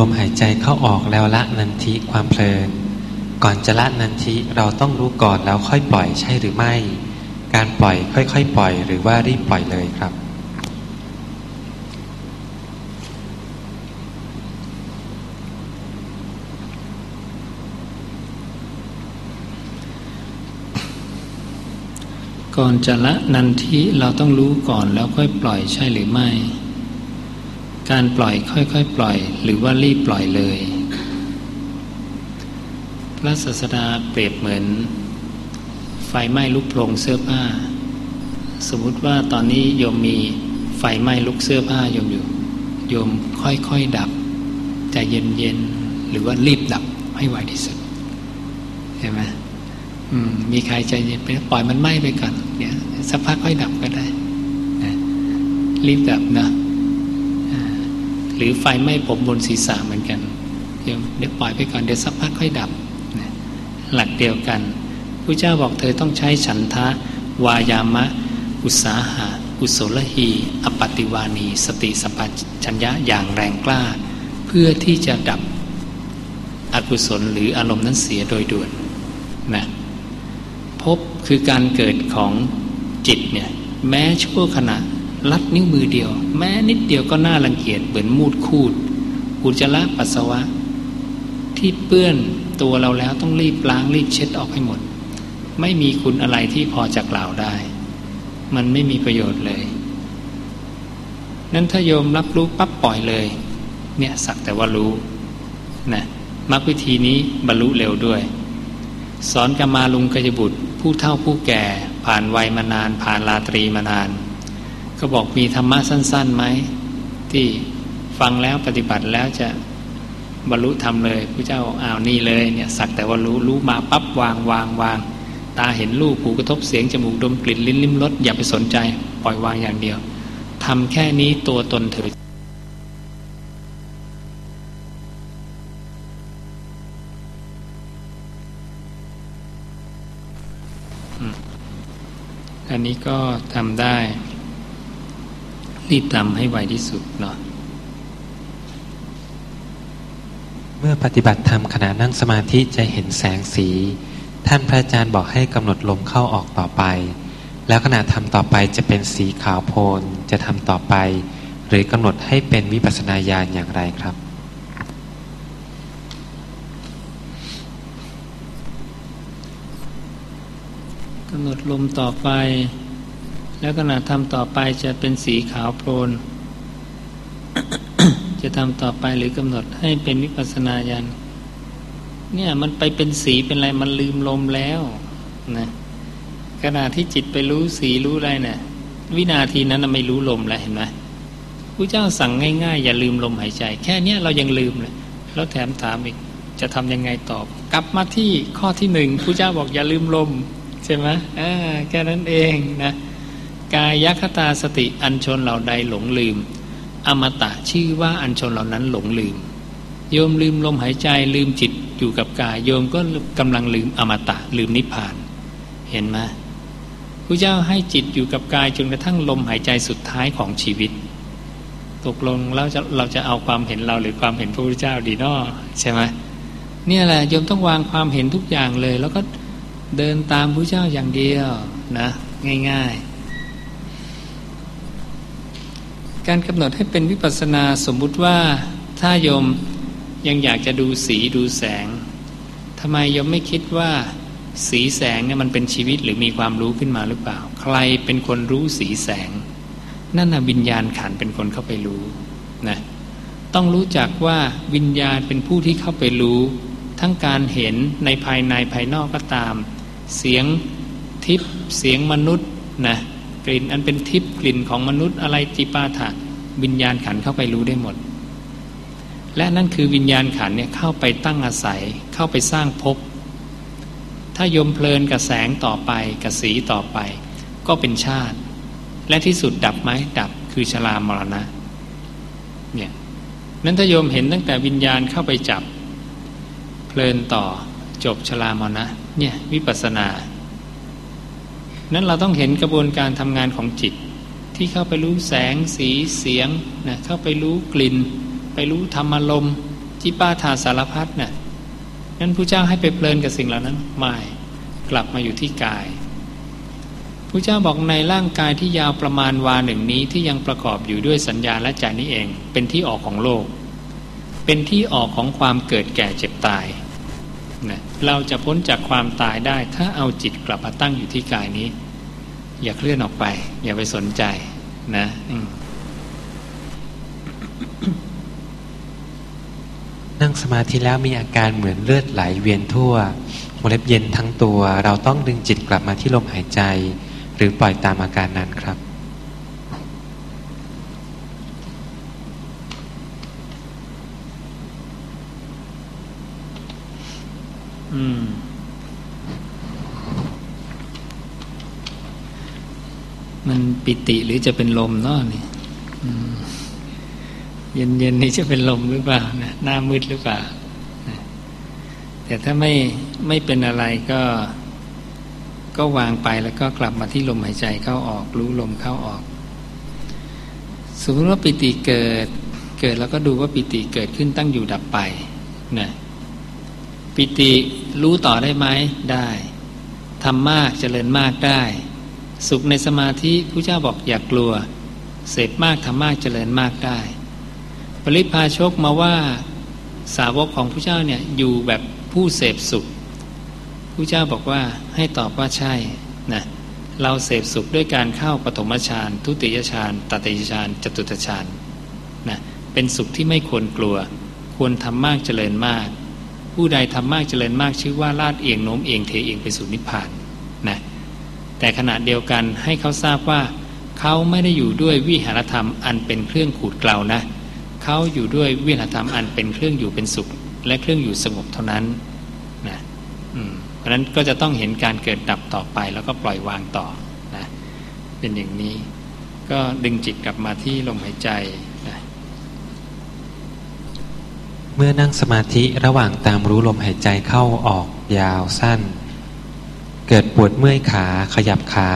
ลมหายใจเข้าออกแล้วละนันทิความเพลิน ก่อนจะละนันทิเราต้องรู้ก่อนแล้วค่อยปล่อยใช่หรือไม่ การปล่อยค่อยๆ ปล่อย หรือว่ารีบปล่อยเลยครับก่อนจะละนันทิเราต้องรู้ก่อนแล้วค่อยปล่อยใช่หรือไม่ การปล่อยค่อยๆ ปล่อย หรือว่ารีบปล่อยเลย พระศาสดาเปรียบเหมือน ไฟไหม้ลุกโพรงเสื้อผ้า สมมติว่าตอนนี้โยมมีไฟไหม้ลุกเสื้อผ้าโยมอยู่โยมค่อยๆดับใจเย็นๆหรือว่ารีบดับให้ไวที่สุดเห็นไหมมีใครใจเย็นไปปล่อยมันไหม้ไปก่อนเนี่ยสักพักค่อยดับก็ได้รีบดับนะ หรือไฟไหม้ผมบนศีรษะเหมือนกันเดี๋ยวเดี๋ยวปล่อยไปก่อนเดี๋ยวสักพักค่อยดับหลักเดียวกันพระเจ้าบอกเธอต้องใช้ฉันทะ วายามะ อุตสาหะกุศลหีอปติวานี สติสัมปชัญญะอย่างแรงกล้า เพื่อที่จะดับอกุศลหรืออารมณ์นั้นเสียโดยด่วนนะพบคือการเกิดของจิตเนี่ยแม้ชั่วขณะ ลัดนิ้วมือเดียว แม้นิดเดียวก็น่ารังเกียจเหมือนมูดคูดอุจจาระปัสสาวะ ที่เปื้อนตัวเราแล้วต้องรีบล้างรีบเช็ดออกให้หมด ไม่มีคุณอะไรที่พอจะกล่าวได้ มันไม่มีประโยชน์เลย นั้นถ้าโยมรับรู้ปั๊บปล่อยเลย เนี่ยสักแต่ว่ารู้นะมรรควิธีนี้บรรลุเร็วด้วย สอนกามาลุงกยบุตร ผู้เฒ่าผู้แก่ ผ่านวัยมานาน ผ่านราตรีมานาน ก็บอกมีธรรมะสั้นๆไหมที่ฟังแล้วปฏิบัติแล้วจะบรรลุธรรมเลยพระเจ้าอ้าวนี่เลยเนี่ยสักแต่ว่ารู้รู้มาปั๊บวางวางวางตาเห็นรูปหูกระทบเสียงจมูกดมกลิ่นลิ้นลิ้มรสอย่าไปสนใจ ปล่อยวางอย่างเดียวทำแค่นี้ตัวตนเถิดอันนี้ก็ทำได้ รีบทำให้ไวที่สุดเนาะเมื่อปฏิบัติธรรมขณะนั่งสมาธิจะเห็นแสงสี ท่านพระอาจารย์บอกให้กำหนดลมเข้าออกต่อไป แล้วขณะทำต่อไปจะเป็นสีขาวโพลนจะทำต่อไป หรือกำหนดให้เป็นวิปัสสนาญาณอย่างไรครับกำหนดลมต่อไป แล้วขณะทำต่อไปจะเป็นสีขาวโพลน จะทำต่อไปหรือกำหนดให้เป็นวิปัสนาญาณเนี่ยมันไปเป็นสีเป็นอะไรมันลืมลมแล้วนะขณะที่จิตไปรู้สีรู้อะไรเนะี่ยวินาทีนั้นไม่รู้ลมแล้วเห็นไหมพระเจ้าสั่งง่ายๆ อย่าลืมลมหายใจ แค่เนี้ยเรายังลืมเลยแล้วแถมถามอีก จะทำยังไงตอบ กลับมาที่ข้อที่หนึ่งพระเจ้าบอกอย่าลืมลม ใช่ไหมอ่าแค่นั้นเองนะ กายคตาสติอันชนเหล่าใดหลงลืม อมตะชื่อว่าอันชนเหล่านั้นหลงลืม โยมลืมลมหายใจลืมจิตอยู่กับกาย โยมก็กำลังลืมอมตะลืมนิพพาน เห็นไหมพระเจ้าให้จิตอยู่กับกายจนกระทั่งลมหายใจสุดท้ายของชีวิต ตกลงแล้วจะเราจะเอาความเห็นเราหรือความเห็นพระพุทธเจ้าดีนอใช่ไหมเนี่ยแหละโยมต้องวางความเห็นทุกอย่างเลย แล้วก็เดินตามพระเจ้าอย่างเดียวนะ ง่าย ๆ การกำหนดให้เป็นวิปัสสนาสมมุติว่าถ้าโยมยังอยากจะดูสีดูแสงทำไมโยมไม่คิดว่าสีแสงเนี่ยมันเป็นชีวิตหรือมีความรู้ขึ้นมาหรือเปล่า ใครเป็นคนรู้สีแสง นั่นนะวิญญาณขันเป็นคนเข้าไปรู้นะต้องรู้จักว่าวิญญาณเป็นผู้ที่เข้าไปรู้ ทั้งการเห็นในภายในภายนอกก็ตาม เสียงทิพย์เสียงมนุษย์นะ กลิ่น อันเป็นทิพย์กลิ่นของมนุษย์อะไรจิปาถะวิญญาณขันเข้าไปรู้ได้หมด และนั่นคือวิญญาณขันเนี่ยเข้าไปตั้งอาศัยเข้าไปสร้างภพถ้ายมเพลินกับแสงต่อไปกับสีต่อไป ก็เป็นชาติ และที่สุดดับไหมดับคือชรามรณะเนี่ยนั้นถ้าโยมเห็นตั้งแต่วิญญาณเข้าไปจับ เพลินต่อจบชรามรณะเนี่ยวิปัสสนา นั้นเราต้องเห็นกระบวนการทำงานของจิต ที่เข้าไปรู้แสงสีเสียงนะเข้าไปรู้กลิ่น ไปรู้ธรรมารมณ์จิป้าถาสารพัดนะ่ะนั้นพระเจ้าให้ไปเพลินกับสิ่งเหล่านั้นไม่กลับมาอยู่ที่กายพระเจ้าบอกในร่างกายที่ยาวประมาณวาหนึ่งนี้ที่ยังประกอบอยู่ด้วยสัญญาและใจนี้เอง เป็นที่ออกของโลก เป็นที่ออกของความเกิดแก่เจ็บตาย นะเราจะพ้นจากความตายได้ ถ้าเอาจิตกลับมาตั้งอยู่ที่กายนี้ อย่าเคลื่อนออกไป อย่าไปสนใจนะนั่งสมาธิแล้วมีอาการเหมือนเลือดไหลเวียนทั่วมเล็บเย็นทั้งตัว เราต้องดึงจิตกลับมาที่ลมหายใจ หรือปล่อยตามอาการนั้นครับ อืม มันปิติหรือจะเป็นลมเนาะนี่เย็นเย็นนี้จะเป็นลมหรือเปล่านะหน้ามืดหรือเปล่าแต่ถ้าไม่ไม่เป็นอะไรก็ ก็วางไปแล้วก็กลับมาที่ลมหายใจเข้าออก รู้ลมเข้าออก สมมติว่าปิติเกิด เกิดแล้วก็ดูว่าปิติเกิดขึ้นตั้งอยู่ดับไปนะปิติ รู้ต่อได้ไหมได้ทำมากเจริญมากได้ สุขในสมาธิพระเจ้าบอกอย่ากกลัว เสพมากทำมากเจริญมากได้ ปริพาชกมาว่าสาวกของพระเจ้าเนี่ยอยู่แบบผู้เสพสุขผู้เจ้าบอกว่าให้ตอบว่าใช่นะเราเสพสุขด้วยการเข้าปฐมฌานทุติยฌานตติยฌานจตุตฌานนะเป็นสุขที่ไม่ควรกลัว ควรทำมากเจริญมาก ผู้ใดทำมากเจริญมากชื่อว่าลาดเอียงโน้มเอียงเทเอียงไปสู่นิพพานนะแต่ขณะเดียวกันให้เขาทราบว่าเขาไม่ได้อยู่ด้วยวิหารธรรมอันเป็นเครื่องขูดเกลานะเขาอยู่ด้วยวิหารธรรมอันเป็นเครื่องอยู่เป็นสุข และเครื่องอยู่สงบเท่านั้นนะเพราะนั้นก็จะต้องเห็นการเกิดดับต่อไปแล้วก็ปล่อยวางต่อนะเป็นอย่างนี้ ก็ดึงจิตกลับมาที่ลมหายใจนะ เมื่อนั่งสมาธิระหว่างตามรู้ลมหายใจเข้าออกยาวสั้น เกิดปวดเมื่อยขาขยับขา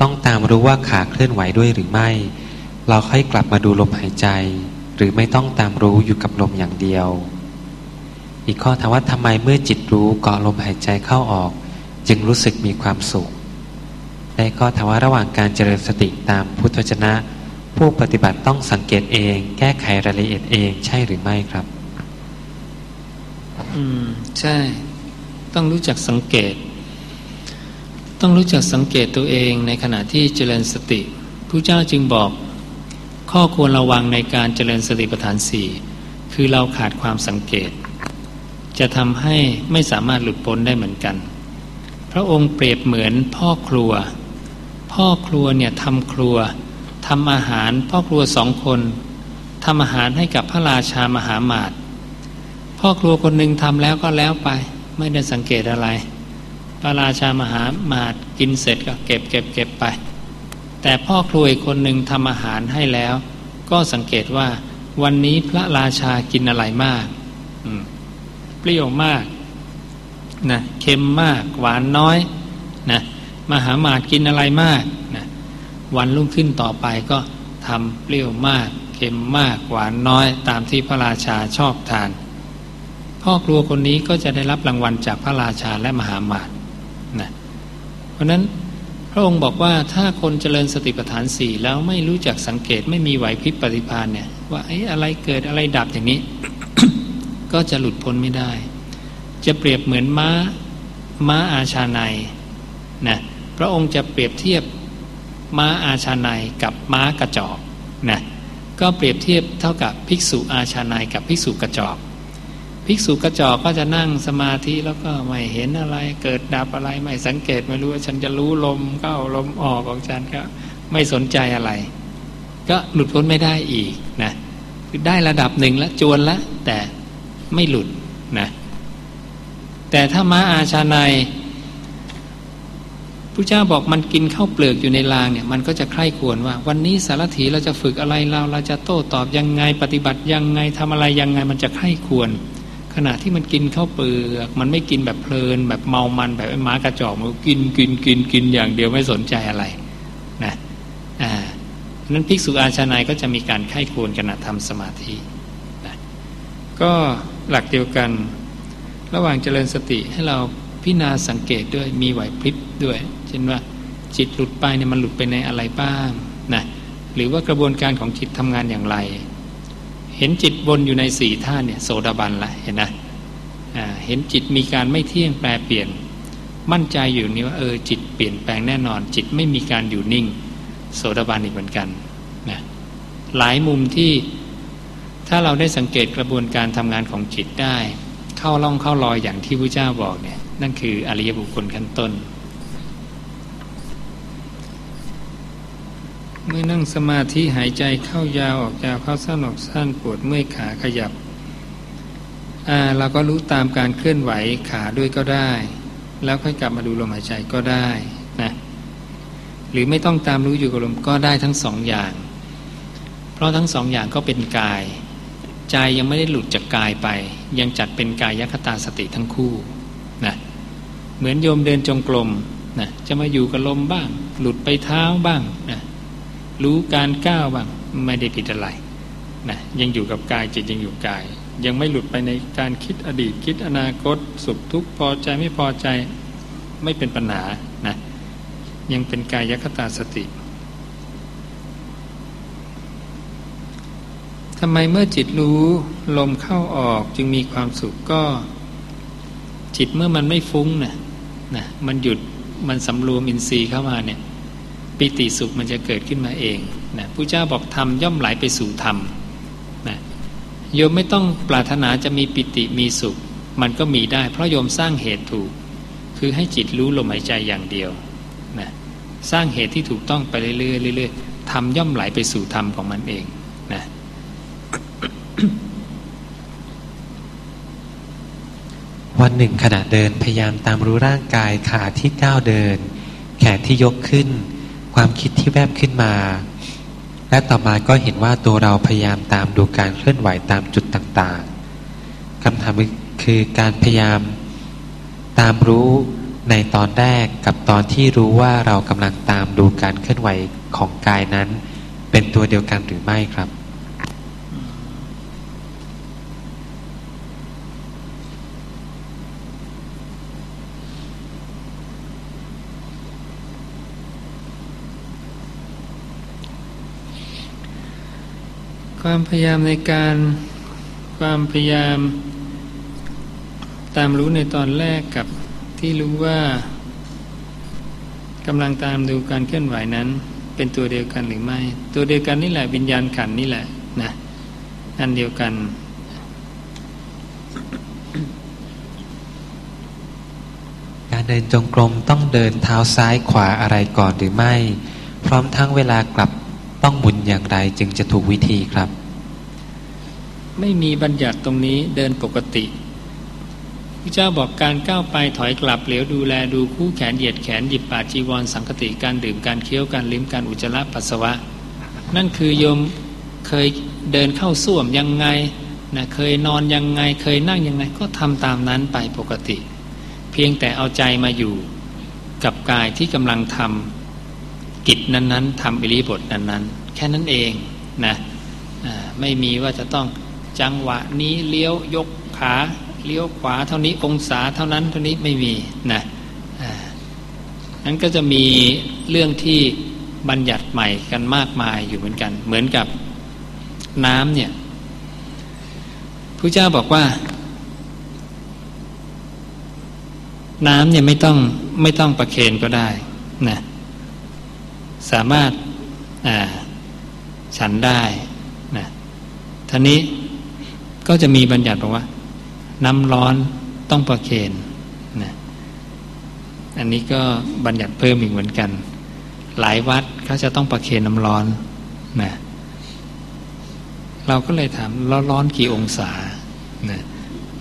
ต้องตามรู้ว่าขาเคลื่อนไหวด้วยหรือไม่ เราค่อยกลับมาดูลมหายใจ หรือไม่ต้องตามรู้อยู่กับลมอย่างเดียว อีกข้อถามว่าทำไมเมื่อจิตรู้เกาะลมหายใจเข้าออก จึงรู้สึกมีความสุขในข้อถามว่าระหว่างการเจริญสติตามพุทธจนะ ผู้ปฏิบัติต้องสังเกตเอง แก้ไขรายละเอียดเองใช่หรือไม่ครับ อืม ใช่ ต้องรู้จักสังเกต ต้องรู้จักสังเกตตัวเองในขณะที่เจริญสติผู้เจ้าจึงบอกข้อควรระวังในการเจริญสติปัฏฐานสี่คือเราขาดความสังเกต จะทำให้ไม่สามารถหลุดพ้นได้เหมือนกัน พระองค์เปรียบเหมือนพ่อครัว พ่อครัวเนี่ยทำครัวทำอาหารพ่อครัวสองคนทำอาหารให้กับพระราชามหามาต พ่อครัวคนหนึ่งทำแล้วก็แล้วไป ไม่ได้สังเกตอะไร พระราชามหามาตกินเสร็จก็เก็บเก็บเก็บไป แต่พ่อครัวอีกคนหนึ่งทำอาหารให้แล้ว ก็สังเกตว่าวันนี้พระราชากินอะไรมากอืเปรี้ยวมากนะเค็มมาก หวานน้อยนะมหามาดกินอะไรมากนะวันรุ่งขึ้นต่อไปก็ทำเปรี้ยวมาก เค็มมาก หวานน้อย ตามที่พระราชาชอบทาน พ่อครัวคนนี้ก็จะได้รับรางวัลจากพระราชาและมหามาดนะเพราะนั้นพระองค์บอกว่าถ้าคนเจริญสติปัฏฐานสี่แล้วไม่รู้จักสังเกตไม่มีไหวพริบปฏิภาณเนี่ยว่าไอ้อะไรเกิดอะไรดับอย่างนี้ ก็จะหลุดพ้นไม่ได้ จะเปรียบเหมือนม้าม้าอาชาในนะพระองค์จะเปรียบเทียบม้าอาชาในกับม้ากระจอกนะก็เปรียบเทียบเท่ากับภิกษุอาชาในกับภิกษุกระจอก ภิกษุกระจอกก็จะนั่งสมาธิแล้วก็ไม่เห็นอะไร เกิดดับอะไรไม่สังเกตไม่รู้ว่าฉันจะรู้ลมเข้าลมออกของฉันก็ไม่สนใจอะไร ก็หลุดพ้นไม่ได้อีกนะคือได้ระดับหนึ่งแล้วจวนแล้วแต่ไม่หลุดนะแต่ถ้าม้าอาชาในพระเจ้าบอกมันกินข้าวเปลือกอยู่ในรางเนี่ยมันก็จะใคร่ควรว่า วันนี้สารถีเราจะฝึกอะไรเราเราจะโต้ตอบยังไงปฏิบัติยังไงทำอะไรยังไงมันจะใคร่ควร ขณะที่มันกินข้าวเปลือก มันไม่กินแบบเพลิน แบบเมามันแบบไอ้ม้ากระจอกมันกินกินกินกินอย่างเดียวไม่สนใจอะไรนะอ่านั้นภิกษุอาชานายก็จะมีการไข้ควรขณะทำสมาธิก็หลักเดียวกัน ระหว่างเจริญสติให้เราพิจารณาสังเกตด้วยมีไหวพริบด้วย เช่นว่าจิตหลุดไปเนี่ยมันหลุดไปในอะไรบ้างนะหรือว่ากระบวนการของจิตทำงานอย่างไร เห็นจิตวนอยู่ในสี่ท่าเนี่ยโสดาบันละเห็นนะเห็นจิตมีการไม่เที่ยงแปรเปลี่ยน มั่นใจอยู่นี้ว่าเออจิตเปลี่ยนแปลงแน่นอน จิตไม่มีการอยู่นิ่ง โสดาบันอีกเหมือนกันนะหลายมุมที่ถ้าเราได้สังเกตกระบวนการทำงานของจิตได้ เข้าล่องเข้ารอยอย่างที่พระเจ้าบอกเนี่ยนั่นคืออริยบุคคลขั้นต้น เมื่อนั่งสมาธิหายใจเข้ายาวออกยาวเข้าสั้นออกสั้นปวดเมื่อยขาขยับเราก็รู้ตามการเคลื่อนไหวขาด้วยก็ได้ แล้วค่อยกลับมาดูลมหายใจก็ได้นะหรือไม่ต้องตามรู้อยู่กับลมก็ได้ทั้งสองอย่าง เพราะทั้งสองอย่างก็เป็นกาย ใจยังไม่ได้หลุดจากกายไป ยังจัดเป็นกายยคตาสติทั้งคู่นะเหมือนโยมเดินจงกรมนะจะมาอยู่กับลมบ้าง หลุดไปเท้าบ้างนะ รู้การก้าวบ้างไม่ได้ผิดอะไรนะยังอยู่กับกายจิตยังอยู่กาย ยังไม่หลุดไปในการคิดอดีตคิดอนาคต สุขทุกข์พอใจไม่พอใจไม่เป็นปัญหานะยังเป็นกายคตาสติทำไมเมื่อจิตรู้ลมเข้าออกจึงมีความสุขก็ จิตเมื่อมันไม่ฟุ้งนะนะมันหยุดมันสำรวมอินทรีย์เข้ามาเนี่ย ปิติสุขมันจะเกิดขึ้นมาเองนะผู้เจ้าบอกธรรมย่อมไหลไปสู่ธรรมนะโยมไม่ต้องปรารถนาจะมีปิติมีสุข มันก็มีได้ เพราะโยมสร้างเหตุถูก คือให้จิตรู้ลมหายใจอย่างเดียวนะสร้างเหตุที่ถูกต้องไปเรื่อยๆเรื่อยๆทำย่อมไหลไปสู่ธรรมของมันเองนะวันหนึ่งขณะเดินพยายามตามรู้ร่างกายขาที่ก้าวเดิน แขนที่ยกขึ้น ความคิดที่แวบขึ้นมา และต่อมาก็เห็นว่าตัวเราพยายามตามดูการเคลื่อนไหวตามจุดต่างๆคำถามคือการพยายามตามรู้ในตอนแรกกับตอนที่รู้ว่าเรากำลังตามดูการเคลื่อนไหวของกายนั้น เป็นตัวเดียวกันหรือไม่ครับ ความพยายามในการความพยายาม ตามรู้ในตอนแรกกับที่รู้ว่ากำลังตามดูการเคลื่อนไหวนั้น เป็นตัวเดียวกันหรือไม่ ตัวเดียวกันนี่แหละวิญญาณขันนี่แหละนะอันเดียวกันการเดินจงกรมต้องเดินเท้าซ้ายขวาอะไรก่อนหรือไม่ พร้อมทั้งเวลากลับต้องหมุนอย่างไรจึงจะถูกวิธีครับ ไม่มีบัญญัติตรงนี้เดินปกติพระเจ้าบอกการก้าวไปถอยกลับเหลียวดูแลดูคู่แขนเหยียดแขนหยิบปาจีวรสังคติการดื่มการเคี้ยวการลิ้มการอุจจาระปัสสาวะ นั่นคือโยมเคยเดินเข้าส้วมยังไงนะเคยนอนยังไงเคยนั่งยังไงก็ทำตามนั้นไปปกติ เพียงแต่เอาใจมาอยู่กับกายที่กำลังทำกิจนั้นๆทำอิริบทนั้นๆ แค่นั้นเองนะไม่มีว่าจะต้อง จังหวะนี้เลี้ยวยกขาเลี้ยวขวาเท่านี้องศาเท่านั้นเท่านี้ไม่มีนะนั้นก็จะมีเรื่องที่บัญญัติใหม่กันมากมายอยู่เหมือนกัน เหมือนกับน้ำเนี่ยพระเจ้าบอกว่า น้ำเนี่ยไม่ต้องไม่ต้องประเคนก็ได้นะสามารถฉันได้นะท่านี้ ก็จะมีบัญญัติบอกว่า น้ำร้อนต้องประเคนนะอันนี้ก็บัญญัติเพิ่มอีกเหมือนกัน หลายวัดเขาจะต้องประเคนน้ำร้อนนะเราก็เลยถามร้อนร้อนกี่องศานะ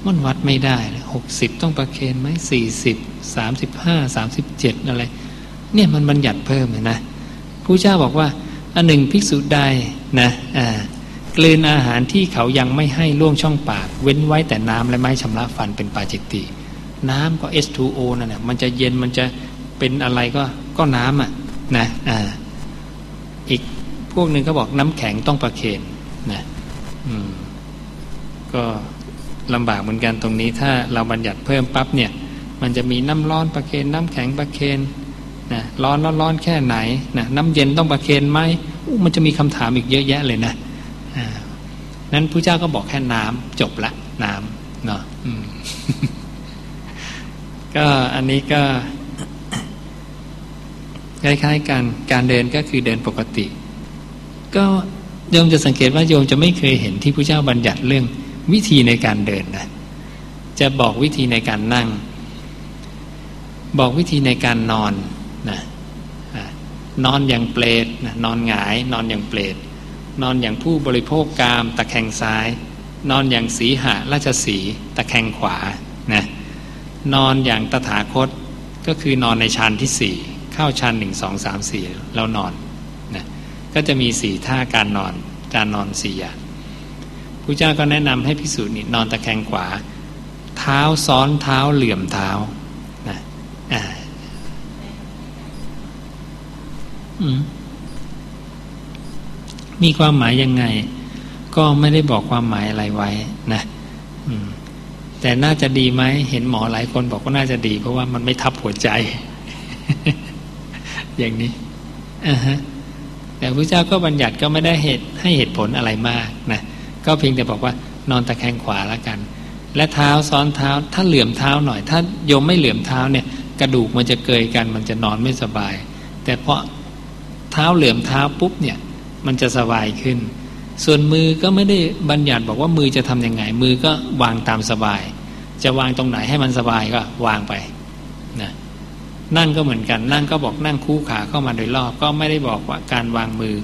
มันวัดไม่ได้หกสิบต้องประเคนไหมสี่สิบสามสิบห้าสามสิบเจ็ดอะไร เนี่ยมันบัญญัติเพิ่มนะผู้เจ้าบอกว่าอันหนึ่งภิกษุใดนะอ่า กลืนอาหารที่เขายังไม่ให้ล่วงช่องปาก เว้นไว้แต่น้ำและไม้ชำระฟันเป็นปาจิตติ น้ำก็ H2O นั่นแหละมันจะเย็นมันจะเป็นอะไรก็ก็น้ำอะนะอ่าอีกพวกหนึ่งก็บอกน้ำแข็งต้องประเคนนะอืมก็ลำบากเหมือนกันตรงนี้ ถ้าเราบัญญัติเพิ่มปั๊บเนี่ย มันจะมีน้ำร้อนประเคนน้ำแข็งประเคนนะร้อนร้อนร้อนแค่ไหนนะน้ำเย็นต้องประเคนไหมมันจะมีคำถามอีกเยอะแยะเลยนะ นั้นพระเจ้าก็บอกแค่น้ำจบละ น้ำเนาะก็อันนี้ก็คล้ายๆกันการเดินก็คือเดินปกติ ก็โยมจะสังเกตว่าโยมจะไม่เคยเห็นที่พระเจ้าบัญญัติเรื่องวิธีในการเดินนะจะบอกวิธีในการนั่ง บอกวิธีในการนอนนะนอนอย่างเปรตนะนอนหงาย นอนอย่างเปรต นอนอย่างผู้บริโภคกาม ตะแคงซ้าย นอนอย่างสีหะราชสีตะแคงขวานะนอนอย่างตถาคตก็คือนอนในฌานที่สี่เข้าชั้นหนึ่งสองสามสี่แล้วนอนนะก็จะมีสี่ท่าการนอนการนอนสี่อย่างพระเจ้าก็แนะนำให้พิสูจน์นี่นอนตะแคงขวา เท้าซ้อนเท้าเหลื่อมเท้านะอ่ามี มีความหมายยังไง ก็ไม่ได้บอกความหมายอะไรไว้นะแต่น่าจะดีไหมเห็นหมอหลายคนบอกว่าน่าจะดี เพราะว่ามันไม่ทับหัวใจ อย่างนี้อ่าฮะแต่พระเจ้าก็บัญญัติก็ไม่ได้เหตุให้เหตุผลอะไรมากนะก็เพียงแต่บอกว่านอนตะแคงขวาแล้วกัน และเท้าซ้อนเท้าถ้าเหลื่อมเท้าหน่อย ถ้าโยมไม่เหลื่อมเท้าเนี่ย กระดูกมันจะเกยกันมันจะนอนไม่สบาย แต่เพราะเท้าเหลื่อมเท้าปุ๊บเนี่ย มันจะสบายขึ้น ส่วนมือก็ไม่ได้บัญญัติบอกว่ามือจะทำยังไง มือก็วางตามสบาย จะวางตรงไหนให้มันสบายก็วางไปนะนั่งก็เหมือนกัน นั่งก็บอกนั่งคู่ขาเข้ามาโดยรอบ ก็ไม่ได้บอกว่าการวางมือ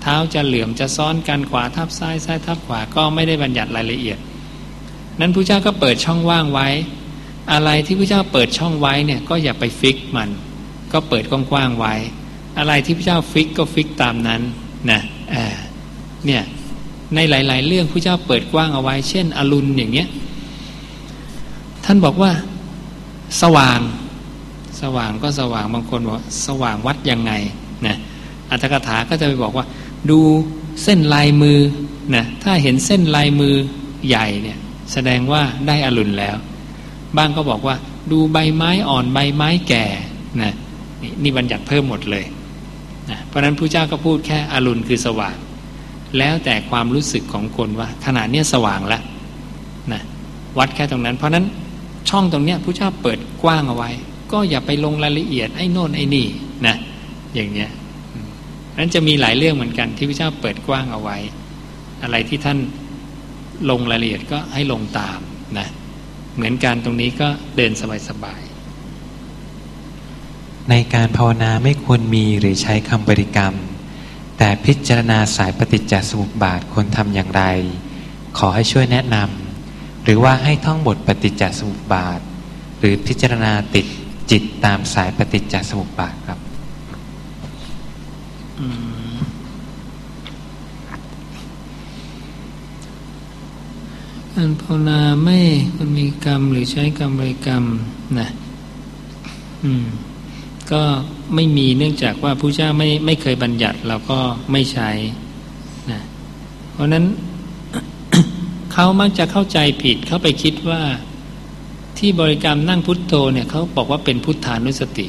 เท้าจะเหลื่อมจะซ้อนกันขวาทับซ้ายซ้ายทับขวาก็ไม่ได้บัญญัติรายละเอียด นั้นพระเจ้าก็เปิดช่องว่างไว้ อะไรที่พระเจ้าเปิดช่องไว้เนี่ยก็อย่าไป fix มัน ก็เปิดกว้างๆไว้ อะไรที่พระเจ้า fix ก็ fix ตามนั้น นะเนี่ยในหลาย ๆ เรื่องพระเจ้าเปิดกว้างเอาไว้ เช่น อรุณอย่างเนี้ยท่านบอกว่าสว่าง สว่างก็สว่างบางคนบอกสว่างวัดยังไงนะอรรถกถาก็จะไปบอกว่า ดูเส้นลายมือนะถ้าเห็นเส้นลายมือใหญ่เนี่ยแสดงว่าได้อรุณแล้ว บ้างก็บอกว่า ดูใบไม้อ่อนใบไม้แก่นะนี่นี่บัญญัติเพิ่มหมดเลย นะเพราะนั้นพระเจ้าก็พูดแค่อรุณคือสว่าง แล้วแต่ความรู้สึกของคนว่าขนาดนี้สว่างแล้วนะวัดแค่ตรงนั้น เพราะนั้นช่องตรงเนี้ยพระเจ้าเปิดกว้างเอาไว้ ก็อย่าไปลงรายละเอียดไอ้โน่นไอ้นี่นะอย่างเนี้ยนั้นจะมีหลายเรื่องเหมือนกันที่พระเจ้าเปิดกว้างเอาไว้ อะไรที่ท่านลงรายละเอียดก็ให้ลงตามนะเหมือนการตรงนี้ก็เดินสบาย ในการภาวนาไม่ควรมีหรือใช้คำบริกรรม แต่พิจารณาสายปฏิจจสมุปบาทควรทำอย่างไร ขอให้ช่วยแนะนำหรือว่าให้ท่องบทปฏิจจสมุปบาท หรือพิจารณาติดจิตตามสายปฏิจจสมุปบาทครับการภาวนาไม่มันมีกรรมหรือใช้กรรมบริกรรมนะอืม ก็ไม่มีเนื่องจากว่าผู้เจ้าไม่ไม่เคยบัญญัติเราก็ไม่ใช้นะเพราะนั้นเขามักจะเข้าใจผิดเขาไปคิดว่าที่บริกรรมนั่งพุทโธเนี่ยเขาบอกว่าเป็นพุทธานุสติ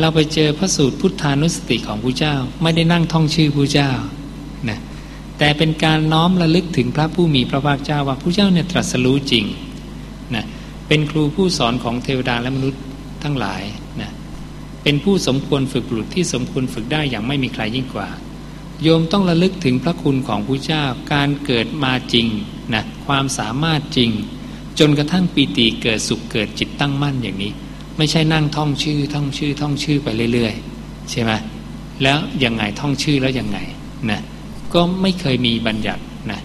เราไปเจอพระสูตรพุทธานุสติของพระเจ้า ไม่ได้นั่งท่องชื่อพระเจ้านะแต่เป็นการน้อมระลึกถึงพระผู้มีพระภาคเจ้าว่าพระเจ้าเนี่ยตรัสรู้จริงนะเป็นครูผู้สอนของเทวดาและมนุษย์ทั้งหลาย เป็นผู้สมควรฝึกบุรุษที่สมควรฝึกได้อย่างไม่มีใครยิ่งกว่า โยมต้องระลึกถึงพระคุณของพระเจ้าการเกิดมาจริงนะความสามารถจริง จนกระทั่งปีติเกิดสุขเกิดจิตตั้งมั่นอย่างนี้ ไม่ใช่นั่งท่องชื่อท่องชื่อท่องชื่อไปเรื่อยๆ ใช่ไหมแล้วยังไงท่องชื่อแล้วยังไงนะก็ไม่เคยมีบัญญัตินะ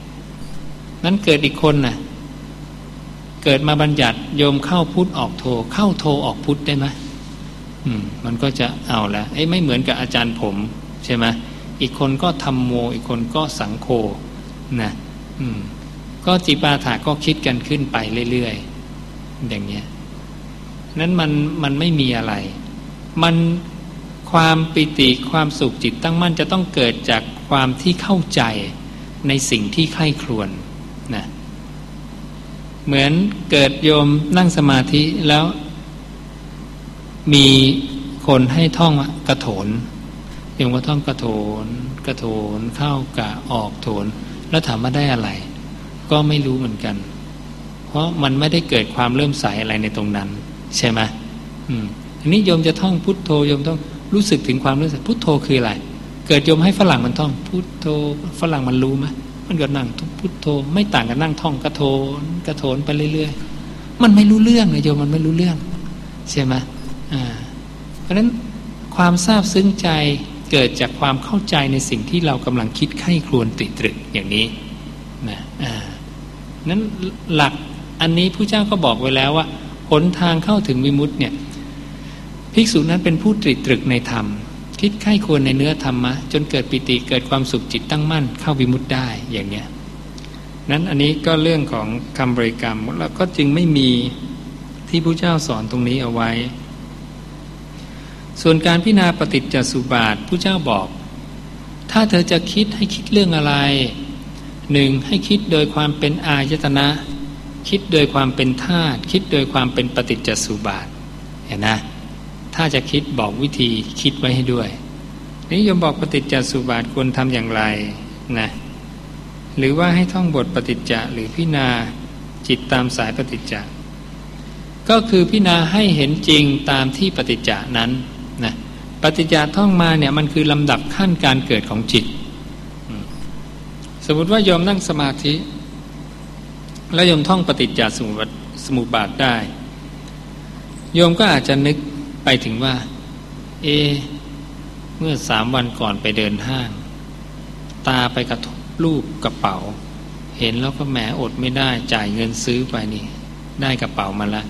นั้นเกิดอีกคนนะเกิดมาบัญญัติโยมเข้าพุทธออกโทเข้าโทออกพุทธได้ไหม มมันก็จะเอาละไอ้ไม่เหมือนกับอาจารย์ผมใช่ไหมอีกคนก็ทำโม อีกคนก็สังโฆนะอืมก็จิปาถาก็คิดกันขึ้นไปเรื่อยๆอย่างเงี้ยนั้นมันมันไม่มีอะไร มันความปิติความสุขจิตตั้งมั่นจะต้องเกิดจากความที่เข้าใจในสิ่งที่ใคร่ครวญนะเหมือนเกิดโยมนั่งสมาธิแล้ว มีคนให้ท่องกระโถนโยมก็ท่องกระโถน กระโถนเข้ากะออกโถน แล้วถามว่าได้อะไร ก็ไม่รู้เหมือนกัน เพราะมันไม่ได้เกิดความเริ่มใสอะไรในตรงนั้น ใช่ไหมอืมอันนี้โยมจะท่องพุทโธโยมต้องรู้สึกถึงความรู้สึกพุทโธคืออะไร เกิดโยมให้ฝรั่งมันท่อง พุทโธฝรั่งมันรู้ไหมมันก็นั่งพุทโธไม่ต่างกันนั่งท่องกระโถนกระโถนไปเรื่อยๆมันไม่รู้เรื่องเลยโยมมันไม่รู้เรื่อง ใช่ไหม เพราะฉะนั้นความทราบซึ้งใจเกิดจากความเข้าใจในสิ่งที่เรากำลังคิดไข้ครวนติตรึกอย่างนี้นะนั้นหลักอันนี้ผู้เจ้าก็บอกไว้แล้วว่าหนทางเข้าถึงวิมุตต์เนี่ยภิกษุนั้นเป็นผู้ตรีตรึกในธรรม คิดไข้ควรในเนื้อธรรมะ จนเกิดปิติเกิดความสุขจิตตั้งมั่น เข้าวิมุตต์ได้อย่างเนี้ยนั้นอันนี้ก็เรื่องของคำบริกรรมแล้วก็จึงไม่มีที่พระเจ้าสอนตรงนี้เอาไว้ ส่วนการพิจารณาปฏิจจสุบาทผู้เจ้าบอก ถ้าเธอจะคิดให้คิดเรื่องอะไรหนึ่งให้คิดโดยความเป็นอายตนะ คิดโดยความเป็นธาตุคิดโดยความเป็นปฏิจจสุบาทเห็นนะถ้าจะคิดบอกวิธีคิดไว้ให้ด้วยนี่ยมบอกปฏิจจสุบาทควรทำอย่างไรนะหรือว่าให้ท่องบทปฏิจจะหรือพิณาจิตตามสายปฏิจจะก็คือพิณาให้เห็นจริงตามที่ปฏิจจานั้น นะปฏิจจาท่องมาเนี่ยมันคือลำดับขั้นการเกิดของจิต สมมติว่ายอมนั่งสมาธิ แล้วยมท่องปฏิจจสมุปสมุปบาทได้ โยมก็อาจจะนึกไปถึงว่า เอ เมื่อสามวันก่อนไปเดินห้าง ตาไปกระทบรูปกระเป๋า เห็นแล้วก็แหมอดไม่ได้จ่ายเงินซื้อไปนี่ ได้กระเป๋ามาละ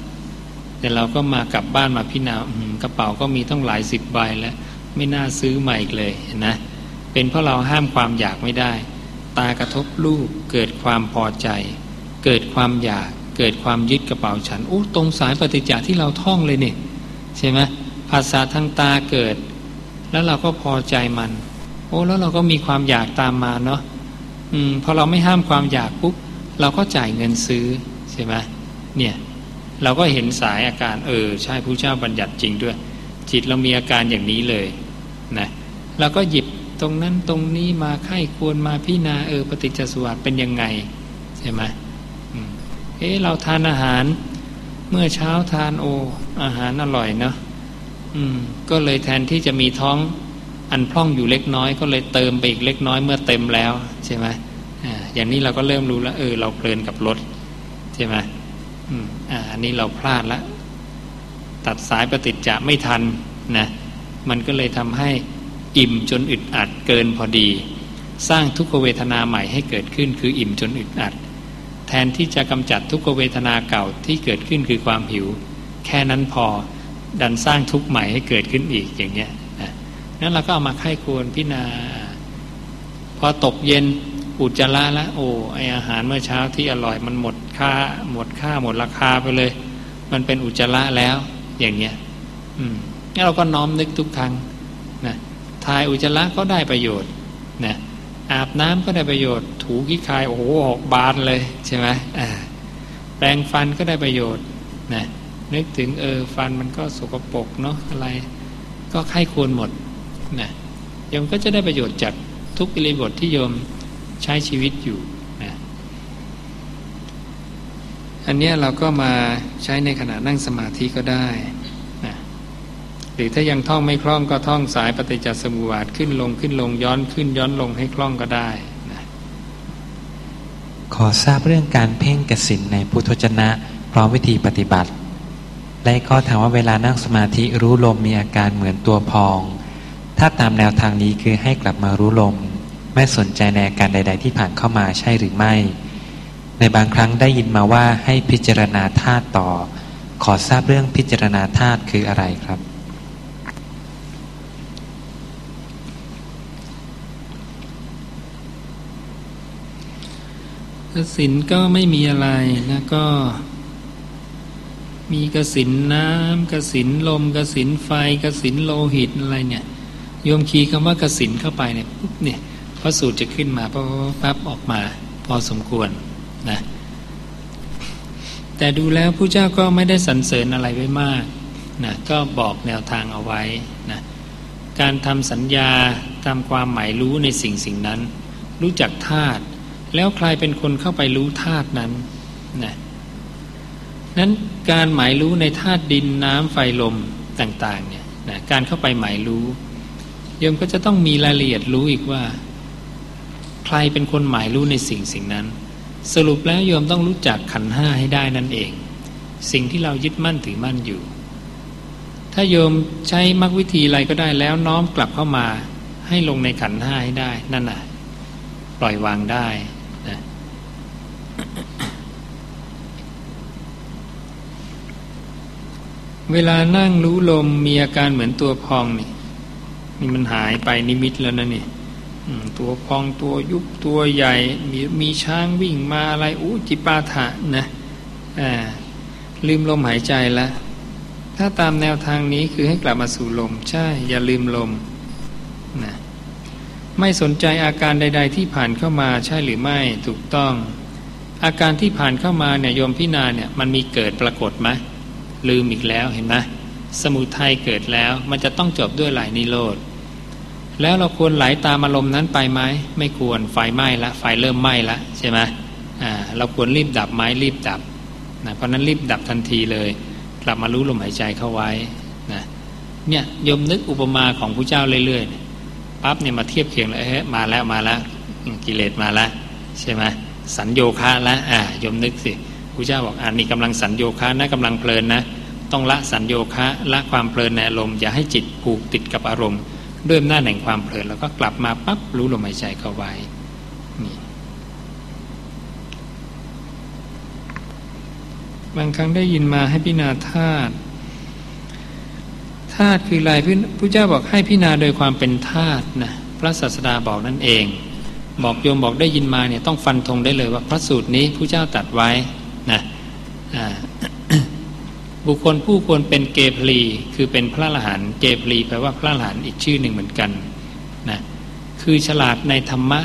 แต่เราก็มากลับบ้านมาพี่นากระเป๋าก็มีต้องหลายสิบใบแล้ว ไม่น่าซื้อใหม่อีกเลยนะ เป็นเพราะเราห้ามความอยากไม่ได้ ตากระทบรูปเกิดความพอใจ เกิดความอยากเกิดความยึดกระเป๋าฉันโอ้ตรงสายปฏิจจที่เราท่องเลยเนี่ยใช่ไหมภาษาทางตาเกิด แล้วเราก็พอใจมัน โอ้แล้วเราก็มีความอยากตามมาเนาะอืมพอเราไม่ห้ามความอยากปุ๊บเราก็จ่ายเงินซื้อใช่ไหมเนี่ย เราก็เห็นสายอาการเออใช่ผู้เจ้าบัญญัติจริงด้วย จิตเรามีอาการอย่างนี้เลยนะเราก็หยิบตรงนั้นตรงนี้มาไข้ควรมาพี่นาเออปฏิจจสวัสดเป็นยังไงใช่ไหมเออเราทานอาหารเมื่อเช้าทานโออาหารอร่อยเนาะอืม ก็เลยแทนที่จะมีท้องอันพร่องอยู่เล็กน้อย ก็เลยเติมไปอีกเล็กน้อยเมื่อเต็มแล้วใช่ไหมอ่าอย่างนี้เราก็เริ่มรู้แล้วเออเราเพลินกับรถใช่ไหม อันนี้เราพลาดละตัดสายปฏิจจะไม่ทันนะมันก็เลยทำให้อิ่มจนอึดอัดเกินพอดี สร้างทุกขเวทนาใหม่ให้เกิดขึ้นคืออิ่มจนอึดอัด แทนที่จะกำจัดทุกขเวทนาเก่าที่เกิดขึ้นคือความหิว แค่นั้นพอดันสร้างทุกข์ใหม่ให้เกิดขึ้นอีกอย่างเงี้ยนะนั้นเราก็เอามาไข้ควรพิจารณาพอตกเย็น อุจจาระแล้วโอ้ไออาหารเมื่อเช้าที่อร่อยมันหมดค่า หมดค่าหมดราคาไปเลย มันเป็นอุจจาระแล้ว อย่างเงี้ย อืมงั้นเราก็น้อมนึกทุกครั้งนะทายอุจจาระก็ได้ประโยชน์นะอาบน้ำก็ได้ประโยชน์ ถูขี้คายโอ้โหออกบานเลยใช่ไหมแปรงฟันก็ได้ประโยชน์นะนึกถึงเออฟันมันก็สกปรกเนาะอะไร ก็ไข้ควรหมดนะโยมก็จะได้ประโยชน์จากทุกอิริบทที่โยม ใช้ชีวิตอยู่นะอันนี้เราก็มาใช้ในขณะนั่งสมาธิก็ได้หรือถ้ายังท่องไม่คล่องก็ท่องสายปฏิจจสมุปบาทขึ้นลงขึ้นลงย้อนขึ้นย้อนลงให้คล่องก็ได้นะขอทราบเรื่องการเพ่งกสินในพุทธจนะพร้อมวิธีปฏิบัติและก็ถามว่าเวลานั่งสมาธิรู้ลมมีอาการเหมือนตัวพอง ถ้าตามแนวทางนี้คือให้กลับมารู้ลม ไม่สนใจในอาการใด ๆ ที่ผ่านเข้ามาใช่หรือไม่ ในบางครั้งได้ยินมาว่าให้พิจารณาธาตุต่อ ขอทราบเรื่องพิจารณาธาตุคืออะไรครับ กสินก็ไม่มีอะไรนะก็มีกสินน้ำกสินลมกสินไฟกสินโลหิตอะไรเนี่ยโยมคีย์คำว่ากสินเข้าไปเนี่ยปุ๊บเนี่ย พระสูตรจะขึ้นมาปั๊บปั๊บออกมา พอสมควรนะแต่ดูแล้วผู้เจ้าก็ไม่ได้สรรเสริญอะไรไว้มากนะก็บอกแนวทางเอาไว้นะการทำสัญญาทำความหมายรู้ในสิ่งสิ่งนั้น รู้จักธาตุแล้วใครเป็นคนเข้าไปรู้ธาตุนั้นนะนั้นการหมายรู้ในธาตุดินน้ำไฟลมต่างๆเนี่ยนะการเข้าไปหมายรู้โยมก็จะต้องมีรายละเอียดรู้อีกว่า ใครเป็นคนหมายรู้ในสิ่งสิ่งนั้น สรุปแล้วโยมต้องรู้จักขันห้าให้ได้นั่นเอง สิ่งที่เรายึดมั่นถือมั่นอยู่ ถ้าโยมใช้มรรควิธีอะไรก็ได้แล้วน้อมกลับเข้ามาให้ลงในขันห้าให้ได้นั่นน่ะ ปล่อยวางได้นะเวลานั่งรู้ลมมีอาการเหมือนตัวพองนี่นี่มันหายไปนิมิตแล้วนะนี่ ตัวพองตัวยุบตัวใหญ่ มีมีช้างวิ่งมาอะไรอู้จิปาถะนะอ่าลืมลมหายใจล้วถ้าตามแนวทางนี้คือให้กลับมาสู่ลม ใช่ อย่าลืมลมนะไม่สนใจอาการใด ๆ ที่ผ่านเข้ามาใช่หรือไม่ถูกต้อง อาการที่ผ่านเข้ามาเนี่ยโยมพินาเนี่ยมันมีเกิดปรากฏไหมลืมอีกแล้วเห็นไหมสมุทัยเกิดแล้ว มันจะต้องจบด้วยหลนิโรธ แล้วเราควรไหลาตามอารมณ์นั้นไปไหมไม่ควรไฟไหม้ละไฟเริ่มไหม้ละใช่ไหมอ่าเราควรรีบดับไหมรีบดับนะเพราะนั้นรีบดับทันทีเลย กลับมารู้ลมหายใจเข้าไว้นะเนี่ยยมนึกอุปมาของพระเจ้าเรื่อยๆปั๊บเนี่ยมาเทียบเคียงเลยเฮ้มาแล้วมาแล้วกิเลสมาแล้วใช่ไหมสัญโยคะแล้วอ่ายมนึกสิพระเจ้าบอกอ่านี่กำลังสัญโยคะนะกำลังเพลินนะ ต้องละสัญโยคะละความเพลินในอารมณ์อย่าให้จิตผูกติดกับอารมณ์ ด้วยอำนาจแห่งความเพลินแล้วก็กลับมาปั๊บรู้ลมหายใจเข้าไว้นี่บางครั้งได้ยินมาให้พิจารณาธาตุธาตุคืออะไรพระเจ้าบอกให้พิจารณาโดยความเป็นธาตุนะพระศาสดาบอกนั่นเอง บอกโยมบอกได้ยินมาเนี่ยต้องฟันธงได้เลยว่าพระสูตรนี้พระเจ้าตัดไว้นะอ่า บุคคลผู้ควรเป็นเกพลีคือเป็นพระอรหันต์เกพลีแปลว่าพระอรหันต์อีกชื่อหนึ่งเหมือนกันนะคือฉลาดในธรรมะ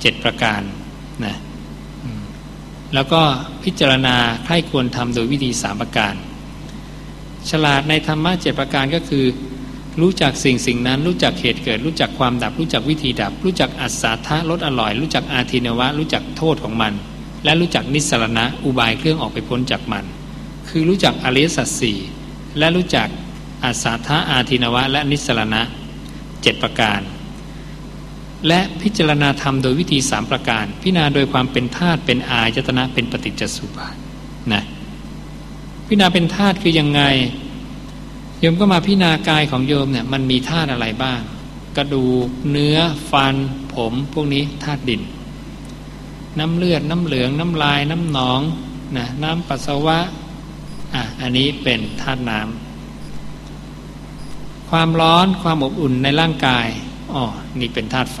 เจ็ดประการนะแล้วก็พิจารณาใครควรทำโดยวิธีสามประการ ฉลาดในธรรมะเจ็ดประการก็คือ รู้จักสิ่งสิ่งนั้น รู้จักเหตุเกิด รู้จักความดับ รู้จักวิธีดับ รู้จักอัศทะลดอร่อย รู้จักอาทินวะ รู้จักโทษของมัน และรู้จักนิสรณะอุบายเครื่องออกไปพ้นจากมัน คือรู้จักอริยสัจสี่และรู้จักอาสาธาอาทินวะ และนิสรณะเจ็ดประการ และพิจารณาธรรมโดยวิธีสามประการ พิจารณาโดยความเป็นธาตุเป็นอายตนะเป็นปฏิจจสุบาทนะพิจารณาเป็นธาตุคือยังไงโยมก็มาพิจารณากายของโยมเนี่ยมันมีธาตุอะไรบ้าง กระดูกเนื้อฟัน ผมพวกนี้ธาตุดิน น้ำเลือดน้ำเหลืองน้ำลายน้ำหนองนะน้ำปัสสาวะ อะอันนี้เป็นธาตุน้ำความร้อนความอบอุ่นในร่างกายอ๋อนี่เป็นธาตุไฟ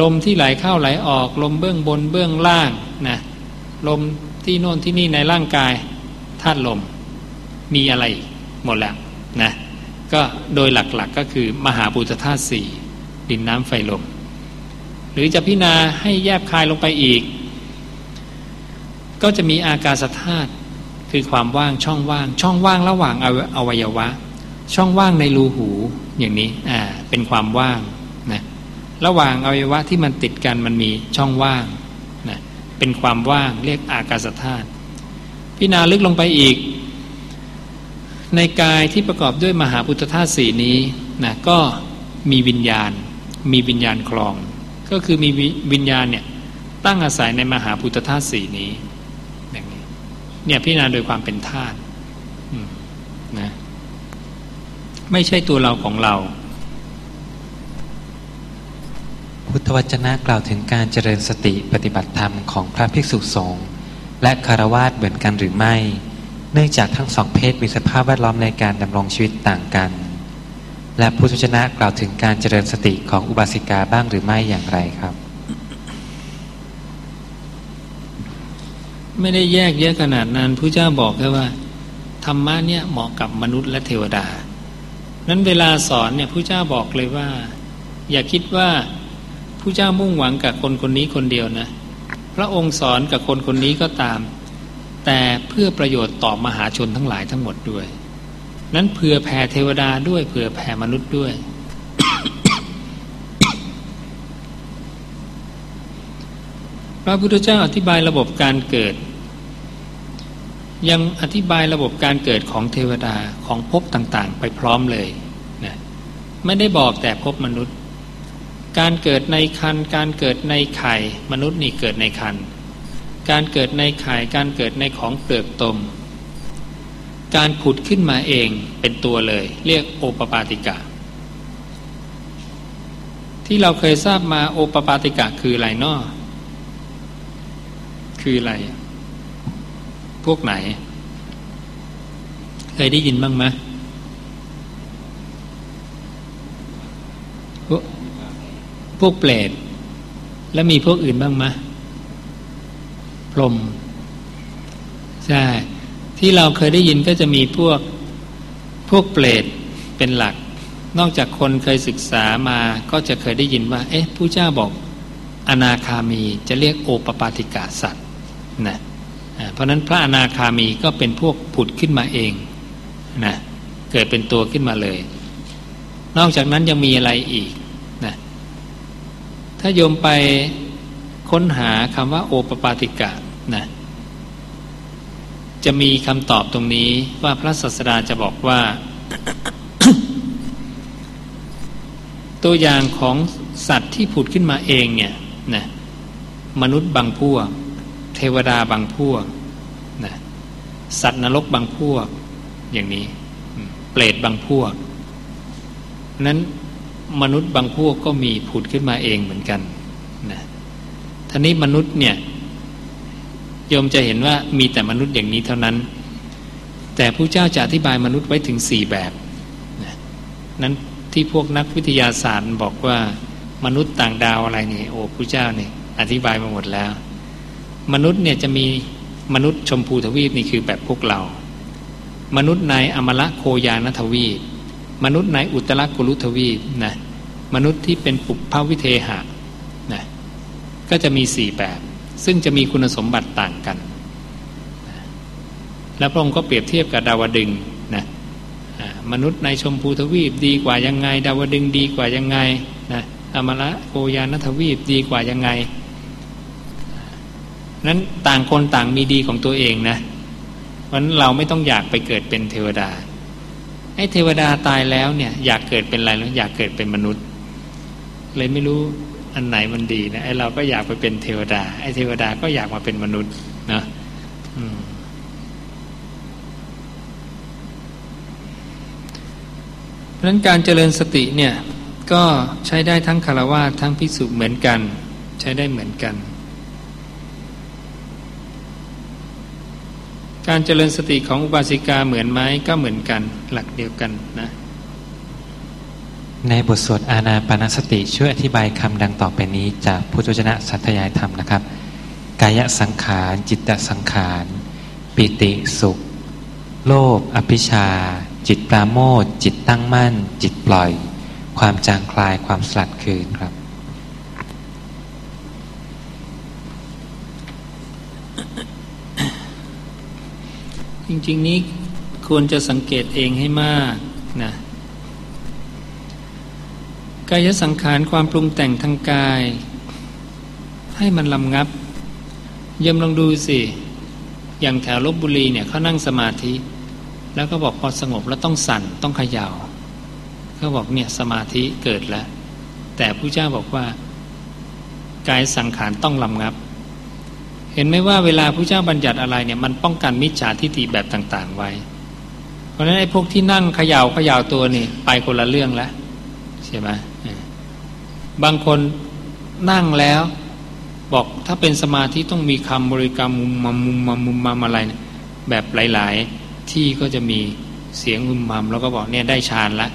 ลมที่ไหลเข้าไหลออกลมเบื้องบนเบื้องล่างนะลมที่โน่นที่นี่ในร่างกายธาตุลมมีอะไรหมดแล้วนะก็โดยหลักๆกก็คือมหาปุตธาตุสี่ดินน้ำไฟลม หรือจะพิจารณาให้แยบคายลงไปอีก ก็จะมีอากาศธาตุคือความว่างช่องว่าง ช่องว่างระหว่างอวัยวะ ช่องว่างในรูหูอย่างนี้อ่าเป็นความว่างนะระหว่างอวัยวะที่มันติดกันมันมีช่องว่างนะเป็นความว่างเรียกอากาศธาตุพิจารณาลึกลงไปอีก ในกายที่ประกอบด้วยมหาพุทธธาตุสีนี้นะก็มีวิญญาณ มีวิญญาณคลอง ก็คือมีวิญญาณเนี่ยตั้งอาศัยในมหาพุทธธาตุสีนี้ เนี่ยพิจารณาโดยความเป็นธาตุนะไม่ใช่ตัวเราของเรา พุทธวจนะกล่าวถึงการเจริญสติปฏิบัติธรรมของพระภิกษุสงฆ์และคารวาสเหมือนกันหรือไม่ เนื่องจากทั้งสองเพศมีสภาพแวดล้อมในการดำรงชีวิตต่างกัน และพุทธวจนะกล่าวถึงการเจริญสติของอุบาสิกาบ้างหรือไม่อย่างไรครับ ไม่ได้แยกแยะขนาดนั้นพระเจ้าบอกแค่ว่าธรรมะเนี่ยเหมาะกับมนุษย์และเทวดา นั้นเวลาสอนเนี่ยพระเจ้าบอกเลยว่า อย่าคิดว่าผู้เจ้ามุ่งหวังกับคนคนนี้คนเดียวนะ พระองค์สอนกับคนคนนี้ก็ตาม แต่เพื่อประโยชน์ต่อมหาชนทั้งหลายทั้งหมดด้วย นั้นเผื่อแผ่เทวดาด้วยเผื่อแผ่มนุษย์ด้วย พระพุทธเจ้าอธิบายระบบการเกิด ยังอธิบายระบบการเกิดของเทวดาของภพต่างๆ ไปพร้อมเลยนะไม่ได้บอกแต่ภพมนุษย์ การเกิดในคันการเกิดในไข่มนุษย์นี่เกิดในคันการเกิดในไข่การเกิดในของเปลือกตม การผุดขึ้นมาเองเป็นตัวเลย เรียกโอปปาติกะ ที่เราเคยทราบมาโอปปาติกะคืออะไรนาะ คืออะไร พวกไหน เคยได้ยินบ้างไหมพวกพวกเปรตแล้วมีพวกอื่นบ้างไหมพรหมใช่ที่เราเคยได้ยินก็จะมีพวกพวกเปรตเป็นหลัก นอกจากคนเคยศึกษามาก็จะเคยได้ยินว่า เอ๊ะผู้เจ้าบอกอนาคามีจะเรียกโอปปาติกาสัตว นะเพราะนั้นพระอนาคามีก็เป็นพวกผุดขึ้นมาเองนะเกิดเป็นตัวขึ้นมาเลย นอกจากนั้นยังมีอะไรอีกนะถ้าโยมไปค้นหาคำว่าโอปปาติกะนะจะมีคำตอบตรงนี้ว่าพระศาสดาจะบอกว่า ตัวอย่างของสัตว์ที่ผุดขึ้นมาเองเนี่ยนะมนุษย์บางพวก เทวดาบางพวกนะสัตว์นรกบางพวก อย่างนี้ เปรตบางพวกนั้นมนุษย์บางพวกก็มีผุดขึ้นมาเองเหมือนกันนะท่านี้มนุษย์เนี่ยโยมจะเห็นว่ามีแต่มนุษย์อย่างนี้เท่านั้น แต่ผู้เจ้าจะอธิบายมนุษย์ไว้ถึงสี่แบบนะนั้นที่พวกนักวิทยาศาสตร์บอกว่ามนุษย์ต่างดาวอะไรนี่โอ้ผู้เจ้าเนี่ยอธิบายมาหมดแล้ว มนุษย์เนี่ยจะมีมนุษย์ชมพูทวีปนี่คือแบบพวกเรา มนุษย์ในอมละโคยานทวีป มนุษย์ในอุตรกุลุทวีปนะมนุษย์ที่เป็นปุพพวิเทหะนะก็จะมีสี่แบบ ซึ่งจะมีคุณสมบัติต่างกัน แล้วพระองค์ก็เปรียบเทียบกับดาวดึงนะมนุษย์ในชมพูทวีปดีกว่ายังไง ดาวดึงดีกว่ายังไงนะอมละโคยานทวีปดีกว่ายังไง นั้นต่างคนต่างมีดีของตัวเองนะเพราะนั้นเราไม่ต้องอยากไปเกิดเป็นเทวดาไอ้เทวดาตายแล้วเนี่ย อยากเกิดเป็นอะไรหรืออยากเกิดเป็นมนุษย์ เลยไม่รู้อันไหนมันดีนะไอ้เราก็อยากไปเป็นเทวดา ไอ้เทวดาก็อยากมาเป็นมนุษย์นะเพราะนั้นการเจริญสติเนี่ย ก็ใช้ได้ทั้งคารวะทั้งพิสุเหมือนกัน ใช้ได้เหมือนกัน การเจริญสติของอุบาสิกาเหมือนไหมก็เหมือนกันหลักเดียวกันนะในบทสวดอาณาปานสติช่วยอธิบายคำดังต่อไปนี้ จากพุทธจนะสัตยายธรรมนะครับ กายสังขาร จิตตสังขาร ปิติสุข โลภอภิชา จิตปราโมทจิตตั้งมั่น จิตปล่อย ความจางคลายความสลัดคืนครับ จริง ๆ นี้ควรจะสังเกตเองให้มากนะกายสังขารความปรุงแต่งทางกาย ให้มันลำงับยมลองดูสิ อย่างแถวลบบุรีเนี่ยเขานั่งสมาธิ แล้วก็บอกพอสงบแล้วต้องสั่นต้องเขยา่าเขาบอกเนี่ยสมาธิเกิดแล้ว แต่ผู้เจ้าบอกว่า กายสังขารต้องลำงับ เห็นไหมว่าเวลาพระเจ้าบัญญัติอะไรเนี่ยมันป้องกันมิจฉาทิฏฐิแบบต่าง ๆ ไว้ เพราะฉะนั้นไอ้พวกที่นั่งเขยา่าเขย่าตัวนี่ไปคนละเรื่องแล้วใช่ไหมบางคนนั่งแล้ว บอกถ้าเป็นสมาธิต้องมีคำบริกรรมมุมมามุมมามุมมาอะไรแบบหลาย ๆ ที่ก็จะมีเสียงมุมมามแล้วก็บอกเนี่ยได้ฌานละ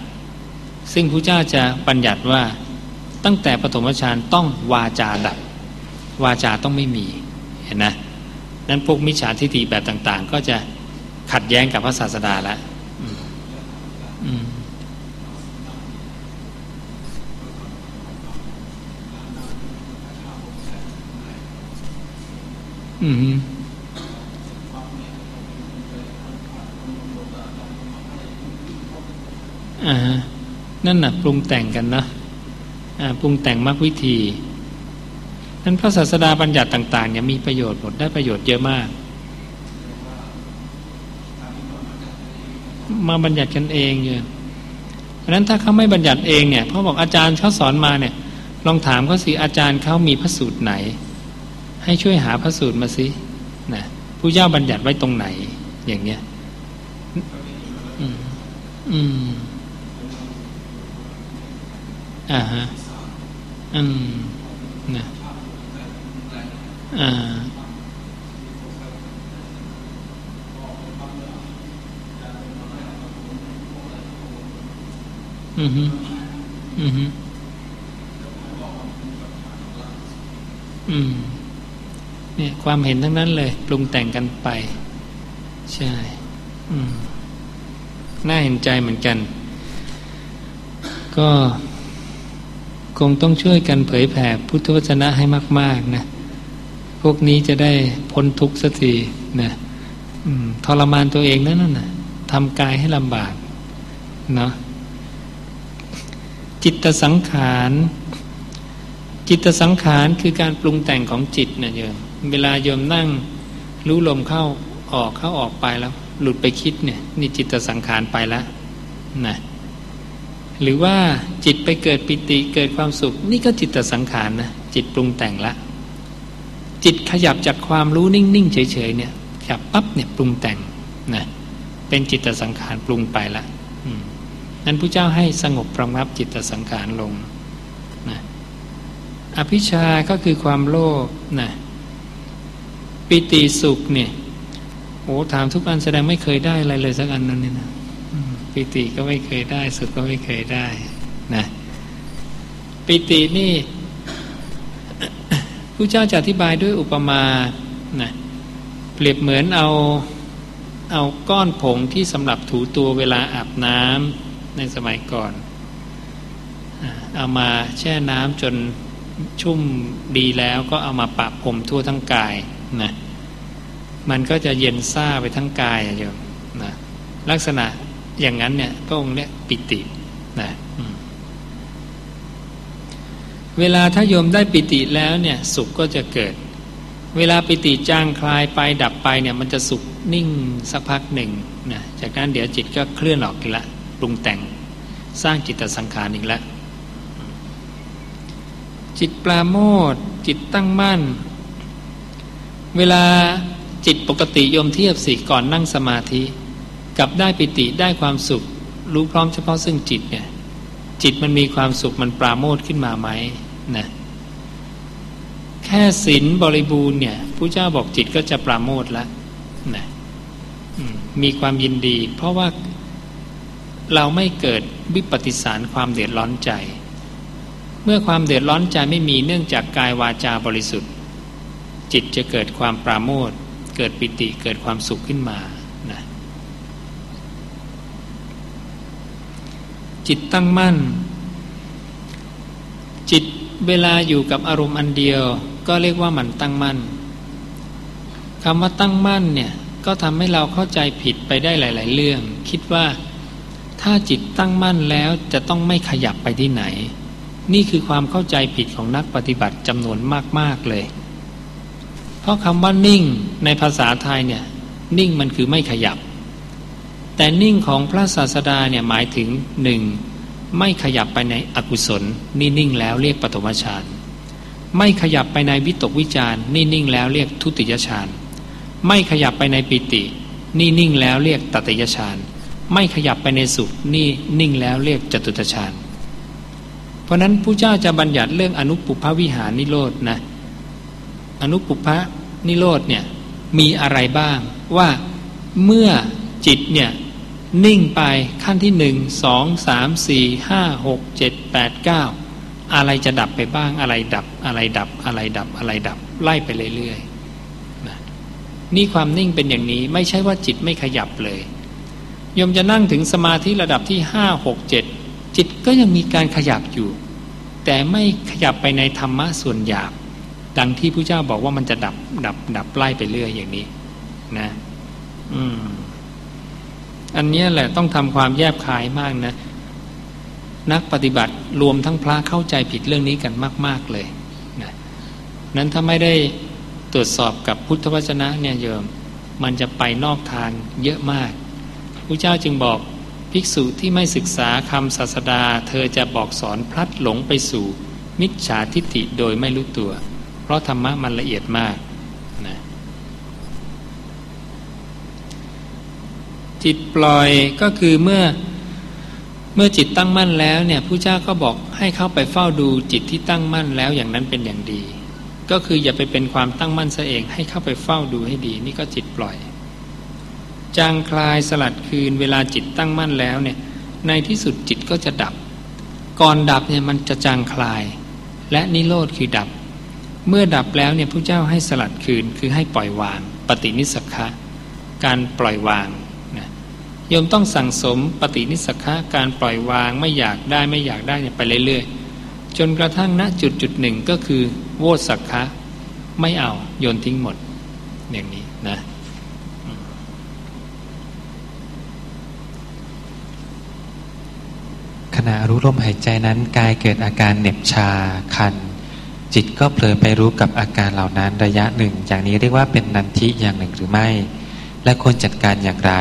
ซึ่งพระเจ้าจะบัญญัติว่าตั้งแต่ปฐมฌานต้องวาจาดับ วาจาต้องไม่มี เห็นนะนั้นพวกมิจฉาทิฏฐิแบบต่าง ๆ ก็จะขัดแย้งกับพระศาสดาแล้วอืมอ่านั่นน่ะ ปรุงแต่งกันนะอ่าปรุงแต่งมรรควิธี นั้นพระศาสดาบัญญัติต่างๆเนี่ยมีประโยชน์หมดได้ประโยชน์เยอะมาก มาบัญญัติกันเองเยอะเพราะนั้นถ้าเขาไม่บัญญัติเองเนี่ยเขาบอกอาจารย์เขาสอนมาเนี่ย ลองถามเขาสิอาจารย์เขามีพระสูตรไหน ให้ช่วยหาพระสูตรมาสินะผู้เจ้าบัญญัติไว้ตรงไหน อย่างเนี้ยอืมอืมอ่าฮะอืมนะ อือฮึอือฮึอืม เนี่ย ความเห็นทั้งนั้นเลย ปรุงแต่งกันไป ใช่ อืม น่าเห็นใจเหมือนกัน ก็คงต้องช่วยกันเผยแผ่พุทธวจนะให้มาก ๆ นะ พวกนี้จะได้พ้นทุกข์สักทีนะทรมานตัวเองนั่นน่ะทำกายให้ลำบากเนาะจิตสังขารจิตสังขารคือการปรุงแต่งของจิตนะโยมเวลาโยมนั่งรู้ลมเข้าออกเข้าออกไปแล้ว หลุดไปคิดเนี่ยนี่จิตสังขารไปแล้วนะหรือว่าจิตไปเกิดปิติเกิดความสุข นี่ก็จิตสังขารนะจิตปรุงแต่งละ จิตขยับจากความรู้นิ่งๆเฉยๆเนี่ยขยับปั๊บเนี่ยปรุงแต่งนะเป็นจิตสังขารปรุงไปละนั้นพระเจ้าให้สงบประงับจิตสังขารลงนะอภิชาก็คือความโลภนะปิติสุขเนี่ยโอ้ถามทุกอันแสดงไม่เคยได้อะไรเลยสักอันนั้นนี่นะปิติก็ไม่เคยได้ สุขก็ไม่เคยได้นะปิตินี่ ผู้เจ้าจะอธิบายด้วยอุปมานะเปรียบเหมือนเอาเอาก้อนผงที่สำหรับถูตัวเวลาอาบน้ำในสมัยก่อน เอามาแช่น้ำจนชุ่มดีแล้วก็เอามาปะผมทั่วทั้งกายนะมันก็จะเย็นซ่าไปทั้งกายอะโยมนะลักษณะอย่างนั้นเนี่ยพระองค์เนี่ยปิตินะ เวลาถ้าโยมได้ปิติแล้วเนี่ยสุขก็จะเกิด เวลาปิติจางคลายไปดับไปเนี่ยมันจะสุขนิ่งสักพักหนึ่งนะจากนั้นเดี๋ยวจิตก็เคลื่อนออกอีกละปรุงแต่งสร้างจิตสังขารอีกล้วจิตปราโมทจิตตั้งมั่น เวลาจิตปกติโยมเทียบสิก่อนนั่งสมาธิกับได้ปิติได้ความสุข รู้พร้อมเฉพาะซึ่งจิตเนี่ยจิตมันมีความสุขมันปราโมทขึ้นมาไหม นะแค่ศีลบริบูรณ์เนี่ยผู้เจ้าบอกจิตก็จะปราโมทแล้วนะมีความยินดี เพราะว่าเราไม่เกิดวิปฏิสารความเดือดร้อนใจ เมื่อความเดือดร้อนใจไม่มีเนื่องจากกายวาจาบริสุทธิ์ จิตจะเกิดความปราโมทเกิดปิติเกิดความสุขขึ้นมาจิตตั้งมั่น เวลาอยู่กับอารมณ์อันเดียว ก็เรียกว่ามันตั้งมั่นคำว่าตั้งมั่นเนี่ยก็ทำให้เราเข้าใจผิดไปได้หลาย ๆ เรื่อง คิดว่าถ้าจิตตั้งมั่นแล้วจะต้องไม่ขยับไปที่ไหน นี่คือความเข้าใจผิดของนักปฏิบัติจำนวนมาก ๆ เลย เพราะคำว่านิ่งในภาษาไทยเนี่ยนิ่งมันคือไม่ขยับ แต่นิ่งของพระศาสดาเนี่ยหมายถึงหนึ่ง ไม่ขยับไปในอกุศลนี่นิ่งแล้วเรียกปฐมฌานไม่ขยับไปในวิตกวิจารนี่นิ่งแล้วเรียกทุติยฌานไม่ขยับไปในปิตินี่นิ่งแล้วเรียกตติยฌานไม่ขยับไปในสุขนี่นิ่งแล้วเรียกจตุตฌานเพราะนั้นผู้เจ้าจะบัญญัติเรื่องอนุปุพวิหารนิโรธนะอนุปุพนิโรธเนี่ยมีอะไรบ้างว่าเมื่อจิตเนี่ย นิ่งไปขั้นที่หนึ่งสองสามสี่ห้าหกเจ็ดแปดเก้าอะไรจะดับไปบ้างอะไรดับอะไรดับอะไรดับอะไรดับ ไล่ไปเรื่อยๆนี่ความนิ่งเป็นอย่างนี้ไม่ใช่ว่าจิตไม่ขยับเลยยมจะนั่งถึงสมาธิระดับที่ห้าหกเจ็ดจิตก็ยังมีการขยับอยู่ แต่ไม่ขยับไปในธรรมะส่วนหยาบ ดังที่พระเจ้าบอกว่ามันจะดับดับดับไล่ไปเรื่อยอย่างนี้ นะ อืม อันนี้แหละต้องทำความแยบคายมากนะนักปฏิบัติรวมทั้งพระเข้าใจผิดเรื่องนี้กันมาก ๆเลยนะนั้นถ้าไม่ได้ตรวจสอบกับพุทธวจนะเนี่ยโยมมันจะไปนอกทางเยอะมากพระเจ้าจึงบอกภิกษุที่ไม่ศึกษาคำศาสดา เธอจะบอกสอนพลัดหลงไปสู่ มิจฉาทิฏฐิโดยไม่รู้ตัว เพราะธรรมะมันละเอียดมากนะ จิตปล่อยก็คือเมื่อเมื่อจิตตั้งมั่นแล้วเนี่ยผู้เจ้าก็บอกให้เข้าไปเฝ้าดูจิตที่ตั้งมั่นแล้วอย่างนั้นเป็นอย่างดี ก็คืออย่าไปเป็นความตั้งมั่นซะเองให้เข้าไปเฝ้าดูให้ดี นี่ก็จิตปล่อย จางคลายสลัดคืนเวลาจิตตั้งมั่นแล้วเนี่ยในที่สุดจิตก็จะดับ ก่อนดับเนี่ยมันจะจางคลาย และนิโรธคือดับ เมื่อดับแล้วเนี่ยพระเจ้าให้สลัดคืนคือให้ปล่อยวาง ปฏินิสักะการปล่อยวาง โยมต้องสั่งสมปฏินิสักะการปล่อยวางไม่อยากได้ไม่อยากได้เนี่ยไปเรื่อยๆ จนกระทั่งณจุดจุดหนึ่งก็คือโวสักะไม่เอาโยนทิ้งหมดอย่างนี้นะขณะรู้ลมหายใจนั้นกายเกิดอาการเหน็บชาคัน จิตก็เผลอไปรู้กับอาการเหล่านั้นระยะหนึ่ง อย่างนี้เรียกว่าเป็นนันทิอย่างหนึ่งหรือไม่ และควรจัดการอย่างไร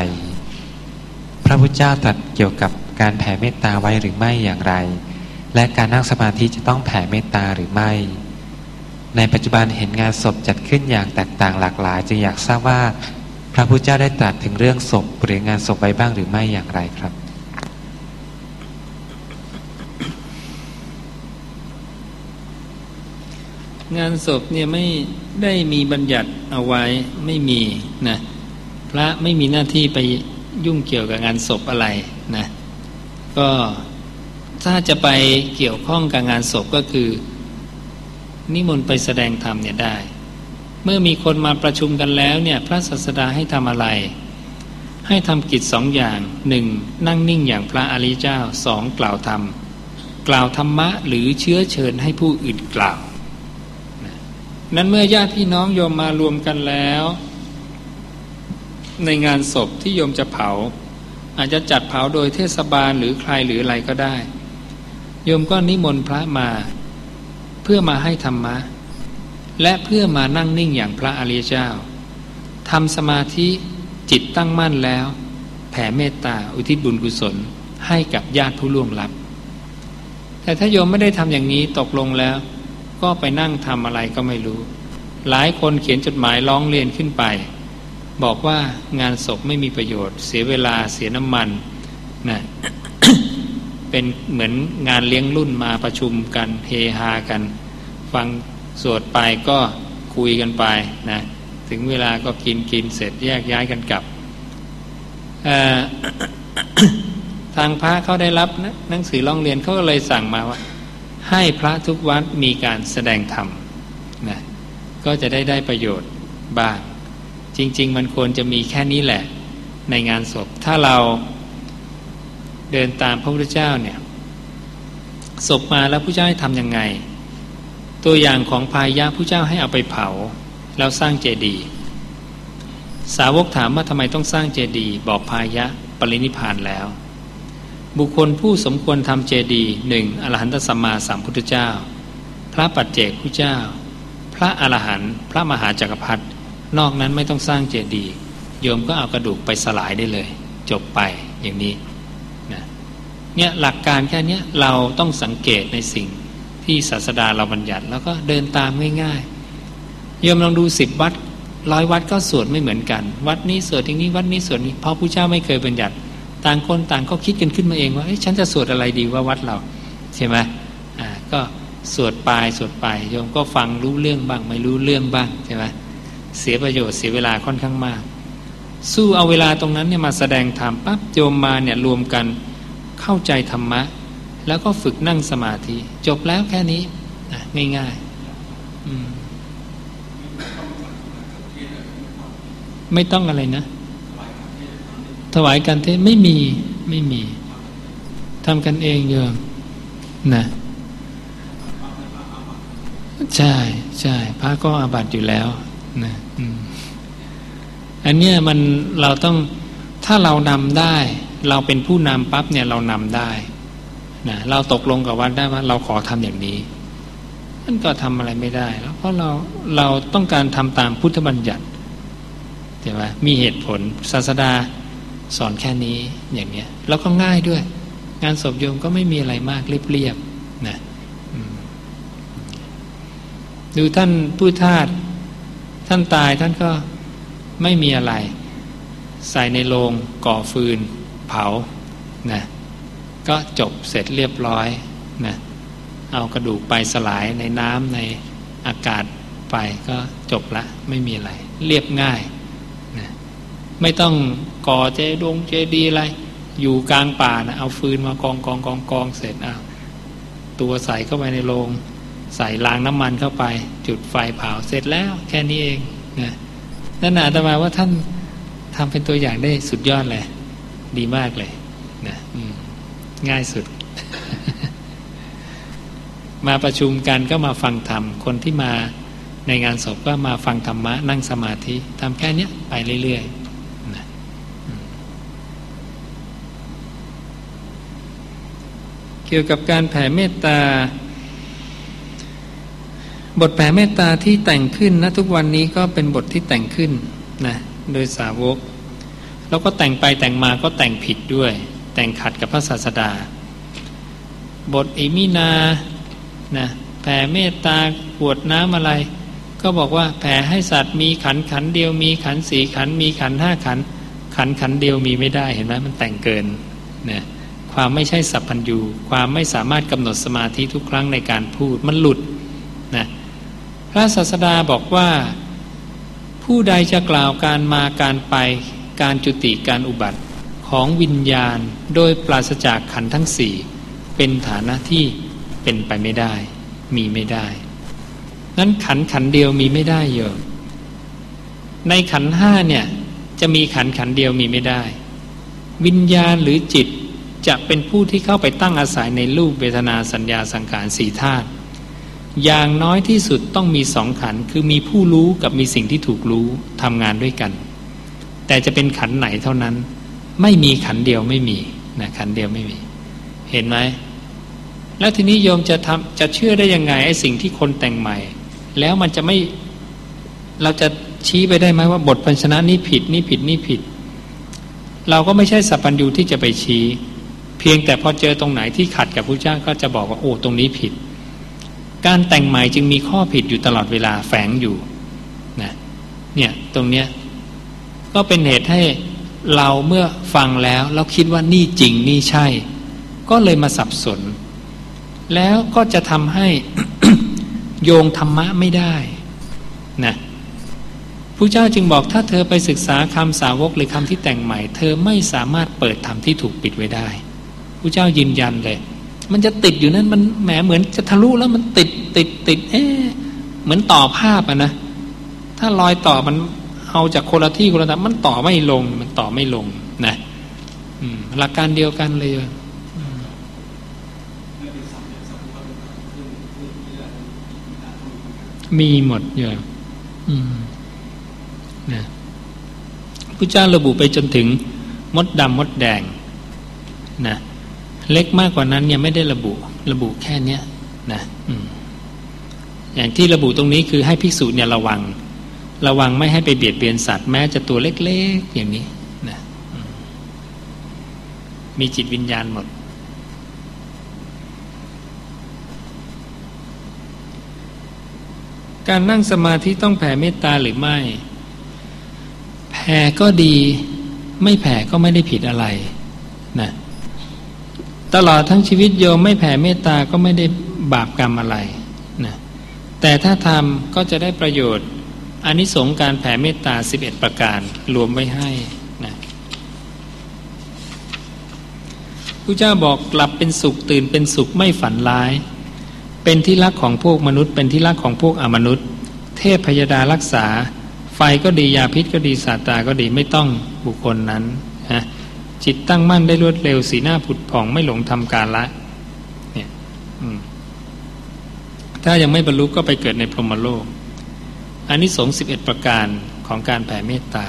ระพุทธเจ้าตรัสเกี่ยวกับการแผ่เมตตาไว้หรือไม่อย่างไร และการนั่งสมาธิจะต้องแผ่เมตตาหรือไม่ ในปัจจุบันเห็นงานศพจัดขึ้นอย่างแตกต่างหลากหลาย จึงอยากทราบว่า พระพุทธเจ้าได้ตรัสถึงเรื่องศพหรืองานศพไว้บ้างหรือไม่อย่างไรครับงานศพเนี่ยไม่ได้มีบัญญัติเอาไว้ไม่มีนะพระไม่มีหน้าที่ไป ยุ่งเกี่ยวกับงานศพอะไรนะก็ถ้าจะไปเกี่ยวข้องกับงานศพก็คือ นิมนต์ไปแสดงธรรมเนี่ยได้ เมื่อมีคนมาประชุมกันแล้วเนี่ยพระศาสดาให้ทำอะไร ให้ทำกิจสองอย่างหนึ่งนั่งนิ่งอย่างพระอริยเจ้าสองกล่าวธรรม กล่าวธรรมะหรือเชื้อเชิญให้ผู้อื่นกล่าว นั้นเมื่อญาติพี่น้องโยมมารวมกันแล้ว ในงานศพที่โยมจะเผา อาจจะจัดเผาโดยเทศบาลหรือใครหรืออะไรก็ได้ โยมก็นิมนต์พระมา เพื่อมาให้ธรรมะ และเพื่อมานั่งนิ่งอย่างพระอริยเจ้าทำสมาธิจิตตั้งมั่นแล้ว แผ่เมตตาอุทิศบุญกุศลให้กับญาติผู้ล่วงลับ แต่ถ้าโยมไม่ได้ทำอย่างนี้ตกลงแล้ว ก็ไปนั่งทำอะไรก็ไม่รู้ หลายคนเขียนจดหมายร้องเรียนขึ้นไป บอกว่างานศพไม่มีประโยชน์ เสียเวลาเสียน้ำมันนะเป็นเหมือนงานเลี้ยงรุ่นมาประชุมกันเฮฮากัน ฟังสวดไปก็คุยกันไปนะถึงเวลาก็กินกินเสร็จแยกย้ายกันกลับทางพระเขาได้รับนะหนังสือร้องเรียนเขาก็เลยสั่งมาว่า ให้พระทุกวัดมีการแสดงธรรมนะก็จะได้ได้ประโยชน์บ้าง จริง ๆ มันควรจะมีแค่นี้แหละ ในงานศพ ถ้าเราเดินตามพระพุทธเจ้าเนี่ยศพมาแล้วพระเจ้าให้ทำยังไง ตัวอย่างของพายะพระเจ้าให้เอาไปเผา แล้วสร้างเจดีย์สาวกถามว่าทำไมต้องสร้างเจดีย์บอกพายะปรินิพานแล้ว บุคคลผู้สมควรทำเจดีย์หนึ่งอรหันตสัมมาสัมพุทธเจ้า พระปัจเจกพุทธเจ้า พระอรหันต์พระมหาจักรพรรดิ นอกนั้นไม่ต้องสร้างเจดีย์โยมก็เอากระดูกไปสลายได้เลย จบไปอย่างนี้นะเนี่ยหลักการแค่นี้เราต้องสังเกตในสิ่งที่ศาสดาเราบัญญัติ แล้วก็เดินตามง่ายๆโยมลองดูสิบวัดร้อยวัดก็สวดไม่เหมือนกัน วัดนี้สวดอย่างนี้วัดนี้สวดนี้เพราะพระเจ้าไม่เคยบัญญัติ ต่างคนต่างก็คิดกันขึ้นมาเองว่าฉันจะสวดอะไรดีว่าวัดเราใช่ไหมอ่าก็สวดปลายสวดไปโยมก็ฟังรู้เรื่องบ้างไม่รู้เรื่องบ้างใช่ไหม เสียประโยชน์เสียเวลาค่อนข้างมาก สู้เอาเวลาตรงนั้นเนี่ยมาแสดงธรรมปั๊บโยมมาเนี่ยรวมกันเข้าใจธรรมะ แล้วก็ฝึกนั่งสมาธิ จบแล้วแค่นี้ง่ายๆไม่ต้องอะไรนะ ถวายการเทศไม่มีไม่มีทำกันเองโยมนะใช่ใช่พระก็อาบัติอยู่แล้ว นะอันเนี้ยมันเราต้องถ้าเรานำได้ เราเป็นผู้นำปั๊บเนี่ยเรานำได้นะเราตกลงกับวัดได้ว่าเราขอทำอย่างนี้มันก็ทำอะไรไม่ได้แล้วเพราะเราเราต้องการทำตามพุทธบัญญัติใช่ไหมมีเหตุผลศาสดาสอนแค่นี้อย่างเนี้ยแล้วก็ง่ายด้วย งานศพโยมก็ไม่มีอะไรมากเรียบๆนะดูท่านผู้ทาส ท่านตายท่านก็ไม่มีอะไร ใส่ในโลงก่อฟืน เผานะก็จบเสร็จเรียบร้อยนะเอากระดูกไปสลายในน้ำในอากาศไปก็จบละ ไม่มีอะไร เรียบง่ายนะไม่ต้องก่อเจดงเจดีอะไร อยู่กลางป่านะเอาฟืนมากองกองกองกองเสร็จเอาตัวใส่เข้าไปในโรง ใส่รางน้ำมันเข้าไป จุดไฟเผาเสร็จแล้วแค่นี้เองนะนั่นอาตมาว่าท่านทำเป็นตัวอย่างได้สุดยอดเลย ดีมากเลยนะง่ายสุด มาประชุมกันก็มาฟังธรรม คนที่มาในงานศพก็มาฟังธรรมะ นั่งสมาธิทำแค่นี้ไปเรื่อยๆนะเกี่ยวกับการแผ่เมตตา บทแผ่เมตตาที่แต่งขึ้นนะทุกวันนี้ก็เป็นบทที่แต่งขึ้นนะโดยสาวก แล้วก็แต่งไปแต่งมาก็แต่งผิดด้วย แต่งขัดกับพระศาสดา บทอิมินานะแผ่เมตตากวดน้ำอะไร ก็บอกว่าแผ่ให้สัตว์มีขันขันเดียวมีขันสีขันมีขันห้าขัน ขันขันเดียวมีไม่ได้เห็นไหมมันแต่งเกินนะความไม่ใช่สัพพัญญูความไม่สามารถกำหนดสมาธิทุกครั้งในการพูดมันหลุด พระศาสดาบอกว่า ผู้ใดจะกล่าวการมาการไป การจุติการอุบัติของวิญญาณโดยปราศจากขันทั้งสี่เป็นฐานะที่เป็นไปไม่ได้ มีไม่ได้ นั้นขันขันเดียวมีไม่ได้เยอะในขันห้าเนี่ยจะมีขันขันเดียวมีไม่ได้ วิญญาณหรือจิตจะเป็นผู้ที่เข้าไปตั้งอาศัยในรูปเวทนาสัญญาสังขารสี่ธาตุ อย่างน้อยที่สุดต้องมีสองขันคือมีผู้รู้กับมีสิ่งที่ถูกรู้ทำงานด้วยกัน แต่จะเป็นขันไหนเท่านั้น ไม่มีขันเดียวไม่มีนะขันเดียวไม่มี เห็นไหมแล้วทีนี้โยมจะทำจะเชื่อได้ยังไงไอ้สิ่งที่คนแต่งใหม่ แล้วมันจะไม่เราจะชี้ไปได้ไหมว่าบทพันชนะนี้ผิดนี่ผิดนี่ผิด เราก็ไม่ใช่สัพพัญญูที่จะไปชี้ เพียงแต่พอเจอตรงไหนที่ขัดกับพระเจ้าก็จะบอกว่าโอ้ตรงนี้ผิด การแต่งใหม่จึงมีข้อผิดอยู่ตลอดเวลาแฝงอยู่นะเนี่ยตรงเนี้ยก็เป็นเหตุให้เราเมื่อฟังแล้วเราคิดว่านี่จริงนี่ใช่ ก็เลยมาสับสน แล้วก็จะทำให้โยงธรรมะไม่ได้นะพระเจ้าจึงบอกถ้าเธอไปศึกษาคำสาวกหรือคำที่แต่งใหม่ เธอไม่สามารถเปิดธรรมที่ถูกปิดไว้ได้พระเจ้ายืนยันเลย มันจะติดอยู่นั้นมันแหมเหมือนจะทะลุแล้วมันติดติดติดเอ๊เหมือนต่อภาพอะนะถ้ารอยต่อมันเอาจากคนละที่คนละทางมันต่อไม่ลง มันต่อไม่ลงนะหลักการเดียวกันเลยมีหมดเยอะนะพระเจ้าระบุไปจนถึงมดดำมดแดงนะ เล็กมากกว่านั้นยังไม่ได้ระบุระบุแค่เนี้ยนะอย่างที่ระบุตรงนี้คือให้ภิกษุเนี่ยระวัง ระวังไม่ให้ไปเบียดเบียนสัตว์แม้จะตัวเล็กๆอย่างนี้นะมีจิตวิญญาณหมด การนั่งสมาธิต้องแผ่เมตตาหรือไม่ แผ่ก็ดี ไม่แผ่ก็ไม่ได้ผิดอะไรนะ ตลอดทั้งชีวิตโยมไม่แผ่เมตตาก็ไม่ได้บาปกรรมอะไรนะแต่ถ้าทำก็จะได้ประโยชน์อนนิสงส์การแผ่เมตตา 11 ประการรวมไว้ให้นะพระเจ้าบอกกลับเป็นสุขตื่นเป็นสุขไม่ฝันร้าย เป็นที่รักของพวกมนุษย์ เป็นที่รักของพวกอมนุษย์ เทพพยดารักษา ไฟก็ดียาพิษก็ดีสาตาก็ดีไม่ต้องบุคคลนั้นนะ จิตตั้งมั่นได้รวดเร็ว สีหน้าผุดผ่องไม่หลงทำการละ เนี่ยถ้ายังไม่บรรลุก็ไปเกิดในพรหมโลกอันนี้สงสิบเอ็ดประการของการแผ่เมตตา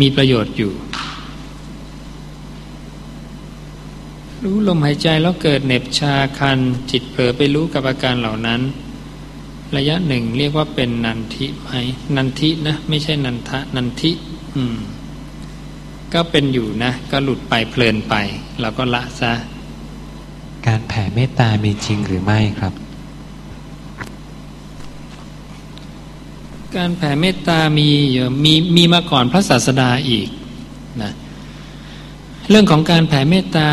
มีประโยชน์อยู่ รู้ลมหายใจแล้วเกิดเหน็บชาคัน จิตเผลอไปรู้กับอาการเหล่านั้น ระยะหนึ่งเรียกว่าเป็นนันทิไหมนันทินะ ไม่ใช่นันทะนันทิ อืม ก็เป็นอยู่นะ ก็หลุดไปเพลินไป เราก็ละซะ การแผ่เมตตามีจริงหรือไม่ครับ การแผ่เมตตามีอยู่มีมีมาก่อนพระศาสดาอีกนะเรื่องของการแผ่เมตตา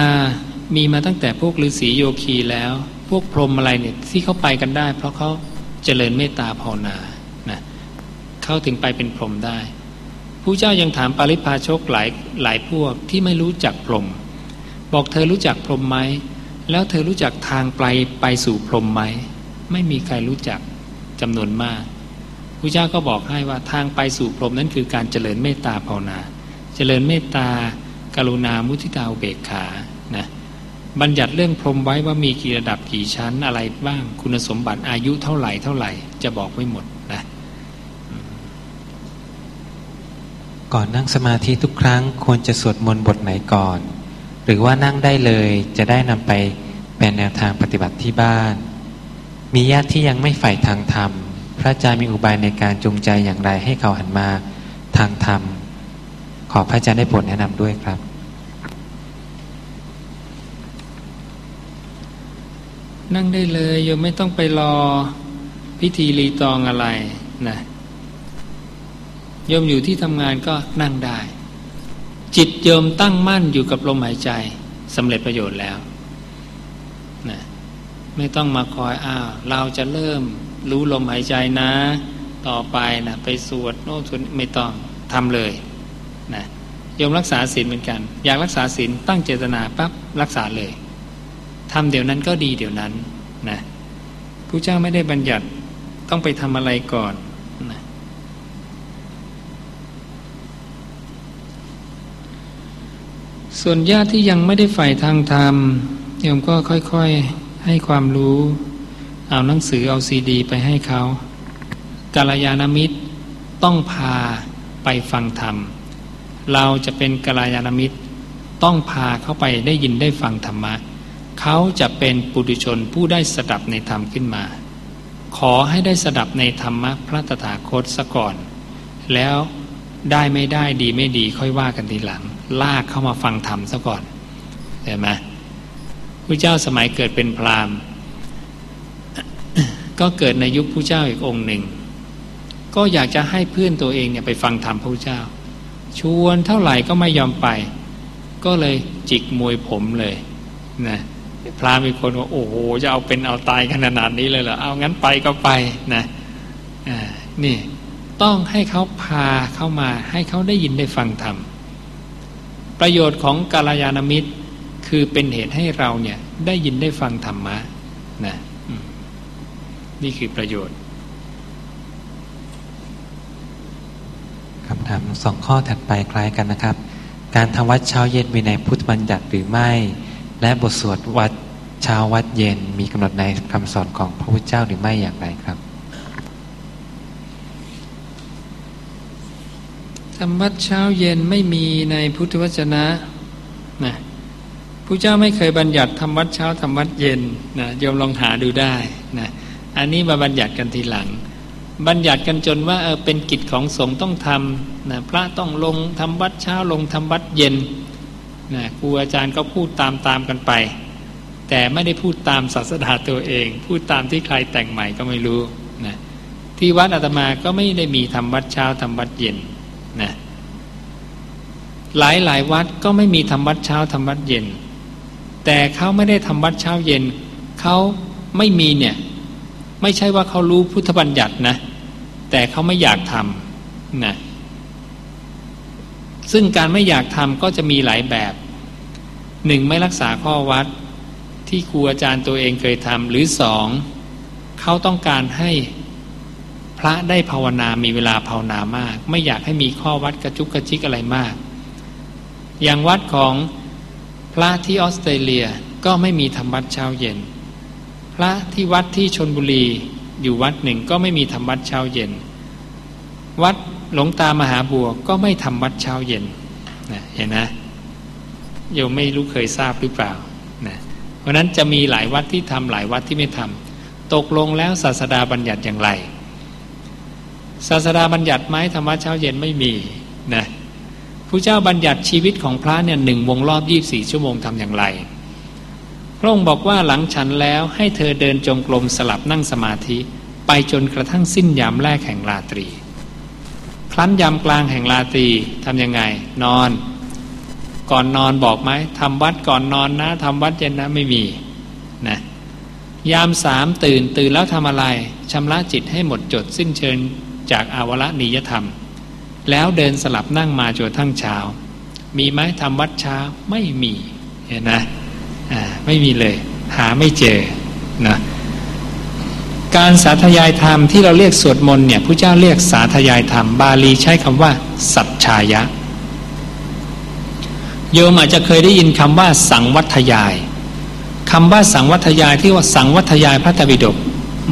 มีมาตั้งแต่พวกฤาษีโยคีแล้ว พวกพรหมอะไรเนี่ยที่เขาไปกันได้ เพราะเขาเจริญเมตตาภาวนานะเข้าถึงไปเป็นพรหมได้ ผู้เจ้ายังถามปาริพาชกหลายหลายพวกที่ไม่รู้จักพรหมบอกเธอรู้จักพรหมไหมแล้วเธอรู้จักทางไปไปสู่พรหมไหมไม่มีใครรู้จักจำนวนมากพระเจ้าก็บอกให้ว่าทางไปสู่พรหมนั้นคือการเจริญเมตตาภาวนา เจริญเมตตากรุณามุทิตาอุเบกขานะบัญญัติเรื่องพรหมไว้ว่ามีกี่ระดับกี่ชั้นอะไรบ้างคุณสมบัติอายุเท่าไหร่เท่าไหร่ จะบอกไว้หมดนะ ก่อนนั่งสมาธิทุกครั้งควรจะสวดมนต์บทไหนก่อน หรือว่านั่งได้เลยจะได้นำไปเป็นแนวทางปฏิบัติที่บ้าน มีญาติที่ยังไม่ใฝ่ทางธรรม พระอาจารย์มีอุบายในการจูงใจอย่างไรให้เขาหันมาทางธรรม ขอพระอาจารย์ได้โปรดแนะนำด้วยครับ นั่งได้เลยโยมไม่ต้องไปรอพิธีรีตองอะไรนะ โยมอยู่ที่ทำงานก็นั่งได้ จิตโยมตั้งมั่นอยู่กับลมหายใจสำเร็จประโยชน์แล้วนะไม่ต้องมาคอยอ้าวเราจะเริ่มรู้ลมหายใจนะ ต่อไปนะไปสวดโน้ตไม่ต้องทำเลยนะโยมรักษาศีลเหมือนกัน อยากรักษาศีลตั้งเจตนาปั๊บรักษาเลยทำเดี๋ยวนั้นก็ดีเดี๋ยวนั้นนะผู้เจ้าไม่ได้บัญญัติต้องไปทำอะไรก่อนนะ ส่วนญาติที่ยังไม่ได้ใฝ่ทางธรรมโยมก็ค่อยๆให้ความรู้ เอาหนังสือเอาซีดี ไปให้เขากาลยานามิตรต้องพาไปฟังธรรม เราจะเป็นกาลยานามิตรต้องพาเขาไปได้ยินได้ฟังธรรมะเขาจะเป็นปุถุชนผู้ได้สดับในธรรมขึ้นมา ขอให้ได้สดับในธรรมะพระตถาคตซะก่อน แล้วได้ไม่ได้ดีไม่ดีค่อยว่ากันทีหลัง ลากเข้ามาฟังธรรมซะก่อนเห็นไหมพระเจ้าสมัยเกิดเป็นพราหมณ์ ก็เกิดในยุคพระเจ้าอีกองค์หนึ่ง ก็อยากจะให้เพื่อนตัวเองเนี่ยไปฟังธรรมพระเจ้า ชวนเท่าไหร่ก็ไม่ยอมไป ก็เลยจิกมวยผมเลยนะพระมีคนว่าโอ้โหจะเอาเป็นเอาตายขนาดนี้เลยเหรอเอางั้นไปก็ไปนะอ่านี่ต้องให้เขาพาเข้ามาให้เขาได้ยินได้ฟังธรรม ประโยชน์ของกาลยานมิตร คือเป็นเหตุให้เราเนี่ยได้ยินได้ฟังธรรมะนะนี่คือประโยชน์คำถามสองข้อถัดไปคล้ายกันนะครับ การทำวัดเช้าเย็นมีในพุทธบัญญัติหรือไม่ และบทสวดวัดเช้าวัดเย็นมีกำหนดในคำสอนของพระพุทธเจ้าหรือไม่อย่างไรครับ ธรรมวัดเช้าเย็นไม่มีในพุทธวจนะนะพระเจ้าไม่เคยบัญญัติทำวัดเช้าทำวัดเย็นนะโยมลองหาดูได้นะอันนี้มาบัญญัติกันทีหลัง บัญญัติกันจนว่าเออเป็นกิจของสงฆ์ต้องทำนะพระต้องลงทำวัดเช้าลงทำวัดเย็นนะครูอาจารย์ก็พูดตามตามกันไป แต่ไม่ได้พูดตามศาสดาตัวเอง พูดตามที่ใครแต่งใหม่ก็ไม่รู้นะที่วัดอาตมาก็ไม่ได้มีทำวัดเช้าทำวัดเย็น นะหลายหลายวัดก็ไม่มีทำวัดเช้าทำวัดเย็น แต่เขาไม่ได้ทำวัดเช้าเย็นเขาไม่มีเนี่ย ไม่ใช่ว่าเขารู้พุทธบัญญัตินะ แต่เขาไม่อยากทำนะซึ่งการไม่อยากทำก็จะมีหลายแบบหนึ่งไม่รักษาข้อวัดที่ครูอาจารย์ตัวเองเคยทำหรือสองเขาต้องการให้ พระได้ภาวนามีเวลาภาวนามาก ไม่อยากให้มีข้อวัดกระจุกกระจิกอะไรมาก อย่างวัดของพระที่ออสเตรเลียก็ไม่มีทำวัดเช้าเย็น พระที่วัดที่ชนบุรีอยู่วัดหนึ่งก็ไม่มีทำวัดเช้าเย็น วัดหลวงตามหาบัวก็ไม่ทำวัดเช้าเย็นนะเห็นนะโยมไม่รู้เคยทราบหรือเปล่านะเพราะนั้นจะมีหลายวัดที่ทำหลายวัดที่ไม่ทำตกลงแล้วศาสดาบัญญัติอย่างไร ศาสดาบัญญัติไหมธรรมะเช้าเย็นไม่มีนะผู้เจ้าบัญญัติชีวิตของพระเนี่ยหนึ่งวงรอบยี่สี่ชั่วโมงทำอย่างไร พระองค์บอกว่าหลังฉันแล้วให้เธอเดินจงกรมสลับนั่งสมาธิ ไปจนกระทั่งสิ้นยามแรกแห่งราตรี ครั้นยามกลางแห่งราตรีทำยังไง นอน ก่อนนอนบอกไหมทำวัดก่อนนอนนะทำวัดเย็นนะไม่มีนะยามสามตื่นตื่นแล้วทำอะไรชำระจิตให้หมดจดสิ้นเชิญ จากอาวรณียธรรม แล้วเดินสลับนั่งมาจนทั้งเช้า มีไหมทำวัดเช้าไม่มีเห็นนะอ่าไม่มีเลย หาไม่เจอนะการสาธยายธรรมที่เราเรียกสวดมนต์เนี่ยผู้เจ้าเรียกสาธยายธรรม บาลีใช้คำว่า สัจชายะ โยมอาจจะเคยได้ยินคำว่า สังวัทยายคำว่าสังวัทยายที่ว่าสังวัทยายพระตบิดก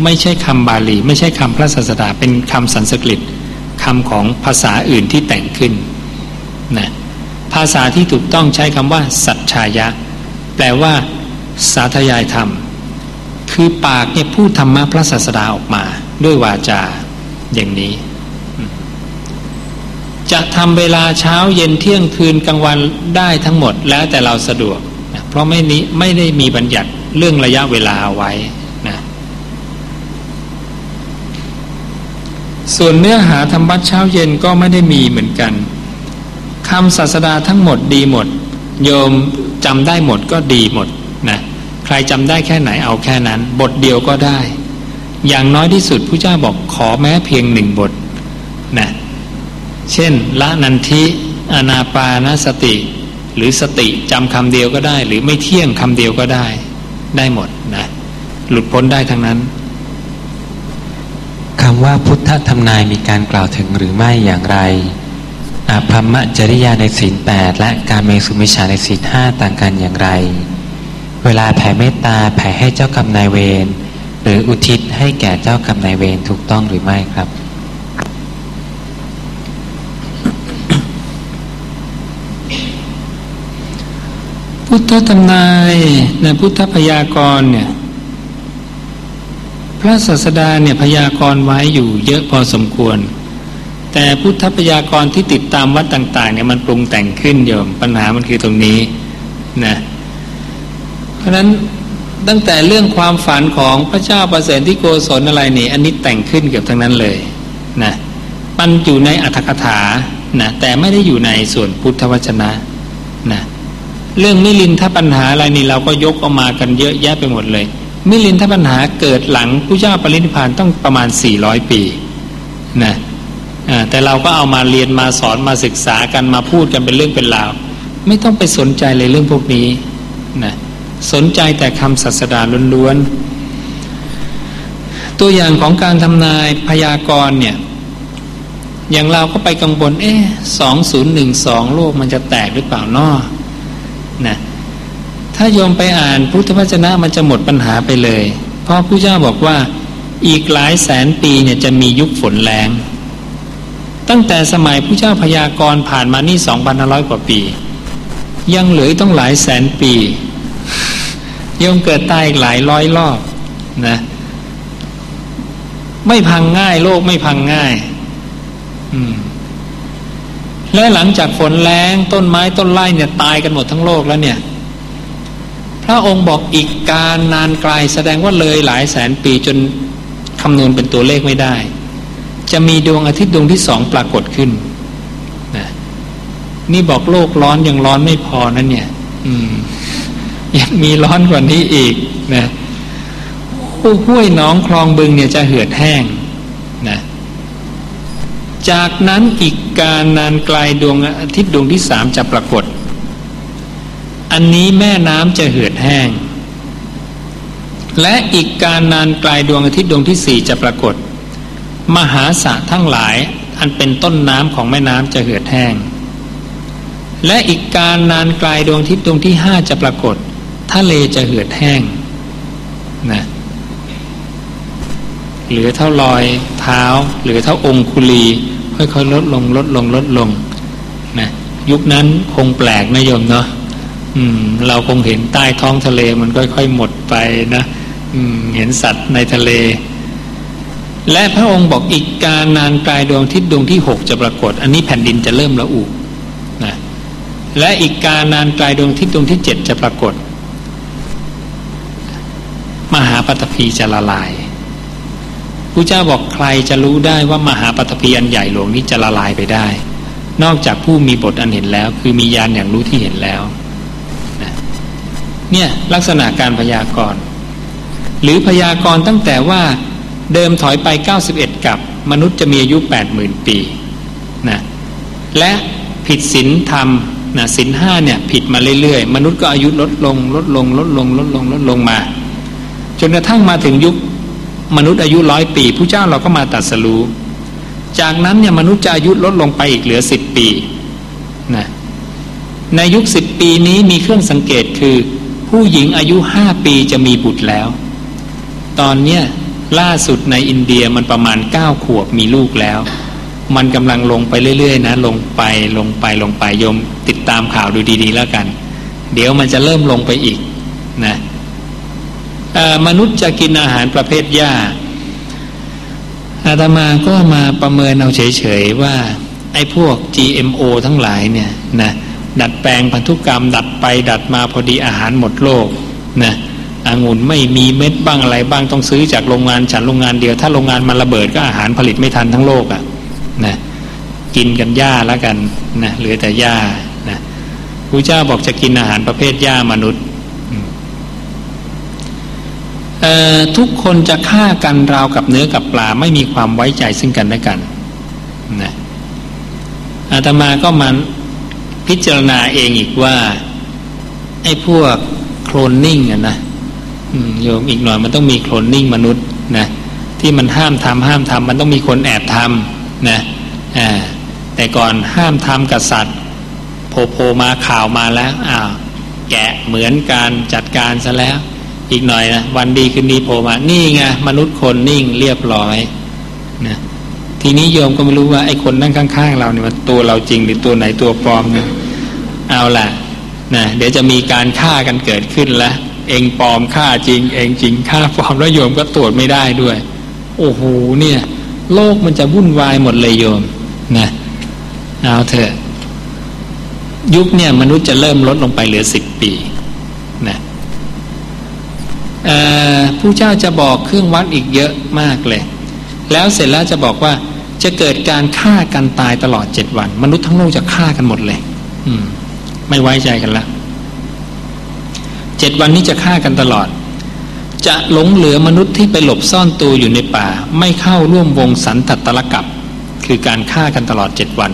ไม่ใช่คำบาลี ไม่ใช่คำพระศาสดาเป็นคำสันสกฤตคำของภาษาอื่นที่แต่งขึ้นนะภาษาที่ถูกต้องใช้คำว่า สัจชายะ แปลว่า สาธยายธรรม คือปากเนี่ยพูดธรรมะพระศาสดาออกมา ด้วยวาจาอย่างนี้ จะทำเวลาเช้าเย็นเที่ยงคืนกลางวันได้ทั้งหมดแล้วแต่เราสะดวก เพราะไม่นี้ไม่ได้มีบัญญัติเรื่องระยะเวลาไว้ ส่วนเนื้อหาธรรมบัตรเช้าเย็นก็ไม่ได้มีเหมือนกันคำศาสดาทั้งหมดดีหมด โยมจำได้หมดก็ดีหมดนะใครจำได้แค่ไหนเอาแค่นั้น บทเดียวก็ได้ อย่างน้อยที่สุดผู้เจ้าบอกขอแม้เพียงหนึ่งบทนะเช่น ละนันทิอนาปานสติ หรือสติจำคำเดียวก็ได้ หรือไม่เที่ยงคำเดียวก็ได้ ได้หมดนะหลุดพ้นได้ทั้งนั้น คำว่าพุทธธรรมนายมีการกล่าวถึงหรือไม่อย่างไรอาภัมมจริยาในศีลแปดและการเมสุมิชาในศีลห้าต่างกันอย่างไร เวลาแผ่เมตตาแผ่ให้เจ้ากรรมนายเวรหรืออุทิศให้แก่เจ้ากรรมนายเวรถูกต้องหรือไม่ครับ พุทธธรรมนายในพุทธพยากรเนี่ย ระศาสดาเนี่ยพยากรณ์ไว้อยู่เยอะพอสมควร แต่พุทธพยากรณ์ที่ติดตามวัดต่างๆเนี่ยมันปรุงแต่งขึ้นโยมปัญหามันคือตรงนี้นะเพราะฉะนั้นตั้งแต่เรื่องความฝันของพระเจ้าประเสริฐที่โกศลอะไรนี่อันนี้แต่งขึ้นเกือบทั้งนั้นเลยนะมันอยู่ในอัตถกถานะแต่ไม่ได้อยู่ในส่วนพุทธวจนะนะเรื่องมิลินถ้าปัญหาอะไรนี่เราก็ยกออกมากันเยอะแยะไปหมดเลย มิลินทปัญหาเกิดหลังผู้เจ้าปรินิพานต้องประมาณ 400 ปีนะแต่เราก็เอามาเรียนมาสอนมาศึกษากันมาพูดกันเป็นเรื่องเป็นราว ไม่ต้องไปสนใจเลยเรื่องพวกนี้นะสนใจแต่คำศาสดาล้วนๆตัวอย่างของการทำนายพยากรณ์เนี่ยอย่างเราก็ไปกังวลเอ๊ะสองศูนย์หนึ่งสองโลกมันจะแตกหรือเปล่านาะนะ ถ้าโยมไปอ่านพุทธวจนะมันจะหมดปัญหาไปเลย เพราะพระเจ้าบอกว่าอีกหลายแสนปีเนี่ยจะมียุคฝนแรงตั้งแต่สมัยพระเจ้าพยากรณ์ผ่านมานี่สองพันห้าร้อยกว่าปี ยังเหลือต้องหลายแสนปีโยมเกิดตายอีกหลายร้อยรอบนะไม่พังง่ายโลกไม่พังง่าย อืม และหลังจากฝนแรงต้นไม้ต้นไม้เนี่ย ตายกันหมดทั้งโลกแล้วเนี่ย พระองค์บอกอีกการนานไกลแสดงว่าเลยหลายแสนปีจนคำนวณเป็นตัวเลขไม่ได้ จะมีดวงอาทิตย์ดวงที่สองปรากฏขึ้นนะนี่บอกโลกร้อนยังร้อนไม่พอนั่นเนี่ย อืมยังมีร้อนกว่านี้อีกนะห้วยน้องคลองบึงเนี่ยจะเหือดแห้งนะจากนั้นอีกการนานไกลดวงอาทิตย์ดวงที่สามจะปรากฏ อันนี้แม่น้ำจะเหือดแห้ง และอีกการนานกลายดวงอาทิตย์ดวงที่สี่จะปรากฏ มหาสะทั้งหลายอันเป็นต้นน้ำของแม่น้ำจะเหือดแห้ง และอีกการนานกลายดวงอาทิตย์ดวงที่ห้าจะปรากฏ ทะเลจะเหือดแห้งนะเหลือเท่ารอยเท้าเหลือเท่าองคุลี ค่อยๆลดลงลดลงลดลงนะยุคนั้นคงแปลกนะโยมเนาะ อืม เราคงเห็นใต้ท้องทะเลมันค่อยๆหมดไปนะอืม เห็นสัตว์ในทะเล และพระองค์บอกอีกการนานกลายดวงทิศดวงที่หกจะปรากฏ อันนี้แผ่นดินจะเริ่มละอุนะและอีกการนานกลายดวงทิศดวงที่เจ็ดจะปรากฏ มหาปฐพีจะละลายพระเจ้าบอกใครจะรู้ได้ว่ามหาปฐพีอันใหญ่หลวงนี้จะละลายไปได้ นอกจากผู้มีบทอันเห็นแล้ว คือมียานอย่างรู้ที่เห็นแล้ว เนี่ยลักษณะการพยากรณ์ หรือพยากรณ์ตั้งแต่ว่าเดิมถอยไป 91 กับ มนุษย์จะมีอายุ 80,000 ปีนะและผิดศีลธรรมนะศีลห้าเนี่ยผิดมาเรื่อยๆ มนุษย์ก็อายุลดลงลดลงลดลงลดลงลดลงมา จนกระทั่งมาถึงยุคมนุษย์อายุร้อยปีผู้เจ้าเราก็มาตัดสรู้จากนั้นเนี่ยมนุษย์จะอายุลดลงไปอีกเหลือสิบปีนะในยุคสิบปีนี้มีเครื่องสังเกตคือ ผู้หญิงอายุห้าปีจะมีบุตรแล้ว ตอนเนี้ยล่าสุดในอินเดียมันประมาณเก้าขวบมีลูกแล้ว มันกำลังลงไปเรื่อยๆนะ ลงไปลงไปลงไปยมติดตามข่าวดูดีๆแล้วกัน เดี๋ยวมันจะเริ่มลงไปอีกนะมนุษย์จะกินอาหารประเภทหญ้าอาตมาก็มาประเมินเอาเฉยๆว่า ไอ้พวก GMO ทั้งหลายเนี่ยนะ ดัดแปลงพันธุกรรม ดัดไปดัดมาพอดีอาหารหมดโลกนะองุ่นไม่มีเม็ดบ้างอะไรบ้างต้องซื้อจากโรงงานฉันโรงงานเดียว ถ้าโรงงานมันระเบิดก็อาหารผลิตไม่ทันทั้งโลกอะ่ะนะกินกันหญ้าแล้วกันนะเหลือแต่หญ้านะพระเจ้าบอกจะกินอาหารประเภทหญ้ามนุษย์ทุกคนจะฆ่ากันราวกับเนื้อกับปลาไม่มีความไว้ใจซึ่งกันและกันนะอาตมาก็มัน พิจารณาเองอีกว่า ไอ้พวกโคลนนิ่งอะนะโยมอีกหน่อยมันต้องมีโคลนนิ่งมนุษย์นะที่มันห้ามทำห้ามทำมันต้องมีคนแอบทำนะอ่าแต่ก่อนห้ามทำกับสัตว์โผโผมาข่าวมาแล้วอ้าวแกะเหมือนการจัดการซะแล้ว อีกหน่อยนะวันดีคืนดีโผล่มานี่ไงมนุษย์คนนิ่งเรียบร้อยนะ ทีนี้โยมก็ไม่รู้ว่าไอ้คนนั่งข้าง ๆ เราเนี่ยมันตัวเราจริงหรือตัวไหนตัวปลอมเนี่ยเอาล่ะนะเดี๋ยวจะมีการฆ่ากันเกิดขึ้นล้วเองปลอมฆ่าจริง เองจริงฆ่าปลอมแล้วโยมก็ตรวจไม่ได้ด้วย โอ้โหเนี่ย โลกมันจะวุ่นวายหมดเลยโยมนะเอาเถอะยุคเนี่ยมนุษย์จะเริ่มลดลงไปเหลือสิบปีนะผู้เจ้าจะบอกเครื่องวัดอีกเยอะมากเลย แล้วเสร็จแล้วจะบอกว่า จะเกิดการฆ่ากันตายตลอดเจ็ดวัน มนุษย์ทั้งโลกจะฆ่ากันหมดเลย อืม ไม่ไว้ใจกันละเจ็ดวันนี้จะฆ่ากันตลอด จะหลงเหลือมนุษย์ที่ไปหลบซ่อนตัวอยู่ในป่า ไม่เข้าร่วมวงสันตัตตะกับ คือการฆ่ากันตลอดเจ็ดวัน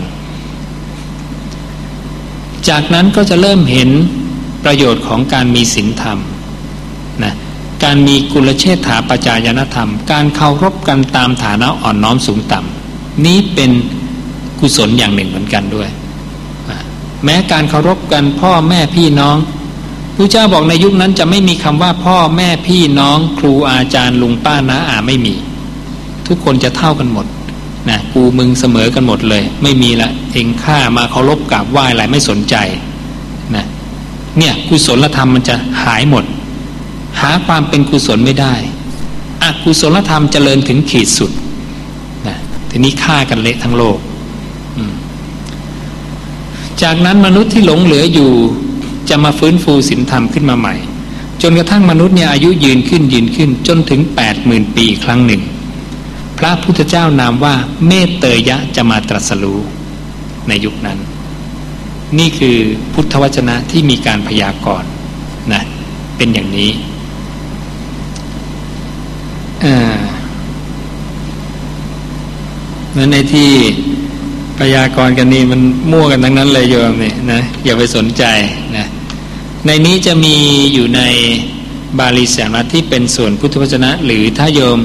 จากนั้นก็จะเริ่มเห็นประโยชน์ของการมีศีลธรรมนะการมีกุลเชษฐาปจายนธรรม การเคารพกันตามฐานะอ่อนน้อมสูงต่ำ นี้เป็นกุศลอย่างหนึ่งเหมือนกันด้วย แม้การเคารพกันพ่อแม่พี่น้องพระเจ้าบอกในยุคนั้นจะไม่มีคำว่าพ่อแม่พี่น้อง ครูอาจารย์ลุงป้าน้าอาไม่มี ทุกคนจะเท่ากันหมดนะกูมึงเสมอกันหมดเลย ไม่มีละเองข้ามาเคารพกราบไหว้อะไรไม่สนใจนะเนี่ยกุศลธรรมมันจะหายหมด หาความเป็นกุศลไม่ได้อกุศลธรรมเจริญถึงขีดสุด ทีนี้ฆ่ากันเละทั้งโลกจากนั้นมนุษย์ที่หลงเหลืออยู่ จะมาฟื้นฟูศีลธรรมขึ้นมาใหม่ จนกระทั่งมนุษย์เนี่ยอายุยืนขึ้นยืนขึ้น จนถึงแปดหมื่นปีครั้งหนึ่ง พระพุทธเจ้านามว่า เมตเตยะจะมาตรัสรู้ในยุคนั้น นี่คือพุทธวจนะที่มีการพยากรณ์นะเป็นอย่างนี้ นั้นในที่พยากรณ์กันนี่มันมั่วกันทั้งนั้นเลยโยมเนี่ยนะอย่าไปสนใจนะในนี้จะมีอยู่ในบาลีสงรัฐที่เป็นส่วนพุทธวจนะ หรือถ้าโยม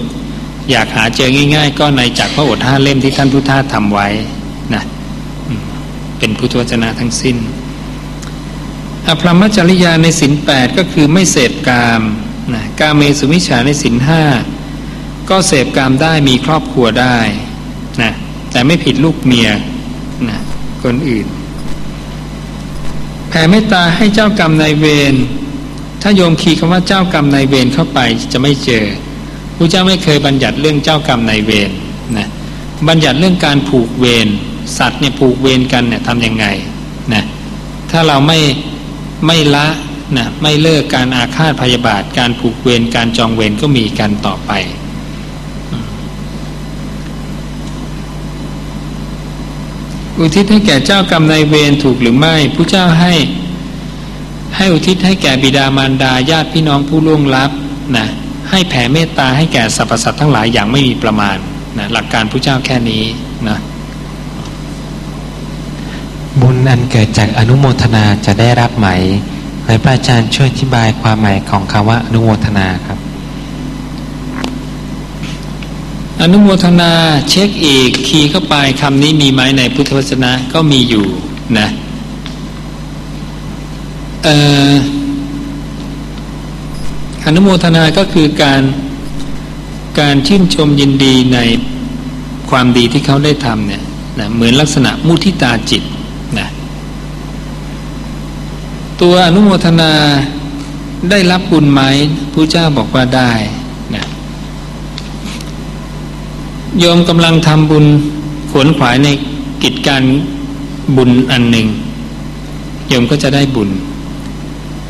อยากหาเจอง่าย ๆ ก็ในจากพระโอษฐ์ห้าเล่มที่ท่านพุทธาทำไว้นะเป็นพุทธวจนะทั้งสิ้นอภรมจริยาในสินแปดก็คือไม่เสพกามนะกาเมสุมิชาในสินห้าก็เสพกรรมได้มีครอบครัวได้ นะแต่ไม่ผิดลูกเมียนะคนอื่น แผ่เมตตาให้เจ้ากรรมนายเวรถ้าโยมคีย์คำว่าเจ้ากรรมนายเวรเข้าไปจะไม่เจอพระเจ้าไม่เคยบัญญัติเรื่องเจ้ากรรมนายเวรนะบัญญัติเรื่องการผูกเวรสัตว์เนี่ยผูกเวรกันเนี่ยทำยังไงนะถ้าเราไม่ไม่ละนะไม่เลิกการอาฆาตพยาบาท การผูกเวรการจองเวรก็มีกันต่อไป อุทิศให้แก่เจ้ากรรมนายเวรถูกหรือไม่ผู้เจ้าให้ให้อุทิศให้แก่บิดามารดาญาติพี่น้องผู้ล่วงลับนะให้แผ่เมตตาให้แก่สรรพสัตว์ทั้งหลายอย่างไม่มีประมาณนะหลักการผู้เจ้าแค่นี้นะบุญอันเกิดจากอนุโมทนาจะได้รับไหมขอพระอาจารย์ช่วยอธิบายความหมายของคำว่าอนุโมทนาครับ อนุโมทนาเช็คอีกคีย์เข้าไปคำนี้มีไหมในพุทธวจนะก็มีอยู่นะอนุโมทนาก็คือการการชื่นชมยินดีในความดีที่เขาได้ทำเนี่ยนะเหมือนลักษณะมุทิตาจิตนะตัวอนุโมทนาได้รับบุญไหมผู้เจ้าบอกว่าได้นะ โยมกำลังทำบุญขวนขวายในกิจการบุญอันหนึ่งโยมก็จะได้บุญ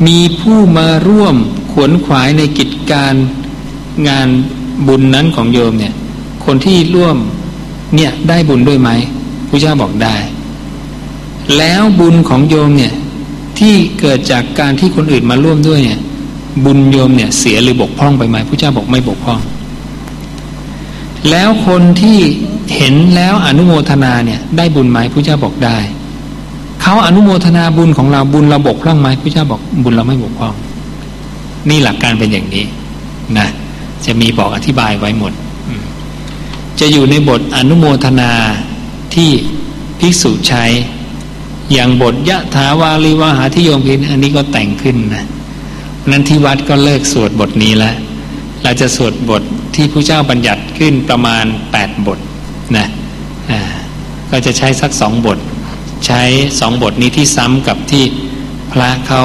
มีผู้มาร่วมขวนขวายในกิจการงานบุญนั้นของโยมเนี่ย คนที่ร่วมเนี่ยได้บุญด้วยไหมพระเจ้าบอกได้ แล้วบุญของโยมเนี่ยที่เกิดจากการที่คนอื่นมาร่วมด้วยเนี่ย บุญโยมเนี่ยเสียหรือบกพร่องไปไหมพระเจ้าบอกไม่บกพร่อง แล้วคนที่เห็นแล้วอนุโมทนาเนี่ยได้บุญไหมพระเจ้าบอกได้เขาอนุโมทนาบุญของเราบุญเราบกพร่องไหมพระเจ้าบอกบุญเราไม่บกพร่อง นี่หลักการเป็นอย่างนี้นะจะมีบอกอธิบายไว้หมด จะอยู่ในบทอนุโมทนาที่ภิกษุใช้อย่างบทยะถาวาลีวาหาที่โยมพินอันนี้ก็แต่งขึ้นนะนั้นที่วัดก็เลิกสวดบทนี้แล้วเราจะสวดบท ที่พระเจ้าบัญญัติขึ้นประมาณแปดบทนะก็จะใช้สักสองบท ใช้สองบทนี้ที่ซ้ำกับที่พระเขา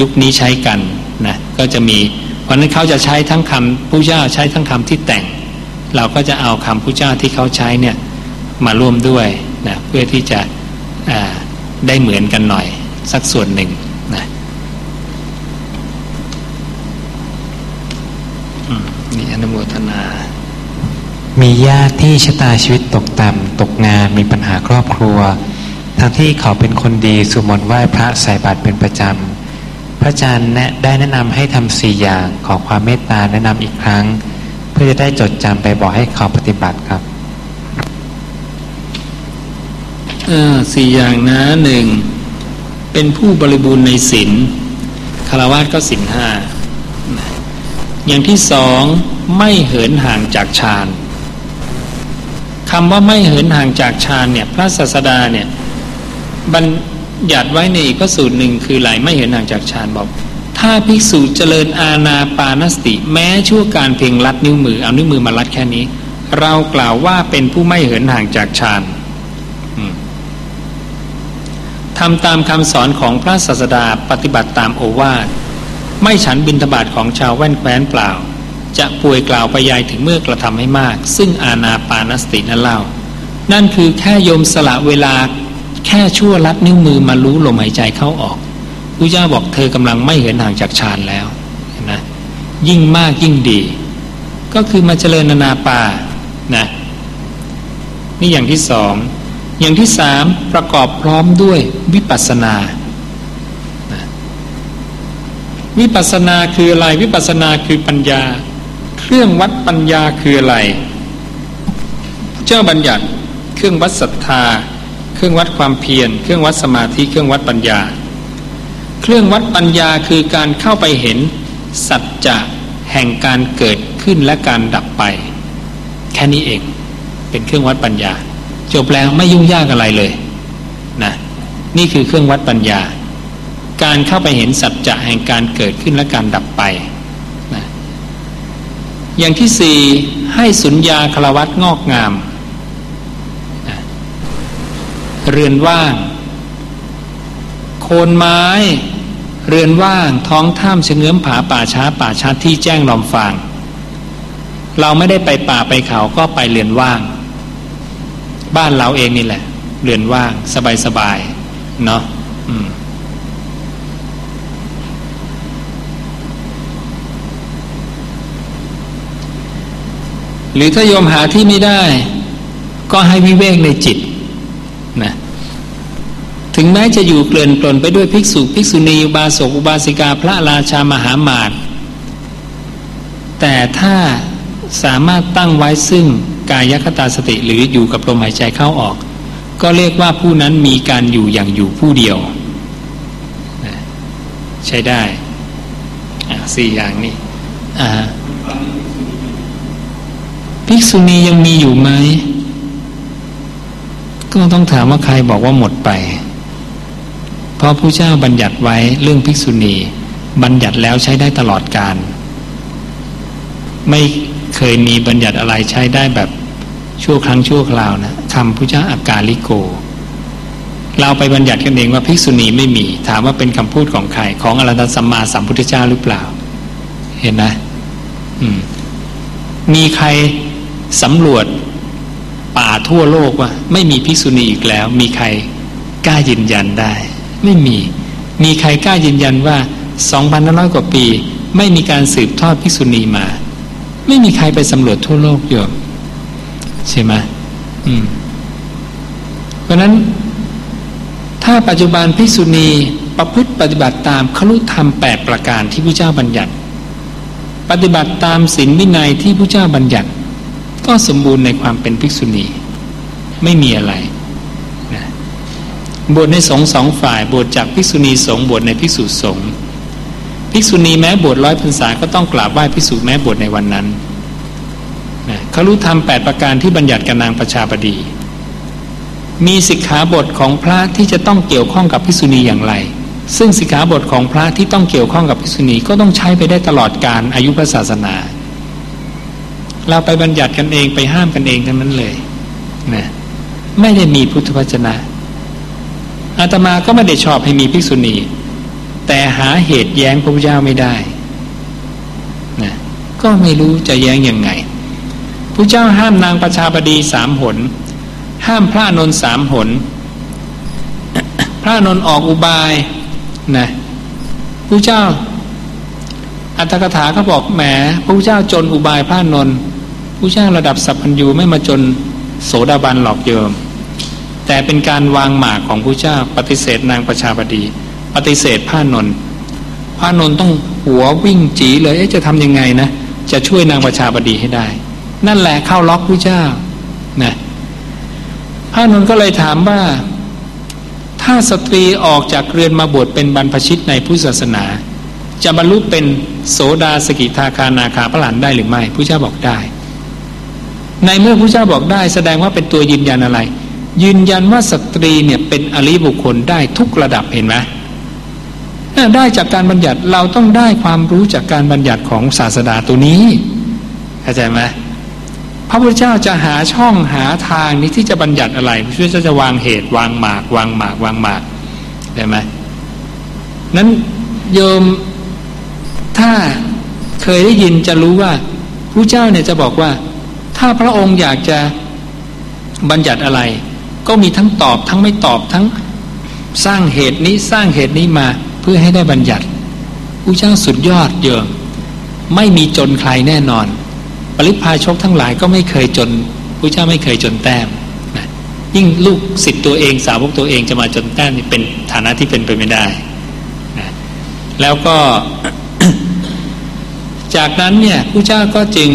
ยุคนี้ใช้กันนะก็จะมีเพราะนั้นเขาจะใช้ทั้งคำผู้เจ้าใช้ทั้งคำที่แต่ง เราก็จะเอาคำผู้เจ้าที่เขาใช้เนี่ยมาร่วมด้วยนะเพื่อที่จะได้เหมือนกันหน่อยสักส่วนหนึ่ง นะนี่อนุโมทนา มีญาติที่ชะตาชีวิตตกต่ำตกงานมีปัญหาครอบครัว ทั้งที่เขาเป็นคนดีสุมนไหว้พระใส่บาตรเป็นประจำ พระอาจารย์แนะได้แนะนำให้ทำสี่อย่างขอความเมตตาแนะนำอีกครั้ง เพื่อจะได้จดจำไปบอกให้เขาปฏิบัติครับสี่อย่างนะหนึ่งเป็นผู้บริบูรณ์ในศีลคารวะก็ศีลห้า อย่างที่สองไม่เหินห่างจากฌานคำว่าไม่เหินห่างจากฌานเนี่ยพระศาสดาเนี่ยบัญญัติไว้ในอีกพระสูตรหนึ่งคือไหลไม่เหินห่างจากฌานบอก ถ้าภิกษุเจริญอาณาปานสติ แม้ชั่วการเพียงลัดนิ้วมือเอานิ้วมือมาลัดแค่นี้ เรากล่าวว่าเป็นผู้ไม่เหินห่างจากฌานทำตามคำสอนของพระศาสดาปฏิบัติตามโอวาท ไม่ฉันบินทบาทของชาวแว่นแคว้นเปล่า จะป่วยกล่าวไปยายถึงเมื่อกระทำให้มาก ซึ่งอาณาปานสตินั่นเล่า นั่นคือแค่โยมสละเวลาแค่ชั่วลัดนิ้วมือมารู้ลมหายใจเข้าออกพระเจ้าบอกเธอกำลังไม่เหินห่างจากฌานแล้วนะยิ่งมากยิ่งดี ก็คือมาเจริญนานาปานะนี่อย่างที่สองอย่างที่สามประกอบพร้อมด้วยวิปัสสนา วิปัสนาคืออะไร วิปัสนาคือปัญญา เครื่องวัดปัญญาคืออะไร เจ้าบัญญัติ เครื่องวัดศรัทธา เครื่องวัดความเพียร เครื่องวัดสมาธิ เครื่องวัดปัญญา เครื่องวัดปัญญาคือการเข้าไปเห็น สัจจะแห่งการเกิดขึ้นและการดับไป แค่นี้เอง เป็นเครื่องวัดปัญญา จบแล้วไม่ยุ่งยากอะไรเลย นะ นี่คือเครื่องวัดปัญญา การเข้าไปเห็นสัจจะแห่งการเกิดขึ้นและการดับไปนะอย่างที่สี่ให้สุญญาคลวัตงอกงามเรือนว่าง โคนไม้ เรือนว่าง ท้องถ้ำเฉงื้อมผาป่าช้าป่าช้าที่แจ้งลอมฟาง เราไม่ได้ไปป่าไปเขาก็ไปเรือนว่าง บ้านเราเองนี่แหละ เรือนว่าง สบายสบายเนาะอืม หรือถ้าโยมหาที่ไม่ได้ ก็ให้วิเวกในจิตนะถึงแม้จะอยู่เกลื่อนกลนไปด้วยภิกษุภิกษุณีอุบาสกอุบาสิกาพระราชามหามาตแต่ถ้าสามารถตั้งไว้ซึ่งกายคตาสติหรืออยู่กับลมหายใจเข้าออก ก็เรียกว่าผู้นั้นมีการอยู่อย่างอยู่ผู้เดียว ใช้ได้สี่อย่างนี้อ่า ภิกษุณียังมีอยู่ไหม ก็ต้องถามว่าใครบอกว่าหมดไป เพราะผู้เจ้าบัญญัติไว้เรื่องภิกษุณี บัญญัติแล้วใช้ได้ตลอดการ ไม่เคยมีบัญญัติอะไรใช้ได้แบบชั่วครั้งชั่วคราวนะคำผู้เจ้าอากาลิโก เราไปบัญญัติกันเองว่าภิกษุณีไม่มี ถามว่าเป็นคำพูดของใคร ของอรหันตสัมมาสัมพุทธเจ้าหรือเปล่า เห็นนะ อืมมีใคร สำรวจป่าทั่วโลกว่า ไม่มีภิกษุณีอีกแล้ว มีใครกล้ายืนยันได้ ไม่มี มีใครกล้ายืนยันว่าสองพันน้อยกว่าปี ไม่มีการสืบทอดภิกษุณีมา ไม่มีใครไปสำรวจทั่วโลกอยู่ใช่ไหมอืม เพราะนั้น ถ้าปัจจุบันภิกษุณีประพฤติปฏิบัติตามขลุธรรมแปดประการที่พระเจ้าบัญญัติ ปฏิบัติตามศีลวินัยที่พระเจ้าบัญญัติ ก็สมบูรณ์ในความเป็นภิกษุณีไม่มีอะไรนะบวชในสงสองฝ่ายบวชจากภิกษุณีสงบวชในภิกษุสงฆ์ภิกษุณีแม้บวชร้อยพรรษาก็ต้องกราบไหว้ภิกษุแม้บวชในวันนั้นนะเขารู้ธรรมแปดประการที่บัญญัติกับนางประชาบดี มีสิกขาบทของพระที่จะต้องเกี่ยวข้องกับภิกษุณีอย่างไร ซึ่งสิกขาบทของพระที่ต้องเกี่ยวข้องกับภิกษุณีก็ต้องใช้ไปได้ตลอดการอายุพระศาสนา เราไปบัญญัติกันเองไปห้ามกันเองทั้งนั้นเลยนะไม่ได้มีพุทธวจนะอาตมาก็ไม่ได้ชอบให้มีภิกษุณี แต่หาเหตุแย้งพระพุทธเจ้าไม่ได้นะก็ไม่รู้จะแย้งยังไงพระเจ้าห้ามนางประชาบดีสามหน ห้ามพระนนสามหน พระนนออกอุบายนะพระเจ้าอัตถกถาก็บอกแหมพระเจ้าจนอุบายพระนน ผู้เจ้าระดับสัพพัญญูไม่มาจนโสดาบันหลอกเยิมแต่เป็นการวางหมากของผู้เจ้าปฏิเสธนางประชาบดี ปฏิเสธพระนนพระนนต้องหัววิ่งจีเลยจะทำยังไงนะจะช่วยนางประชาบดีให้ได้ นั่นแหละเข้าล็อกผู้เจ้านะพระนนก็เลยถามว่า ถ้าสตรีออกจากเรือนมาบวชเป็นบรรพชิตในพุทธศาสนา จะบรรลุเป็นโสดาสกิทาคานาคาพระหลานได้หรือไม่ผู้เจ้าบอกได้ ในเมื่อพระเจ้าบอกได้แสดงว่าเป็นตัวยืนยันอะไร ยืนยันว่าสตรีเนี่ยเป็นอริบุคคลได้ทุกระดับเห็นไหมได้จากการบัญญัติเราต้องได้ความรู้จากการบัญญัติของศาสดาตัวนี้เข้าใจไหมพระพุทธเจ้าจะหาช่องหาทางนี้ที่จะบัญญัติอะไรพระพุทธเจ้าจะวางเหตุวางหมาก วางหมากวางหมากได้ไหมนั้นโยมถ้าเคยได้ยินจะรู้ว่าพระเจ้าเนี่ยจะบอกว่า ถ้าพระองค์อยากจะบัญญัติอะไร ก็มีทั้งตอบทั้งไม่ตอบทั้งสร้างเหตุนี้สร้างเหตุนี้มาเพื่อให้ได้บัญญัติผู้เจ้าสุดยอดเยอะไม่มีจนใครแน่นอน ปริพาชกทั้งหลายก็ไม่เคยจนผู้เจ้าไม่เคยจนแต้มนะยิ่งลูกศิษย์ตัวเองสาวกตัวเองจะมาจนแต้มนี่เป็นฐานะที่เป็นไปไม่ได้นะแล้วก็ จากนั้นเนี่ยผู้เจ้าก็จึง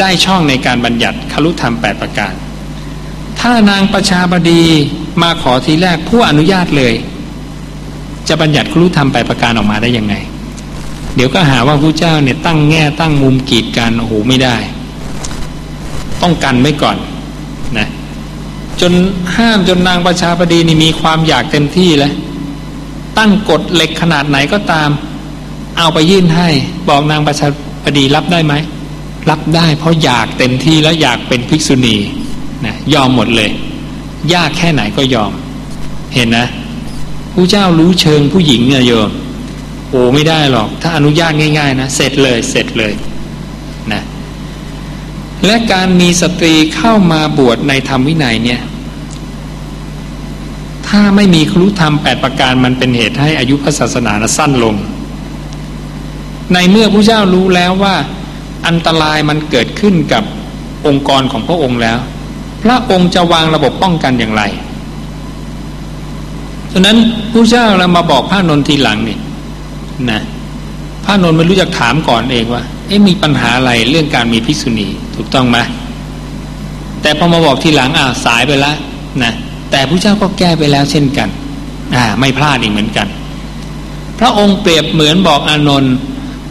ได้ช่องในการบัญญัติคลุธรรมแปดประการ ถ้านางประชาบดีมาขอทีแรกผู้อนุญาตเลย จะบัญญัติคลุธรรมแปดประการออกมาได้ยังไง เดี๋ยวก็หาว่าผู้เจ้าเนี่ยตั้งแง่ตั้งมุมกีดกันโอ้โหไม่ได้ ต้องกันไว้ก่อนนะจนห้ามจนนางประชาบดีนี่มีความอยากเต็มที่แล้วตั้งกฎเหล็กขนาดไหนก็ตาม เอาไปยื่นให้ บอกนางประชาบดีรับได้ไหม รับได้เพราะอยากเต็มที่แล้วอยากเป็นภิกษุณีนะยอมหมดเลย ยากแค่ไหนก็ยอม เห็นนะผู้เจ้ารู้เชิงผู้หญิงเนี่ยโยมโอ้ไม่ได้หรอก ถ้าอนุญาตง่าย ๆ นะ เสร็จเลยเสร็จเลยนะและการมีสตรีเข้ามาบวชในธรรมวินัยเนี่ย ถ้าไม่มีครุธรรมแปดประการมันเป็นเหตุให้อายุพระศาสนาสั้นลง ในเมื่อพระเจ้ารู้แล้วว่า อันตรายมันเกิดขึ้นกับองค์กรของพระองค์แล้ว พระองค์จะวางระบบป้องกันอย่างไรฉะนั้นผู้เจ้าเรามาบอกพระนนทีหลังนี่นะพระนนไม่รู้จักถามก่อนเองว่า เอ๊ะมีปัญหาอะไรเรื่องการมีภิกษุณีถูกต้องไหมแต่พอมาบอกทีหลังอ่าสายไปแล้วนะแต่ผู้เจ้าก็แก้ไปแล้วเช่นกันอ่าไม่พลาดอีกเหมือนกัน พระองค์เปรียบเหมือนบอกอานนท์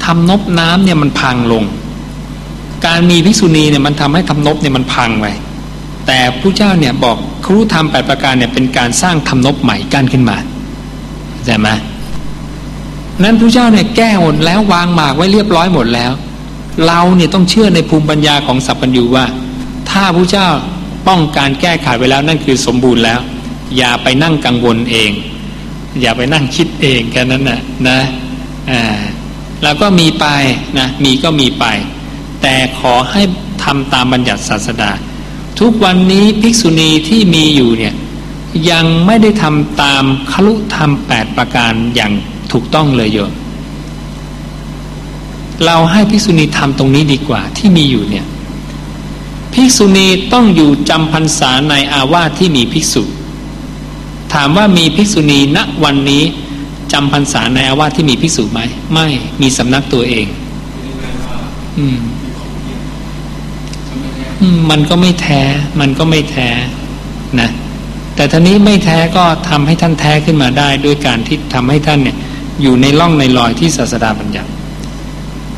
ทำนบน้ำเนี่ยมันพังลง การมีภิกษุณีเนี่ยมันทำให้ทำนบเนี่ยมันพังไปแต่ผู้เจ้าเนี่ยบอกครูธรรมแปดประการเนี่ยเป็นการสร้างทำนบใหม่กั้นขึ้นมาใช่ไหมนั้นผู้เจ้าเนี่ยแก้หมดแล้ววางหมากไว้เรียบร้อยหมดแล้ว เราเนี่ยต้องเชื่อในภูมิปัญญาของสัพพัญญูว่า ถ้าผู้เจ้าป้องการแก้ไขไว้แล้วนั่นคือสมบูรณ์แล้ว อย่าไปนั่งกังวลเอง อย่าไปนั่งคิดเองแค่นั้นนะนะอ่าเราก็มีไปนะมีก็มีไป แต่ขอให้ทำตามบัญญัติศาสดา ทุกวันนี้ภิกษุณีที่มีอยู่เนี่ยยังไม่ได้ทำตามคลุธรรมแปดประการอย่างถูกต้องเลยโยมเราให้ภิกษุณีทำตรงนี้ดีกว่าที่มีอยู่เนี่ยภิกษุณีต้องอยู่จำพรรษาในอาวาสที่มีภิกษุ ถามว่ามีภิกษุณีณวันนี้จำพรรษาในอาวาสที่มีภิกษุไหมไม่มีสำนักตัวเอง อืม มันก็ไม่แท้ มันก็ไม่แท้นะแต่ท่านี้ไม่แท้ก็ทำให้ท่านแท้ขึ้นมาได้ด้วยการที่ทำให้ท่านเนี่ยอยู่ในร่องในรอยที่ศาสดาบัญญัติ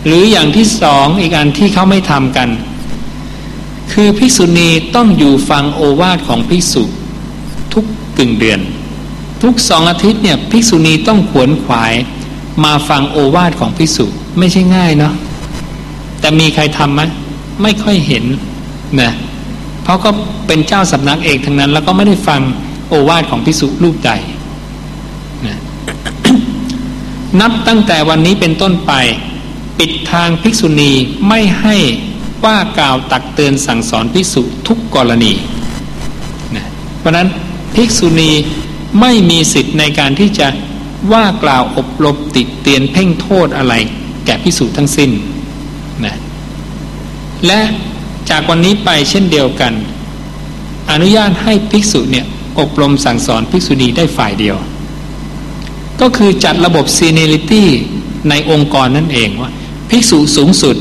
หรืออย่างที่สองอีกอันที่เขาไม่ทำกัน คือภิกษุณีต้องอยู่ฟังโอวาทของภิกษุทุกกึ่งเดือน ทุกสองอาทิตย์เนี่ยภิกษุณีต้องขวนขวายมาฟังโอวาทของภิกษุไม่ใช่ง่ายเนาะแต่มีใครทำไหมไม่ค่อยเห็น นะเพราะก็เป็นเจ้าสำนักเอกทั้งนั้น แล้วก็ไม่ได้ฟังโอวาทของพิสุรูปใดนะนับตั้งแต่วันนี้เป็นต้นไป ปิดทางภิกษุณีไม่ให้ว่ากล่าวตักเตือนสั่งสอนภิกษุทุกกรณีนะเพราะนั้นภิกษุณีไม่มีสิทธิ์ในการที่จะว่ากล่าวอบรมติเตียนเพ่งโทษอะไร แก่ภิกษุทั้งสิ้นนะและ จากวันนี้ไปเช่นเดียวกัน อนุญาตให้ภิกษุเนี่ยอบรมสั่งสอนภิกษุณีได้ฝ่ายเดียว ก็คือจัดระบบ seniority ในองค์กรนั่นเองว่า ภิกษุสูงสุด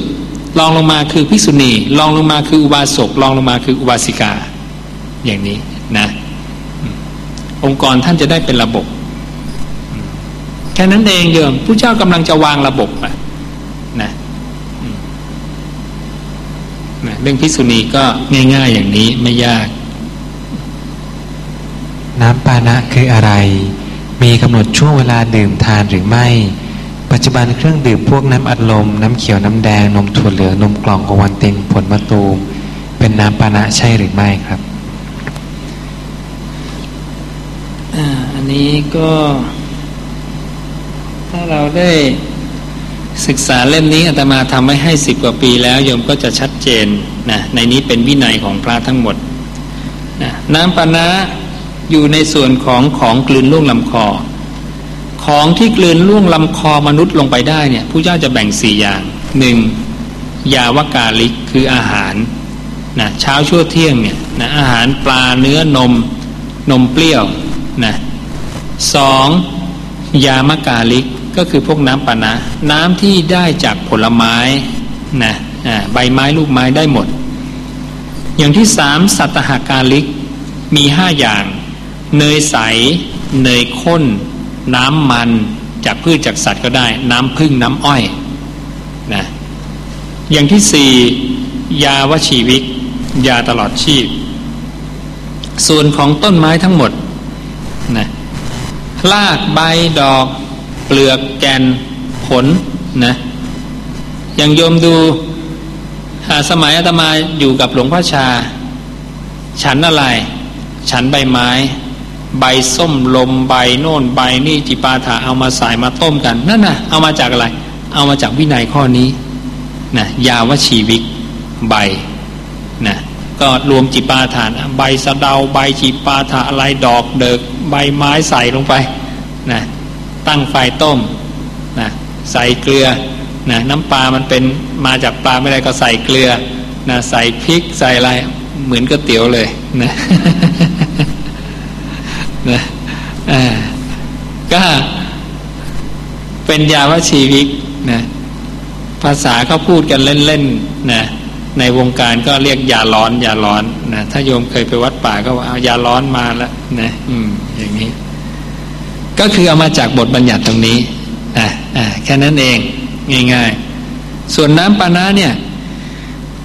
รองลงมาคือภิกษุณีรองลงมาคืออุบาสกรองลงมาคืออุบาสิกา อย่างนี้นะองค์กรท่านจะได้เป็นระบบ แค่นั้นเองโยมผู้เจ้ากำลังจะวางระบบอะเรื่องพิษุณีก็ง่ายๆอย่างนี้ไม่ยาก น้ำปานะคืออะไร มีกำหนดช่วงเวลาดื่มทานหรือไม่ ปัจจุบันเครื่องดื่มพวกน้ำอัดลม น้ำเขียวน้ำแดงนมถั่วเหลืองนมกล่องโอวันตินผลมะตูม เป็นน้ำปานะใช่หรือไม่ครับอันนี้ก็ถ้าเราได้ศึกษาเล่มนี้อาตมาทำไว้ให้สิบกว่าปีแล้วโยมก็จะชัด เจนนะในนี้เป็นวินัยของพระทั้งหมดนะน้ำปานะอยู่ในส่วนของของกลืนล่วงลำคอ ของที่กลืนล่วงลำคอมนุษย์ลงไปได้เนี่ยผู้เจ้าจะแบ่งสี่อย่างหนึ่งยาวกาลิกคืออาหารนะเช้าชั่วเที่ยงเนี่ยนะอาหารปลาเนื้อนมนมเปรี้ยวนะสองยามกาลิกก็คือพวกน้ำปานะ น้ำที่ได้จากผลไม้นะ ใบไม้ลูกไม้ได้หมด อย่างที่สามสัตหาการลิกมีห้าอย่าง เนยใส เนยข้น น้ำมันจากพืชจากสัตว์ก็ได้ น้ำพึ่งน้ำอ้อยนะอย่างที่สี่ยาวชีวิก ยาตลอดชีพ ส่วนของต้นไม้ทั้งหมดนะรากใบดอก เปลือกแกนผลนะอย่างโยมดู สมัยอาตมาอยู่กับหลวงพ่อชา ฉันอะไร ฉันใบไม้ ใบส้มลมใบโน่นใบนี่จิปาถาเอามาใส่มาต้มกันนั่นนะเอามาจากอะไร เอามาจากวินัยข้อนี้นะยาวชีวิกใบนะก็รวมจิปาถานใบสะเดาใบจิปาถาอะไรดอกเดิก ใบไม้ใส่ลงไปนะตั้งไฟต้มนะใส่เกลือ นะน้ำปลามันเป็นมาจากปลาไม่ได้ก็ใส่เกลือนะใส่พริกใส่อะไรเหมือนก๋วยเตี๋ยวเลยนะนะก็เป็นยาวชีวิกนะภาษาเขาพูดกันเล่นๆนะในวงการก็เรียกยาร้อนยาร้อนนะถ้าโยมเคยไปวัดป่าก็ว่าเอายาร้อนมาแล้วนะอืมอย่างนี้ ก็คือเอามาจากบทบัญญัติตรงนี้อ่าอ่าแค่นั้นเอง ง่าย ๆ ส่วนน้ำปานะเนี่ย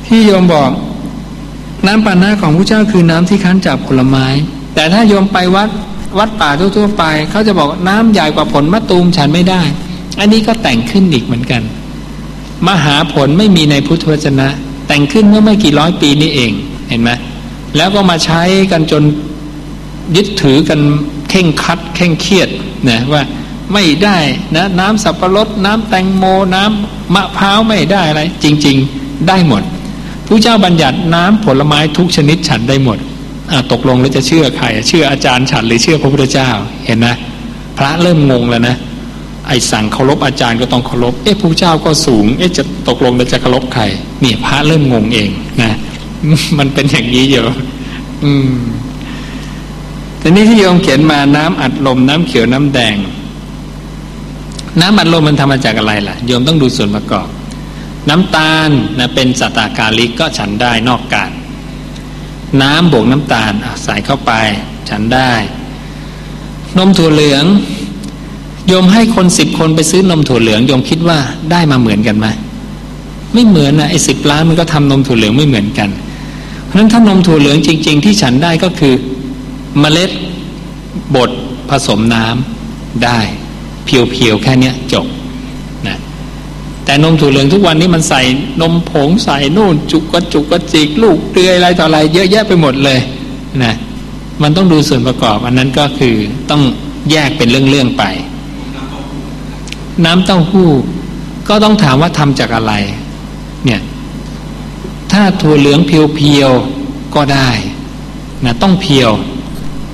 ที่โยมบอกน้ำปานะของพระเจ้าคือน้ำที่คั้นจากผลไม้ แต่ถ้าโยมไปวัดวัดป่าทั่วๆไป เขาจะบอกน้ำใหญ่กว่าผลมะตูมฉันไม่ได้ อันนี้ก็แต่งขึ้นอีกเหมือนกัน มหาผลไม่มีในพุทธวจนะ แต่งขึ้นเมื่อไม่กี่ร้อยปีนี้เองเห็นไหมแล้วก็มาใช้กันจนยึดถือกันเข่งคัดเข่งเครียดนะว่า ไม่ได้นะน้ำสับปะรดน้ำแตงโมน้ำมะพร้าวไม่ได้อะไร จริง ๆ ได้หมดผู้เจ้าบัญญัติน้ำผลไม้ทุกชนิดฉันได้หมดตกลงแล้วจะเชื่อใคร เชื่ออาจารย์ฉันหรือเชื่อพระพุทธเจ้าเห็นนะพระเริ่มงงแล้วนะไอสั่งเคารพอาจารย์ก็ต้องเคารพเอ๊ะผู้เจ้าก็สูง เอ๊ะจะตกลงเราจะเคารพใครเนี่ยพระเริ่มงงเองนะมันเป็นอย่างนี้อยู่อืมแต่นี้ที่โยมเขียนมาน้ำอัดลมน้ำเขียวน้ำแดง น้ำอัดลมมันทำมาจากอะไรล่ะ โยมต้องดูส่วนประกอบ น้ำตาลนะเป็นสตากาลิกก็ฉันได้นอกการ น้ำบวกน้ำตาลใส่เข้าไปฉันได้ นมถั่วเหลือง โยมให้คนสิบคนไปซื้อนมถั่วเหลืองโยมคิดว่าได้มาเหมือนกันไหมไม่เหมือนนะไอ้สิบล้านมันก็ทำนมถั่วเหลืองไม่เหมือนกัน เพราะฉะนั้นถ้านมถั่วเหลืองจริง ๆ ที่ฉันได้ก็คือเมล็ดบดผสมน้ำได้ เพียวๆแค่นี้จบนะแต่นมถั่วเหลืองทุกวันนี้มันใส่นมผงใส่นู่นจุกกระจุกกระจิกลูกเตือยอะไรต่ออะไร เยอะแยะไปหมดเลยนะมันต้องดูส่วนประกอบ อันนั้นก็คือต้องแยกเป็นเรื่องๆไป น้ำเต้าหู้ ก็ต้องถามว่าทำจากอะไร เนี่ย ถ้าถั่วเหลืองเพียวๆก็ได้นะต้องเพียว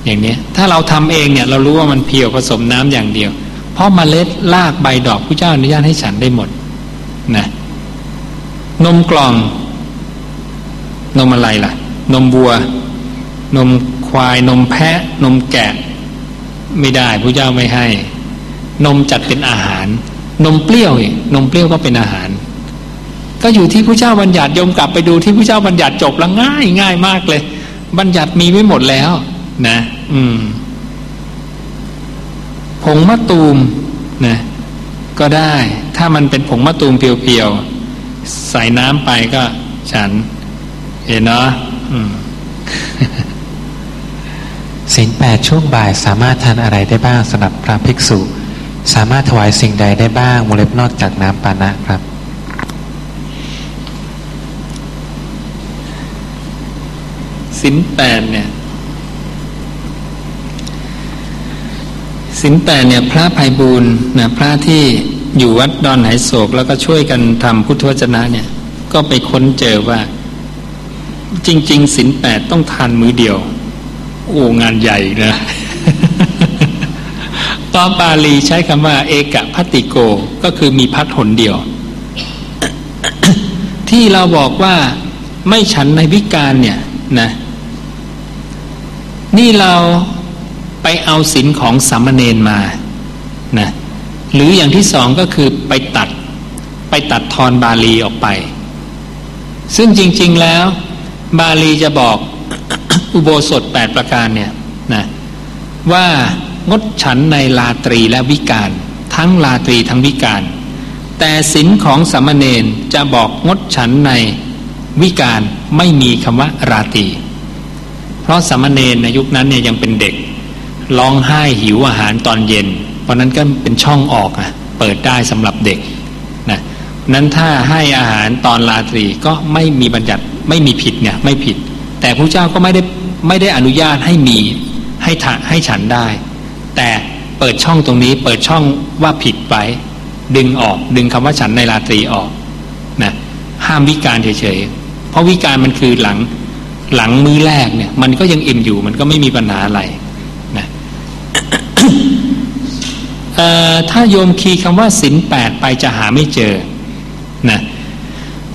อย่างนี้ถ้าเราทำเองเนี่ย เรารู้ว่ามันเพียวผสมน้ำอย่างเดียว เพราะมเมล็ดรากใบดอกผู้เจ้าอนุญาตให้ฉันได้หมดนะนมกล่อง นมอะไรล่ะ นมวัว นมควาย นมแพะ นมแกะ ไม่ได้ผู้เจ้าไม่ให้ นมจัดเป็นอาหาร นมเปรี้ยวนมเปรี้ยวก็เป็นอาหาร ก็อยู่ที่ผู้เจ้าบัญญัติยมกลับไปดูที่ผู้เจ้าบัญญัติจบแล้วง่ายง่ายมากเลย บัญญัติมีไว้หมดแล้ว นะ อืม ผงมะตูมนะก็ได้ถ้ามันเป็นผงมะตูมเพียวๆ ใส่น้ำไปก็ฉัน เห็นเนาะสินแปดช่วงบ่ายสามารถทานอะไรได้บ้างสำหรับพระภิกษุ สามารถถวายสิ่งใดได้บ้างวงเล็บนอกจากน้ำปานะครับ สินแปดเนี่ย สินแปดเนี่ยพระภัยบูรณ์นะพระที่อยู่วัดดอนไหโศกแล้วก็ช่วยกันทำพุทธวจนะเนี่ย ก็ไปค้นเจอว่า จริง ๆสินแปดต้องทานมือเดียว โอ้งานใหญ่นะตอนบาลีใช้คำว่า เอกพัติโกก็คือมีพัดหนเดียว ที่เราบอกว่าไม่ฉันในวิการเนี่ยนะ นี่เรา ไปเอาศีลของสามเณรมานะหรืออย่างที่สองก็คือไปตัดไปตัดทอนบาลีออกไป ซึ่งจริง ๆแล้ว บาลีจะบอกอุโบสถแปดประการเนี่ยนะว่างดฉันในลาตรีและวิการ ทั้งลาตรีทั้งวิการ แต่ศีลของสามเณรจะบอกงดฉันในวิการไม่มีคำว่าราตรีเพราะสามเณรในยุคนั้นเนี่ยยังเป็นเด็ก ร้องไห้หิวอาหารตอนเย็น เพราะนั้นก็เป็นช่องออกอะเปิดได้สำหรับเด็กนะนั้นถ้าให้อาหารตอนราตรีก็ไม่มีบัญญัติไม่มีผิดเนี่ยไม่ผิด แต่พระเจ้าก็ไม่ได้ไม่ได้อนุญาตให้มีให้ถให้ฉันได้ แต่เปิดช่องตรงนี้เปิดช่องว่าผิดไปดึงออกดึงคำว่าฉันในราตรีออกนะห้ามวิการเฉยๆเพราะวิการมันคือหลังหลังมื้อแรกเนี่ยมันก็ยังอิ่มอยู่มันก็ไม่มีปัญหาอะไร ถ้าโยมคีย์คำว่าสินแปดไปจะหาไม่เจอนะ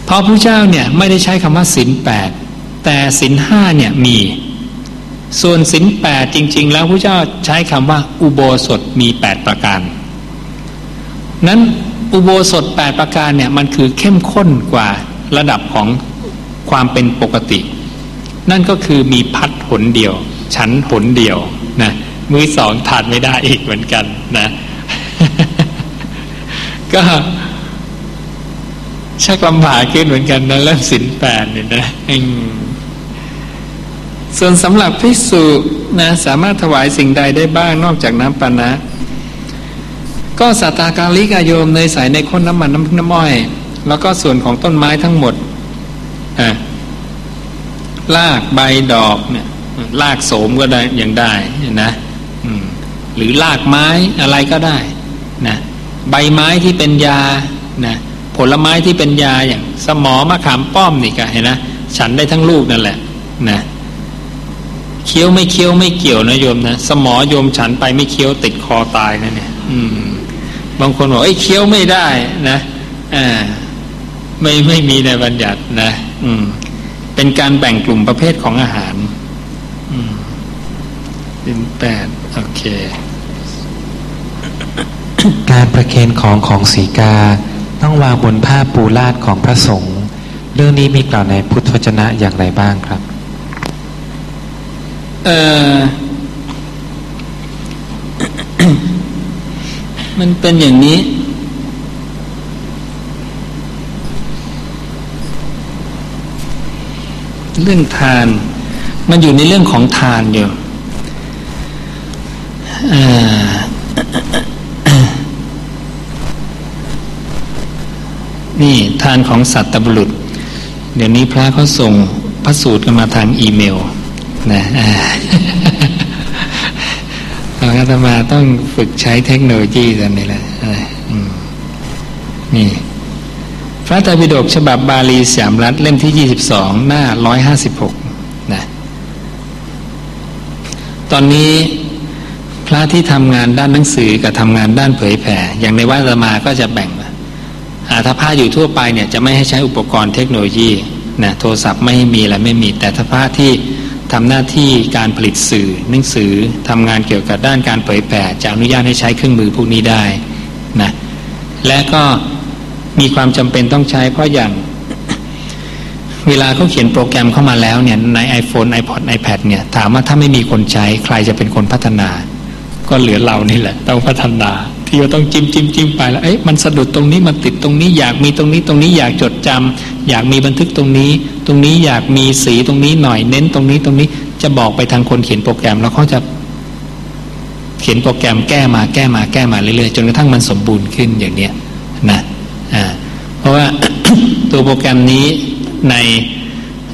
เพราะพระเจ้าเนี่ยไม่ได้ใช้คำว่าสินแปดแต่สินห้าเนี่ยมี ส่วนสินแปดจริง ๆ แล้วพระเจ้าใช้คำว่า อุโบสถมีแปดประการ นั้นอุโบสถแปดประการเนี่ยมันคือเข้มข้นกว่าระดับของความเป็นปกติ นั่นก็คือมีพัดหนเดียว ชั้นหนเดียว มือสองทานไม่ได้อีกเหมือนกันนะ ก็ชักลำบากขึ้นเหมือนกันนะเรื่องสินแปดเนี่ยนะส่วนสำหรับพิสุนะสามารถถวายสิ่งใดได้บ้างนอกจากน้ำปานะ ก็สัตาการลิกาโยมเนยใสในข้นน้ำมันน้ำน้ำม้อย แล้วก็ส่วนของต้นไม้ทั้งหมดอ่ลากใบดอกเนี่ยลากโสมก็ได้ยังได้นะ หรือลากไม้อะไรก็ได้นะใบไม้ที่เป็นยานะผลไม้ที่เป็นยาอย่าง สมอมะขามป้อมนี่ก็เห็นนะฉันได้ทั้งลูกนั่นแหละนะเคี้ยวไม่เคี้ยวไม่เกี่ยวนะโยมนะสมอโยมฉันไปไม่เคี้ยวติดคอตายนะเนี่ย อืม บางคนบอกไอ้เคี้ยวไม่ได้นะอ่าไม่ไม่มีในบัญญัตินะ อืม เป็นการแบ่งกลุ่มประเภทของอาหาร อืมเป็นแปด โอเค การประเคนของของสีกาต้องวางบนผ้าปูลาดของพระสงฆ์เรื่องนี้มีกล่าวในพุทธวจนะอย่างไรบ้างครับ เออมันเป็นอย่างนี้ เรื่องทาน มันอยู่ในเรื่องของทานอยู่ นี่ทานของสัตตบุรุษ เดี๋ยวนี้พระเขาส่งพระสูตรกันมาทางอีเมล นะเราก็จะมาต้องฝึกใช้เทคโนโลยีกันนี่แหละนี่ พระไตรปิฎกฉบับบาลีสามรัฐเล่มที่ยี่สิบสองหน้าร้อยห้าสิบหกนะ ตอนนี้ ระที่ทำงานด้านหนังสือกับทำงานด้านเผยแผ่ อย่างในวัดละมาก็จะแบ่งอาถ้าพระอยู่ทั่วไปเนี่ยจะไม่ให้ใช้อุปกรณ์เทคโนโลยีนะโทรศัพท์ไม่ให้มีอะไรไม่มี แต่ถ้าพระที่ทำหน้าที่การผลิตสื่อหนังสือทำงานเกี่ยวกับด้านการเผยแผ่จะอนุญาตให้ใช้เครื่องมือพวกนี้ได้นะและก็มีความจำเป็นต้องใช้เพราะอย่างเวลาเขาเขียนโปรแกรมเข้ามาแล้วเนี่ยใน iPhone iPod iPad เนี่ยถามว่าถ้าไม่มีคนใช้ใครจะเป็นคนพัฒนา ก็เหลือเรานี่แหละ ต้องพัฒนา ที่ว่าต้องจิ้มจิ้มจิ้มไปแล้วเอ๊ะมันสะดุดตรงนี้มันติดตรงนี้อยากมีตรงนี้ตรงนี้อยากจดจำอยากมีบันทึกตรงนี้ ตรงนี้อยากมีสีตรงนี้หน่อยเน้นตรงนี้ตรงนี้จะบอกไปทางคนเขียนโปรแกรม แล้วเขาจะ เขียนโปรแกรมแก้มาแก้มาแก้มาเรื่อยๆจนกระทั่งมันสมบูรณ์ขึ้นอย่างเนี้ยนะอ่าเพราะว่าตัวโปรแกรมนี้ใน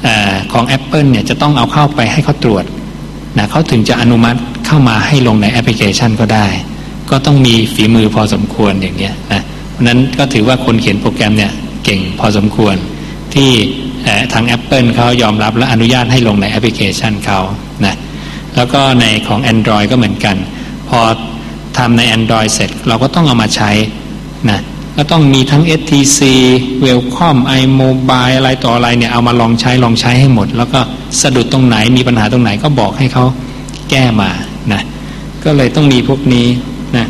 อของ Apple เนี่ยจะต้องเอาเข้าไปให้เขาตรวจนะเขาถึงจะอนุมัติ เข้ามาให้ลงในแอปพลิเคชันก็ได้ ก็ต้องมีฝีมือพอสมควรอย่างเนี้ยนะนั้นก็ถือว่าคนเขียนโปรแกรมเนี่ยเก่งพอสมควร ที่ทาง Apple เขายอมรับและอนุญาตให้ลงในแอปพลิเคชันเขานะแล้วก็ในของ Android ก็เหมือนกัน พอทำใน Android เสร็จเราก็ต้องเอามาใช้นะก็ต้องมีทั้ง STC Welcome iMobile อะไรต่ออะไรเนี่ยเอามาลองใช้ลองใช้ให้หมด แล้วก็สะดุดตรงไหนมีปัญหาตรงไหนก็บอกให้เขาแก้มา นะก็เลยต้องมีพวกนี้นะ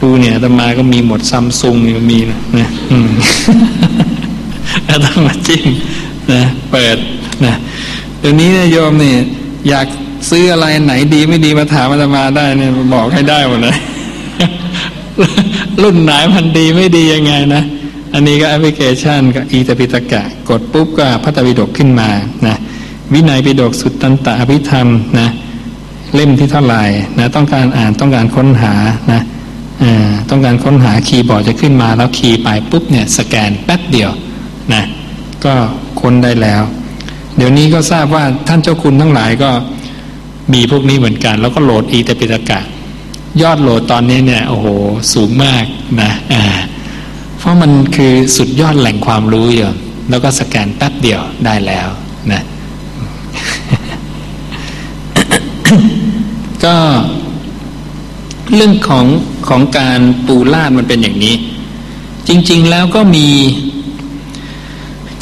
ดูเนี่ยอาตมาก็มีหมดซัมซุงมีนะนะอาตมาจิ้มนะเปิดนะเดี๋ยวนี้โยมเนี่ยอยากซื้ออะไรไหนดีไม่ดีมาถามอาตมาได้เนี่ยบอกให้ได้หมดเลยรุ่นไหนพันดีไม่ดียังไงนะ อันนี้ก็แอปพลิเคชันก็อีตปิตกะ กดปุ๊บก็พระตวิดกขึ้นมานะวินัยปิดกสุดตันตะอภิธรรมนะ เล่มที่เท่าไหร่นะต้องการอ่านต้องการค้นหานะต้องการค้นหาคีย์บอร์ดจะขึ้นมาแล้วคีย์ไปปุ๊บเนี่ยสแกนแป๊บเดียวนะก็ค้นได้แล้ว เดี๋ยวนี้ก็ทราบว่าท่านเจ้าคุณทั้งหลายก็มีพวกนี้เหมือนกัน แล้วก็โหลดอีเตปิตกะ ยอดโหลดตอนนี้เนี่ยโอ้โหสูงมากนะอ่าเพราะมันคือสุดยอดแหล่งความรู้อยู่แล้วก็สแกนแป๊บเดียวได้แล้วนะ ก็เรื่องของของการปูลาดมันเป็นอย่างนี้ จริง ๆแล้วก็มี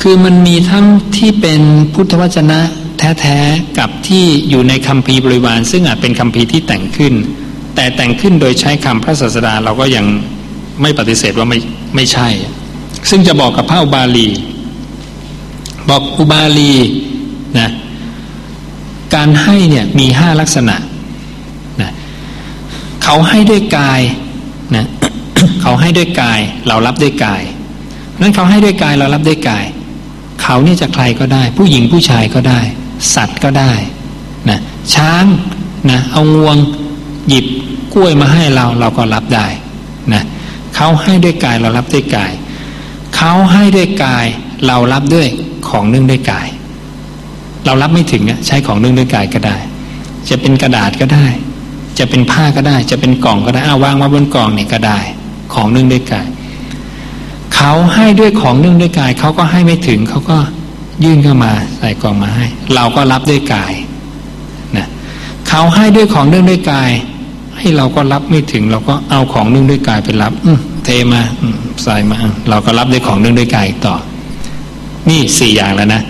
คือมันมีทั้งที่เป็นพุทธวจนะแท้ๆกับที่อยู่ในคำพีบริวาร ซึ่งอาจเป็นคำพีที่แต่งขึ้น แต่แต่งขึ้นโดยใช้คำพระศาสดาเราก็ยังไม่ปฏิเสธว่าไม่ไม่ใช่ ซึ่งจะบอกกับพระอุบาลี บอกอุบาลีนะการให้เนี่ยมีห้าลักษณะนะ เขาให้ด้วยกายนะเขาให้ด้วยกาย เรารับด้วยกายนั้นเขาให้ด้วยกายเรารับด้วยกาย เขาเนี่ยจะใครก็ได้ ผู้หญิงผู้ชายก็ได้ สัตว์ก็ได้นะช้างนะเอางวงหยิบกล้วยมาให้เราเราก็รับได้นะเขาให้ด้วยกายเรารับด้วยกาย เขาให้ด้วยกายเรารับด้วยของนึ่งด้วยกาย เรารับไม่ถึงใช้ของนึ่งด้วยกายก็ได้ จะเป็นกระดาษก็ได้ จะเป็นผ้าก็ได้ จะเป็นกล่องก็ได้อาวางมาบนกล่องเนี่ยก็ได้ ของนึ่งด้วยกายเขาให้ด้วยของนึ่งด้วยกายเขาก็ให้ไม่ถึงเขาก็ยื่นเข้ามาใส่กล่องมาให้ เราก็รับด้วยกายนะเขาให้ด้วยของนึ่งด้วยกาย ให้เราก็รับไม่ถึง เราก็เอาของนึ่งด้วยกายไปรับอืเทมาใส่มาเราก็รับด้วยของนึ่งด้วยกายต่อ นี่สี่อย่างแล้วนะ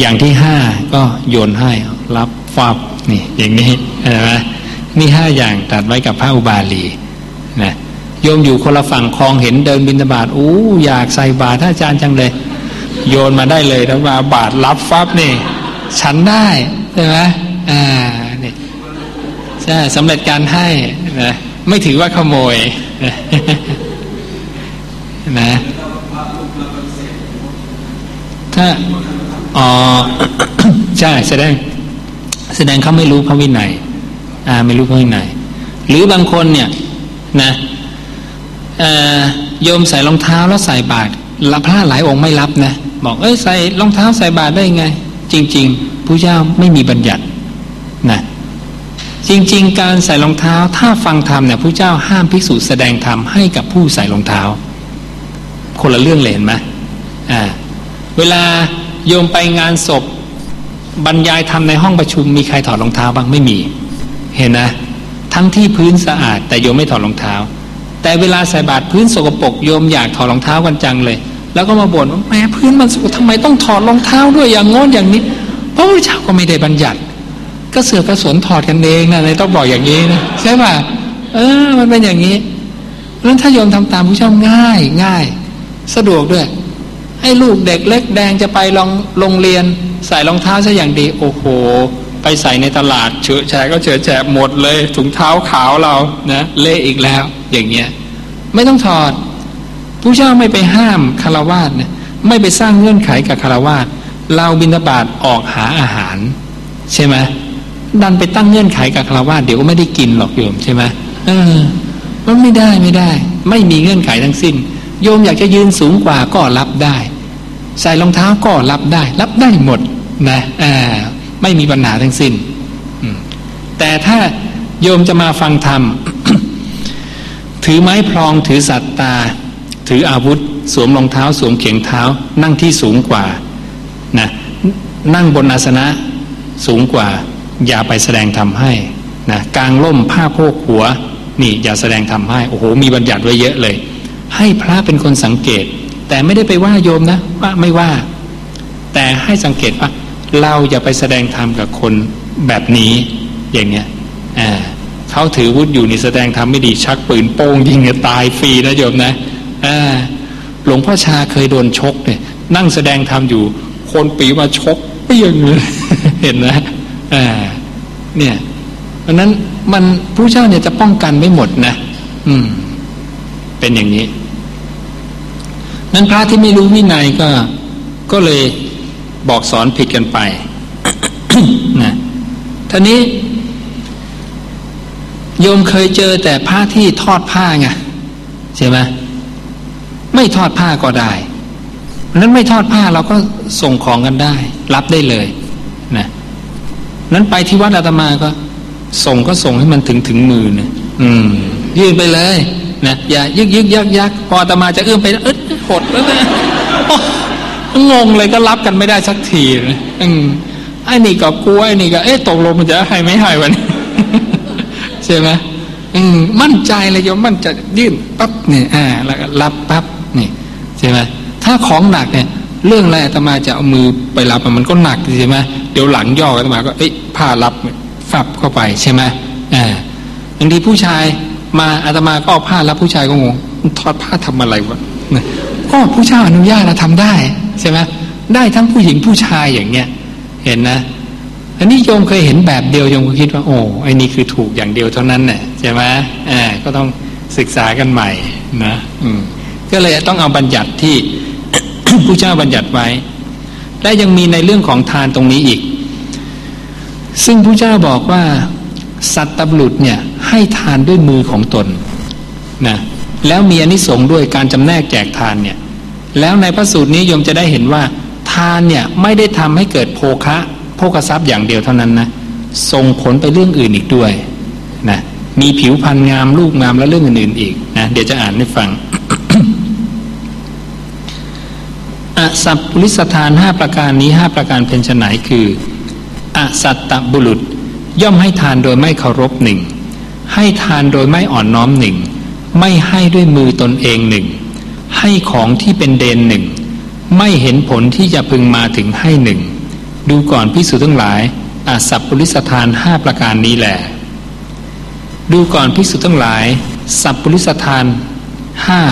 อย่างที่ห้าก็โยนให้รับฟับนี่อย่างนี้เห็นไหม นี่ห้าอย่างตัดไว้กับพระอุบาลีนะโยมอยู่คนละฝั่งคลองเห็นเดินบินบาตอู้อยากใส่บาตรท่าอาจารย์จังเลย โยนมาได้เลยแล้วมาบาตรรับฟับนี่ฉันได้ใช่ไหมอ่านี่ใช่สำเร็จการให้นะไม่ถือว่าขโมยนะถ้าอ๋อใช่แสดงแสดงเขาไม่รู้พระวินัย อาไม่รู้พระวินัยหรือบางคนเนี่ยนะโยมใส่รองเท้าแล้วใส่บาตรพระหลายองค์ไม่รับนะบอกเอ้ยใส่รองเท้าใส่บาตรได้ไง จริง ๆผู้เจ้าไม่มีบัญญัตินะจริง ๆ การใส่รองเท้าถ้าฟังธรรมเนี่ยผู้เจ้าห้ามภิกษุแสดงธรรมให้กับผู้ใส่รองเท้า คนละเรื่องเลยเห็นไหมอ่าเวลาโยมไปงานศพบรรยายทำในห้องประชุมมีใครถอดรองเท้าบ้างไม่มี เห็นนะ ทั้งที่พื้นสะอาด แต่โยมไม่ถอดรองเท้า แต่เวลาใส่บาตรพื้นสกปรกโยมอยากถอดรองเท้ากันจังเลย แล้วก็มาบ่นว่าแม่พื้นมันสกปรกทำไมต้องถอดรองเท้าด้วยอย่างงอนอย่างนี้พระพุทธเจ้าก็ไม่ได้บัญญัติ ก็เสือกกระสนถอดกันเองนะในต้องบอกอย่างนี้นะใช่ป่ะเออ มันเป็นอย่างนี้เพราะฉะนั้นถ้าโยมทำตามพระเจ้าง่ายง่าย สะดวกด้วยให้ลูกเด็กเล็กแดงจะไปลองโรงเรียนใส่รองเท้าซะอย่างดี โอ้โห ไปใส่ในตลาดเฉอแฉก็เฉอแฉหมดเลยถุงเท้าขาวเรานะเละอีกแล้ว อย่างเงี้ยไม่ต้องถอดผู้เจ้าไม่ไปห้ามคารวาสนะไม่ไปสร้างเงื่อนไขกับคารวาสเราบินบาตออกหาอาหาร ใช่ไหมดันไปตั้งเงื่อนไขกับคารวาสเดี๋ยวก็ไม่ได้กินหรอกโยมใช่ไหมเออมันไม่ได้ไม่ได้ ไม่มีเงื่อนไขทั้งสิ้น โยมอยากจะยืนสูงกว่าก็รับได้ ใส่รองเท้าก็รับได้ รับได้หมดนะอ่า ไม่มีปัญหาทั้งสิ้นแต่ถ้าโยมจะมาฟังธรรม ถือไม้พลองถือสัตตา ถืออาวุธ สวมรองเท้า สวมเขียงเท้า นั่งที่สูงกว่านะนั่งบนอาสนะสูงกว่า อย่าไปแสดงธรรมให้นะกลางล่มผ้าโพกหัว นี่อย่าแสดงธรรมให้โอ้โหมีบัญญัติไว้เยอะเลย ให้พระเป็นคนสังเกต แต่ไม่ได้ไปว่าโยมนะว่าไม่ว่า แต่ให้สังเกตว่า เราอย่าไปแสดงธรรมกับคนแบบนี้อย่างเงี้ยอ่าเขาถือวุธอยู่นี่แสดงธรรมไม่ดีชักปืนโป้งยิงตายฟรีนะโยมนะอ่าหลวงพ่อชาเคยโดนชกเนี่ยนั่งแสดงธรรมอยู่ คนปีมาชกเปี้ยงเลยเห็นนะอ่าเนี่ยเพราะนั้นมันผู้เจ้าเนี่ยจะป้องกันไม่หมดนะอืม เป็นอย่างนี้นั้นพระที่ไม่รู้วินัยก็ ก็เลย บอกสอนผิดกันไปนะท่านี้ โยมเคยเจอแต่พระที่ทอดผ้าไงใช่ไหมไม่ทอดผ้าก็ได้นั้นไม่ทอดผ้าเราก็ส่งของกันได้ รับได้เลยนะนั้นไปที่วัดอาตมาก็ ส่งก็ส่งให้มันถึงถึงมือเนะอืม ยื่นไปเลยนะอย่ายึกยึกยักยักพออาตมาจะเอื้อมไปเอ๊ะหดแล้วนะ งงเลยก็รับกันไม่ได้สักทีนะอืมไอ้นี่ก็กลัวไอ้นี่ก็ เอ๊ะตกลงมันจะให้ไม่ให้วันใช่ไหมอืมมั่นใจเลยโยมมั่นใจยื่นปั๊บเนี่ยอ่าแล้วก็รับปั๊บนี่ใช่ไหมถ้าของหนักเนี่ย เรื่องอะไรอาตมาจะเอามือไปรับมันก็หนักใช่ไหมเดี๋ยวหลังย่ออาตมาก็เอ๊ะผ้ารับฝับเข้าไปใช่ไหมอ่าบางทีผู้ชายมาอาตมาก็เอาผ้ารับผู้ชายก็งงทอดผ้าทำอะไรวะก็ผู้ชายอนุญาตเราทำได้ ใช่ไหมได้ทั้งผู้หญิงผู้ชายอย่างเงี้ยเห็นนะ อันนี้โยมเคยเห็นแบบเดียวโยมก็คิดว่า โอ้ไอ้นี่คือถูกอย่างเดียวเท่านั้นเนี่ยใช่ไหมอ่าก็ต้องศึกษากันใหม่นะอืมก็เลยต้องเอาบัญญัติที่ผู้เจ้าบัญญัติไว้ และยังมีในเรื่องของทานตรงนี้อีก ซึ่งผู้เจ้าบอกว่า สัตตบุรุษเนี่ยให้ทานด้วยมือของตนนะแล้วมีอนิสงส์ด้วยการจำแนกแจกทานเนี่ย แล้วในพระสูตรนี้โยมจะได้เห็นว่า ทานเนี่ยไม่ได้ทำให้เกิดโภคะโภคทรัพย์อย่างเดียวเท่านั้นนะส่งผลไปเรื่องอื่นอีกด้วยนะมีผิวพรรณงามลูกงามและเรื่องอื่นๆอีกนะเดี๋ยวจะอ่านให้ฟังอสัพพุริสทานห้าประการนี้ห้าประการเป็นไนคืออสัตตบุรุษ ย่อมให้ทานโดยไม่เคารพหนึ่งให้ทานโดยไม่อ่อนน้อมหนึ่งไม่ให้ด้วยมือตนเองหนึ่ง ให้ของที่เป็นเดนหนึ่ง ไม่เห็นผลที่จะพึงมาถึงให้หนึ่ง ดูก่อนพิสูจทั้งหลายอาสัพปุริสทานห้าประการนี้แหละดูก่อนพิสูจทั้งหลาย สัพปุริสทานห้า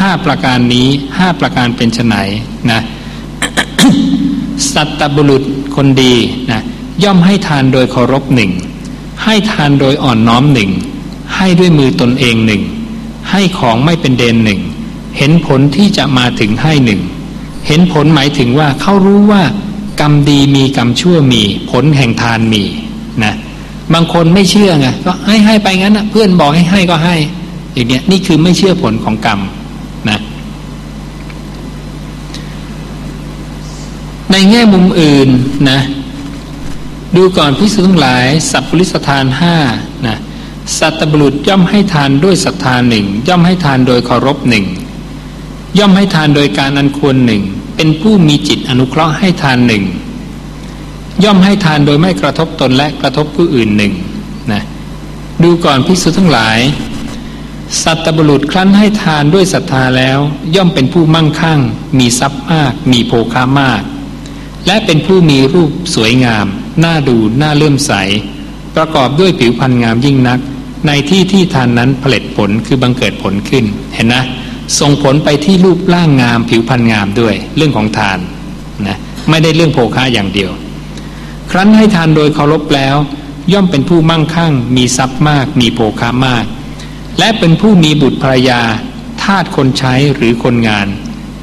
ห้าประการนี้ห้าประการเป็นไนนะสัตตบุรุษคนดีนะย่อมให้ทานโดยเคารพหนึ่งให้ทานโดยอ่อนน้อมหนึ่งให้ด้วยมือตนเองหนึ่งให้ของไม่เป็นเดนหนึ่ง เห็นผลที่จะมาถึงให้หนึ่ง เห็นผลหมายถึงว่าเขารู้ว่ากรรมดีมีกรรมชั่วมี ผลแห่งทานมีนะบางคนไม่เชื่อไงก็ให้ให้ไปงั้นนะเพื่อนบอกให้ให้ก็ให้อย่างเนี้ยนี่คือไม่เชื่อผลของกรรมนะในแง่มุมอื่นนะดูก่อนพิสุทั้งหลายสัพพุริสทานห้านะสัตบุรุษย่อมให้ทานด้วยศรัทธาหนึ่งย่อมให้ทานโดยเคารพหนึ่ง ย่อมให้ทานโดยการอันควรหนึ่ง เป็นผู้มีจิตอนุเคราะห์ให้ทานหนึ่ง ย่อมให้ทานโดยไม่กระทบตนและกระทบผู้อื่นหนึ่งนะดูก่อนพิสุทั้งหลาย สัตบุรุษครั้นให้ทานด้วยศรัทธาแล้ว ย่อมเป็นผู้มั่งคั่ง มีทรัพย์มาก มีโภคามาก และเป็นผู้มีรูปสวยงาม น่าดูน่าเลื่อมใส ประกอบด้วยผิวพรรณงามยิ่งนัก ในที่ที่ทานนั้นผลิตผลคือบังเกิดผลขึ้นเห็นนะ ส่งผลไปที่รูปร่างงามผิวพรรณงามด้วย เรื่องของทานนะไม่ได้เรื่องโภคะอย่างเดียว ครั้นให้ทานโดยเคารพแล้ว ย่อมเป็นผู้มั่งคั่ง มีทรัพย์มาก มีโภคะมาก และเป็นผู้มีบุตรภรรยาทาสคนใช้หรือคนงาน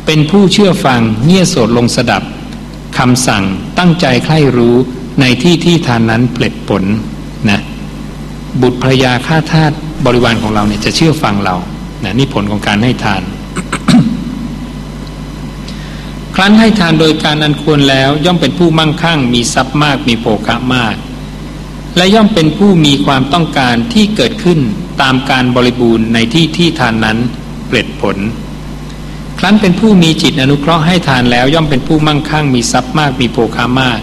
เป็นผู้เชื่อฟังเงี่ยโสดลงสดับคำสั่งตั้งใจใคร่รู้ในที่ที่ทานนั้นเปล็ดผลนะบุตรภรรยาข้าทาสบริวารของเราเนี่ยจะเชื่อฟังเรา นะนี่ผลของการให้ทาน ครั้นให้ทานโดยการอันควรแล้วย่อมเป็นผู้มั่งคั่ง มีทรัพย์มากมีโภคะมาก และย่อมเป็นผู้มีความต้องการที่เกิดขึ้นตามการบริบูรณ์ในที่ที่ทานนั้นเปล็ดผล ครั้นเป็นผู้มีจิตอนุเคราะห์ให้ทานแล้วย่อมเป็นผู้มั่งคั่ง มีทรัพย์มากมีโภคะมาก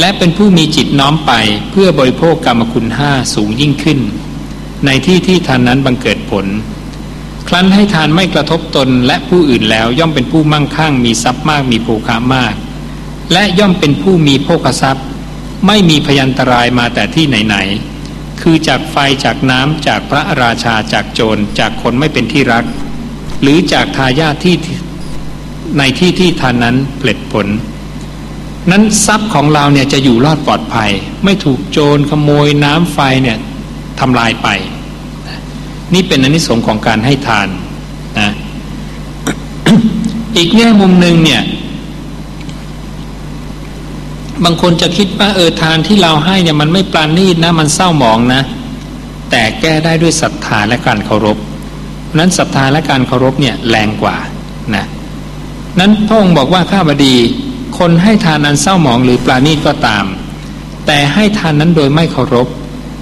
และเป็นผู้มีจิตน้อมไปเพื่อบริโภคกรรมคุณห้าสูงยิ่งขึ้นในที่ที่ทานนั้นบังเกิดผล ครั้นให้ทานไม่กระทบตนและผู้อื่นแล้วย่อมเป็นผู้มั่งคั่ง มีทรัพย์มากมีภูคามาก และย่อมเป็นผู้มีโภคทรัพย์ ไม่มีพยันตรายมาแต่ที่ไหนๆคือจากไฟจากน้ำจากพระราชาจากโจรจากคนไม่เป็นที่รัก หรือจากทายาทที่ในที่ที่ทานนั้นเปล็ดผล นั้นทรัพย์ของเราเนี่ยจะอยู่รอดปลอดภัย ไม่ถูกโจรขโมยน้ำไฟเนี่ยทำลายไป นี่เป็นอนิสงค์ของการให้ทานนะอีกแง่มุมหนึ่งเนี่ย บางคนจะคิดว่าเออทานที่เราให้เนี่ยมันไม่ปราณีตนะ มันเศร้าหมองนะ แต่แก้ได้ด้วยศรัทธาและการเคารพนั้นศรัทธาและการเคารพเนี่ยแรงกว่านะนั้นพระองค์บอกว่าข้าบดี คนให้ทานอันเศร้าหมองหรือปราณีตก็ตาม แต่ให้ทานนั้นโดยไม่เคารพ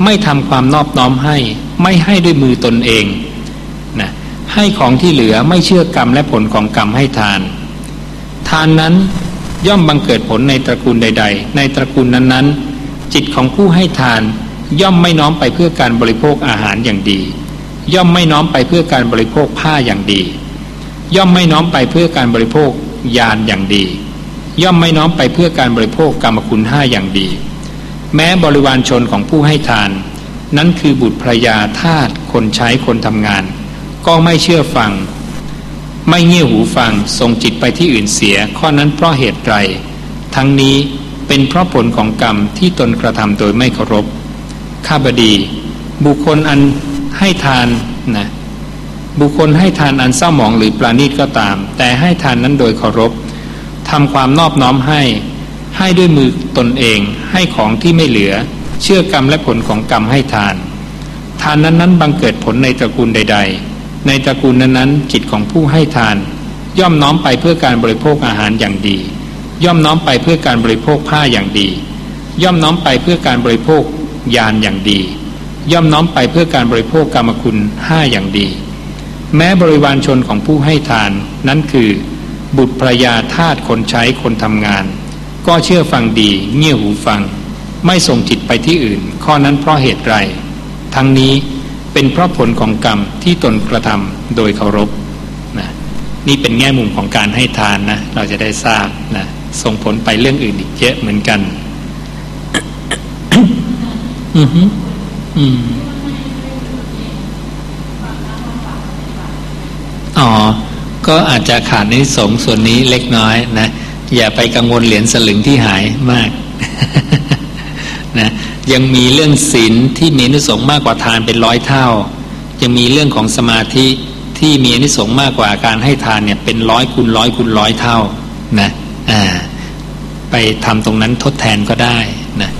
ไม่ทำความนอบน้อมให้ ไม่ให้ด้วยมือตนเองนะให้ของที่เหลือไม่เชื่อกรรมและผลของกรรมให้ทาน ทานนั้นย่อมบังเกิดผลในตระกูลใด ๆ ในตระกูลนั้นๆ จิตของผู้ให้ทานย่อมไม่น้อมไปเพื่อการบริโภคอาหารอย่างดี ย่อมไม่น้อมไปเพื่อการบริโภคผ้าอย่างดี ย่อมไม่น้อมไปเพื่อการบริโภคยานอย่างดี ย่อมไม่น้อมไปเพื่อการบริโภคกรรมคุณห้าอย่างดี แม้บริวารชนของผู้ให้ทาน นั้นคือบุตรภรยาทาสคนใช้คนทำงาน ก็ไม่เชื่อฟัง ไม่เงี่ยหูฟังทรงจิตไปที่อื่นเสีย ข้อนั้นเพราะเหตุไรทั้งนี้เป็นเพราะผลของกรรมที่ตนกระทำโดยไม่เคารพข้าบดี บุคคลอันให้ทานนะบุคคลให้ทานอันเศร้าหมองหรือปราณีตก็ตาม แต่ให้ทานนั้นโดยเคารพทำความนอบน้อมให้ ให้ด้วยมือตนเองให้ของที่ไม่เหลือ เชื่อกรรมและผลของกรรมให้ทาน ทานนั้นนั้นบังเกิดผลในตระกูลใด ๆ ในตระกูลนั้นนั้นจิตของผู้ให้ทาน ย่อมน้อมไปเพื่อการบริโภคอาหารอย่างดี ย่อมน้อมไปเพื่อการบริโภคผ้าอย่างดี ย่อมน้อมไปเพื่อการบริโภคยานอย่างดี ย่อมน้อมไปเพื่อการบริโภคกรรมคุณห้าอย่างดี แม้บริวารชนของผู้ให้ทานนั้นคือ บุตรภรยาทาสคนใช้คนทำงาน ก็เชื่อฟังดี เงี่ยหูฟัง ไม่ส่งจิตไปที่อื่น ข้อนั้นเพราะเหตุไร ทั้งนี้เป็นเพราะผลของกรรมที่ตนกระทำโดยเคารพนะนี่เป็นแง่มุมของการให้ทานนะ เราจะได้ทราบนะส่งผลไปเรื่องอื่นอีกเยอะเหมือนกัน อือฮึอืมอ๋อ ก็อาจจะขาดนิสงส่วนนี้เล็กน้อยนะ อย่าไปกังวลเหรียญสลึงที่หายมากนะยังมีเรื่องศีลที่มีนิสงมากกว่าทานเป็นร้อยเท่า ยังมีเรื่องของสมาธิที่มีนิสงมากกว่าการให้ทานเนี่ยเป็นร้อยคูณร้อยคูณร้อยเท่านะอ่าไปทำตรงนั้นทดแทนก็ได้นะ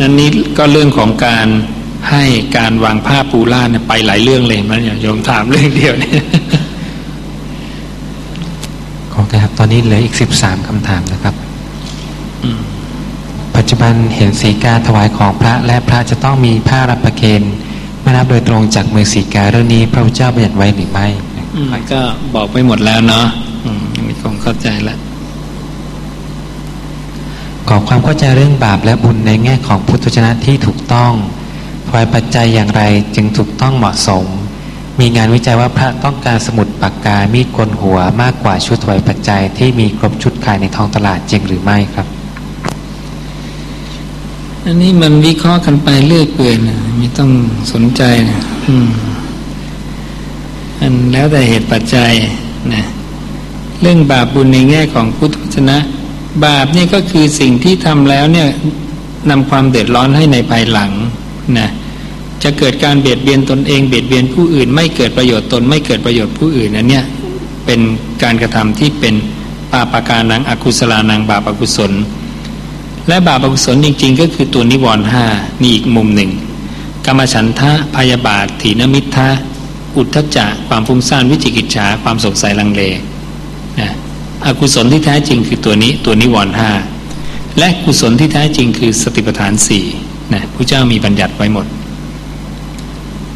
นั้นนี้ก็เรื่องของการ ให้การวางผ้าปูล่าเนี่ยไปหลายเรื่องเลยมันอย่าโยมถามเรื่องเดียวเนี่ยขอครับ ตอนนี้เหลืออีกสิบสามคำถามนะครับปัจจุบันเห็นสีกาถวายของพระและพระจะต้องมีผ้ารับประเคนไม่รับโดยตรงจากมือสีกาเรื่องนี้ พระพุทธเจ้าบัญญัติไว้หรือไม่ก็บอกไปหมดแล้วเนาะมีคงเข้าใจแล้วขอความเข้าใจเรื่องบาปและบุญในแง่ของพุทธชนะที่ถูกต้องถ วายปัจจัยอย่างไรจึงถูกต้องเหมาะสม มีงานวิจัยว่าพระต้องการสมุดปากกา มีดกลหัวมากกว่าชุดถวายปัจจัยที่มีครบชุดขายในท้องตลาดจริงหรือไม่ครับ อันนี้มันวิเคราะห์กันไปเรื่อยเปื่อยนะไม่ต้องสนใจนะอืมอันแล้วแต่เหตุปัจจัยนะเรื่องบาปบุญในแง่ของพุทธชนะ บาปนี่ก็คือสิ่งที่ทำแล้วเนี่ยนำความเดือดร้อนให้ในภายหลังนะ จะเกิดการเบียดเบียนตนเองเบียดเบียนผู้อื่น ไม่เกิดประโยชน์ตน ไม่เกิดประโยชน์ผู้อื่นนันเนี่ยเป็นการกระทำที่เป็นปาปาการนังอกุศลานังบาปอกุศล และบาปอกุศลจริง ๆ ก็คือตัวนิวรณ์ห้ามีอีกมุมหนึ่ง กรรมฉันทะพยาบาทถีนมิทะอุทธจักความฟุ้งซ่านวิจิกิจฉาความสงสัยลังเลนะอกุศลที่แท้จริงคือตัวนี้ตัวนิวรณ์ห้าและกุศลที่แท้จริงคือสติปัฏฐานสี่นะพระเจ้ามีบัญญัติไว้หมด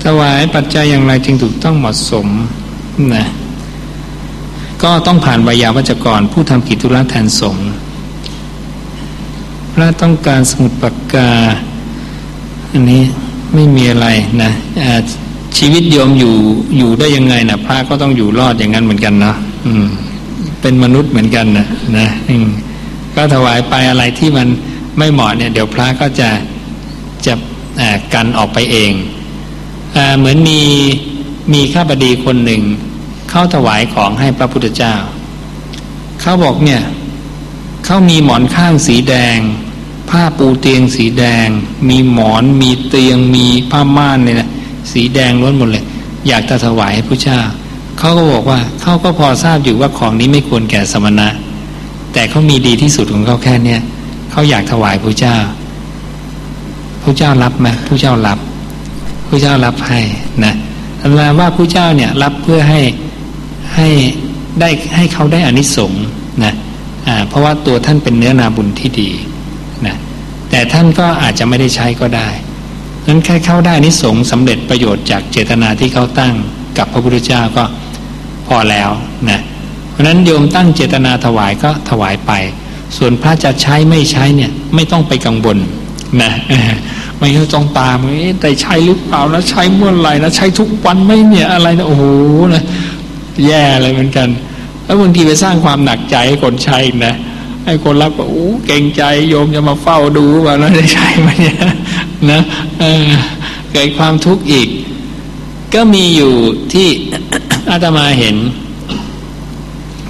ถวายปัจจัยอย่างไรจึงถูกต้องเหมาะสมนะก็ต้องผ่านวิยาวัจกร ผู้ทำกิจธุระแทนสงฆ์พระต้องการสมุดปากกา อันนี้ไม่มีอะไรนะชีวิตโยมอยู่อยู่ได้ยังไงนะพระก็ต้องอยู่รอดอย่างนั้นเหมือนกันเนาะอืมเป็นมนุษย์เหมือนกันนะนะก็ถวายไปอะไรที่มันไม่เหมาะเนี่ย เดี๋ยวพระก็จะจะกันออกไปเอง เหมือนมีมีข้าบดีคนหนึ่ง เข้าถวายของให้พระพุทธเจ้า เขาบอกเนี่ยเขามีหมอนข้างสีแดง ผ้าปูเตียงสีแดง มีหมอนมีเตียงมีผ้าม่านเนี่ยนะสีแดงล้วนหมดเลย อยากจะถวายให้พระเจ้าเขาก็บอกว่าเขาก็พอทราบอยู่ว่าของนี้ไม่ควรแก่สมณะ แต่เขามีดีที่สุดของเขาแค่เนี้ยเขาอยากถวายพระเจ้าพระเจ้ารับไหมพระเจ้ารับ พระเจ้ารับให้นะอามาว่าพระเจ้าเนี่ยรับเพื่อให้ให้ได้ให้เขาได้อานิสงส์นะอ่าเพราะว่าตัวท่านเป็นเนื้อนาบุญที่ดีนะแต่ท่านก็อาจจะไม่ได้ใช้ก็ได้นั้นแค่เข้าได้นิสงสำเร็จประโยชน์จากเจตนาที่เขาตั้งกับพระพุทธเจ้าก็พอแล้วนะเพราะนั้นโยมตั้งเจตนาถวายก็ถวายไป ส่วนพระจะใช้ไม่ใช้เนี่ยไม่ต้องไปกังวลนะ ไม่ต้องตามแต่ใช้หรือเปล่านะใช้เมื่อไหร่นะใช้ทุกวันไหมเนี่ยอะไรนะโอ้โหนะแย่เลยเหมือนกัน แล้วบางทีไปสร้างความหนักใจให้คนใช้นะให้คนรับก็โอ้เก่งใจโยมจะมาเฝ้าดูว่าแล้วได้ใช่ไหมเนี่ยนะเกิดความทุกข์อีก ก็มีอยู่ที่อาตมาเห็น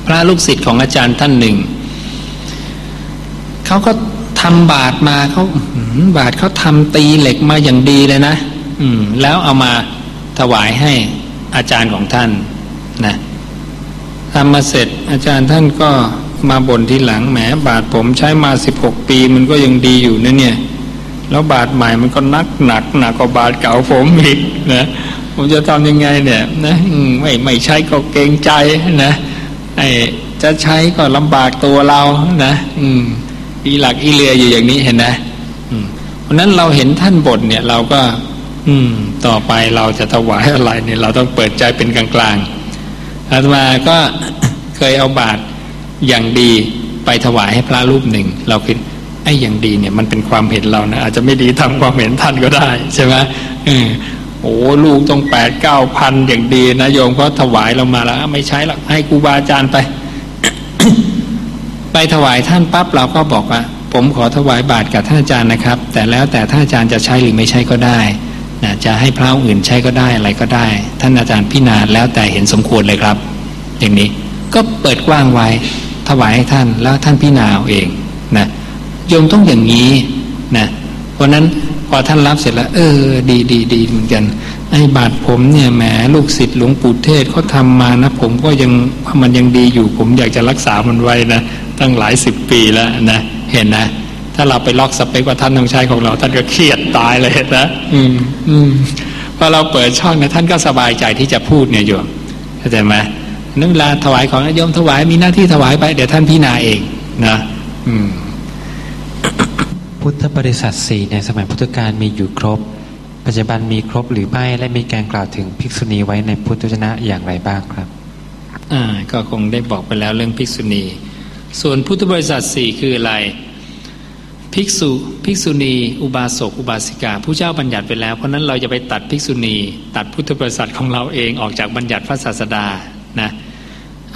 พระลูกศิษย์ของอาจารย์ท่านหนึ่งเขาก็ ทำบาทมาเขาบาทเขาทำตีเหล็กมาอย่างดีเลยนะ อืม แล้วเอามาถวายให้อาจารย์ของท่านนะทำมาเสร็จ อาจารย์ท่านก็มาบ่นทีหลังแหมบาทผมใช้มาสิบหกปีมันก็ยังดีอยู่นะเนี่ย แล้วบาทใหม่มันก็นักหนักหนักกว่าบาทเก่าผมอีกนะผมจะทำยังไงเนี่ยนะไม่ไม่ใช้ก็เกรงใจนะไอ้จะใช้ก็ลำบากตัวเรานะ อืม อีหลักอีเรืออยู่อย่างนี้เห็นนะอืมเพราะนั้นเราเห็นท่านบ่นเนี่ย เราก็ อืม ต่อไปเราจะถวายอะไรเนี่ย เราต้องเปิดใจเป็นกลางๆอาตมาก็เคยเอาบาทอย่างดีไปถวายให้พระรูปหนึ่ง เราคิดไอ้อย่างดีเนี่ยมันเป็นความเห็นเรานะอาจจะไม่ดีทำความเห็นท่านก็ได้ใช่ไหมอโอ้ลูกต้องแปดเก้าพันอย่างดีนะโยมก็ถวายเรามาแล้ว ไม่ใช้หรอกให้ครูบาอาจารย์ไป ไปถวายท่านปั๊บเราก็บอกว่า ผมขอถวายบาตรกับท่านอาจารย์นะครับ แต่แล้วแต่ท่านอาจารย์จะใช้หรือไม่ใช้ก็ได้นะจะให้พระอื่นใช้ก็ได้อะไรก็ได้ ท่านอาจารย์พิจารณาแล้วแต่เห็นสมควรเลยครับ อย่างนี้ก็เปิดกว้างไว้ถวายให้ท่านแล้วท่านพิจารณาเองนะโยมต้องอย่างนี้นะเพราะนั้นพอท่านรับเสร็จแล้ว เออ ดีดีดีเหมือนกัน ไอ้บาทผมเนี่ยแหมลูกศิษย์หลวงปู่เทศเขาทามานะ ผมก็ยังมันยังดีอยู่ ผมอยากจะรักษามันไว้นะ ตั้งหลายสิบปีแล้วนะเห็นนะถ้าเราไปล็อกสเปคว่าท่านต้องใช้ของเรา ท่านก็เครียดตายเลยนะอืมอืมพอเราเปิดช่องนะท่านก็สบายใจที่จะพูดเนี่ยโยมเข้าใจไหมนั่นเวลาถวายของโยมถวายมีหน้าที่ถวายไป เดี๋ยวท่านพิจารณาเองนะอืมพุทธบริษัทสี่ในสมัยพุทธกาลมีอยู่ครบ ปัจจุบันมีครบหรือไม่และมีการกล่าวถึงภิกษุณีไว้ในพุทธวจนะอย่างไรบ้างครับ อ่า ก็คงได้บอกไปแล้วเรื่องภิกษุณี ส่วนพุทธบริษัทสี่คืออะไร ภิกษุ ภิกษุณี อุบาสก อุบาสิกาผู้เจ้าบัญญัติไปแล้ว เพราะนั้นเราจะไปตัดภิกษุณี ตัดพุทธบริษัทของเราเองออกจากบัญญัติพระศาสดานะ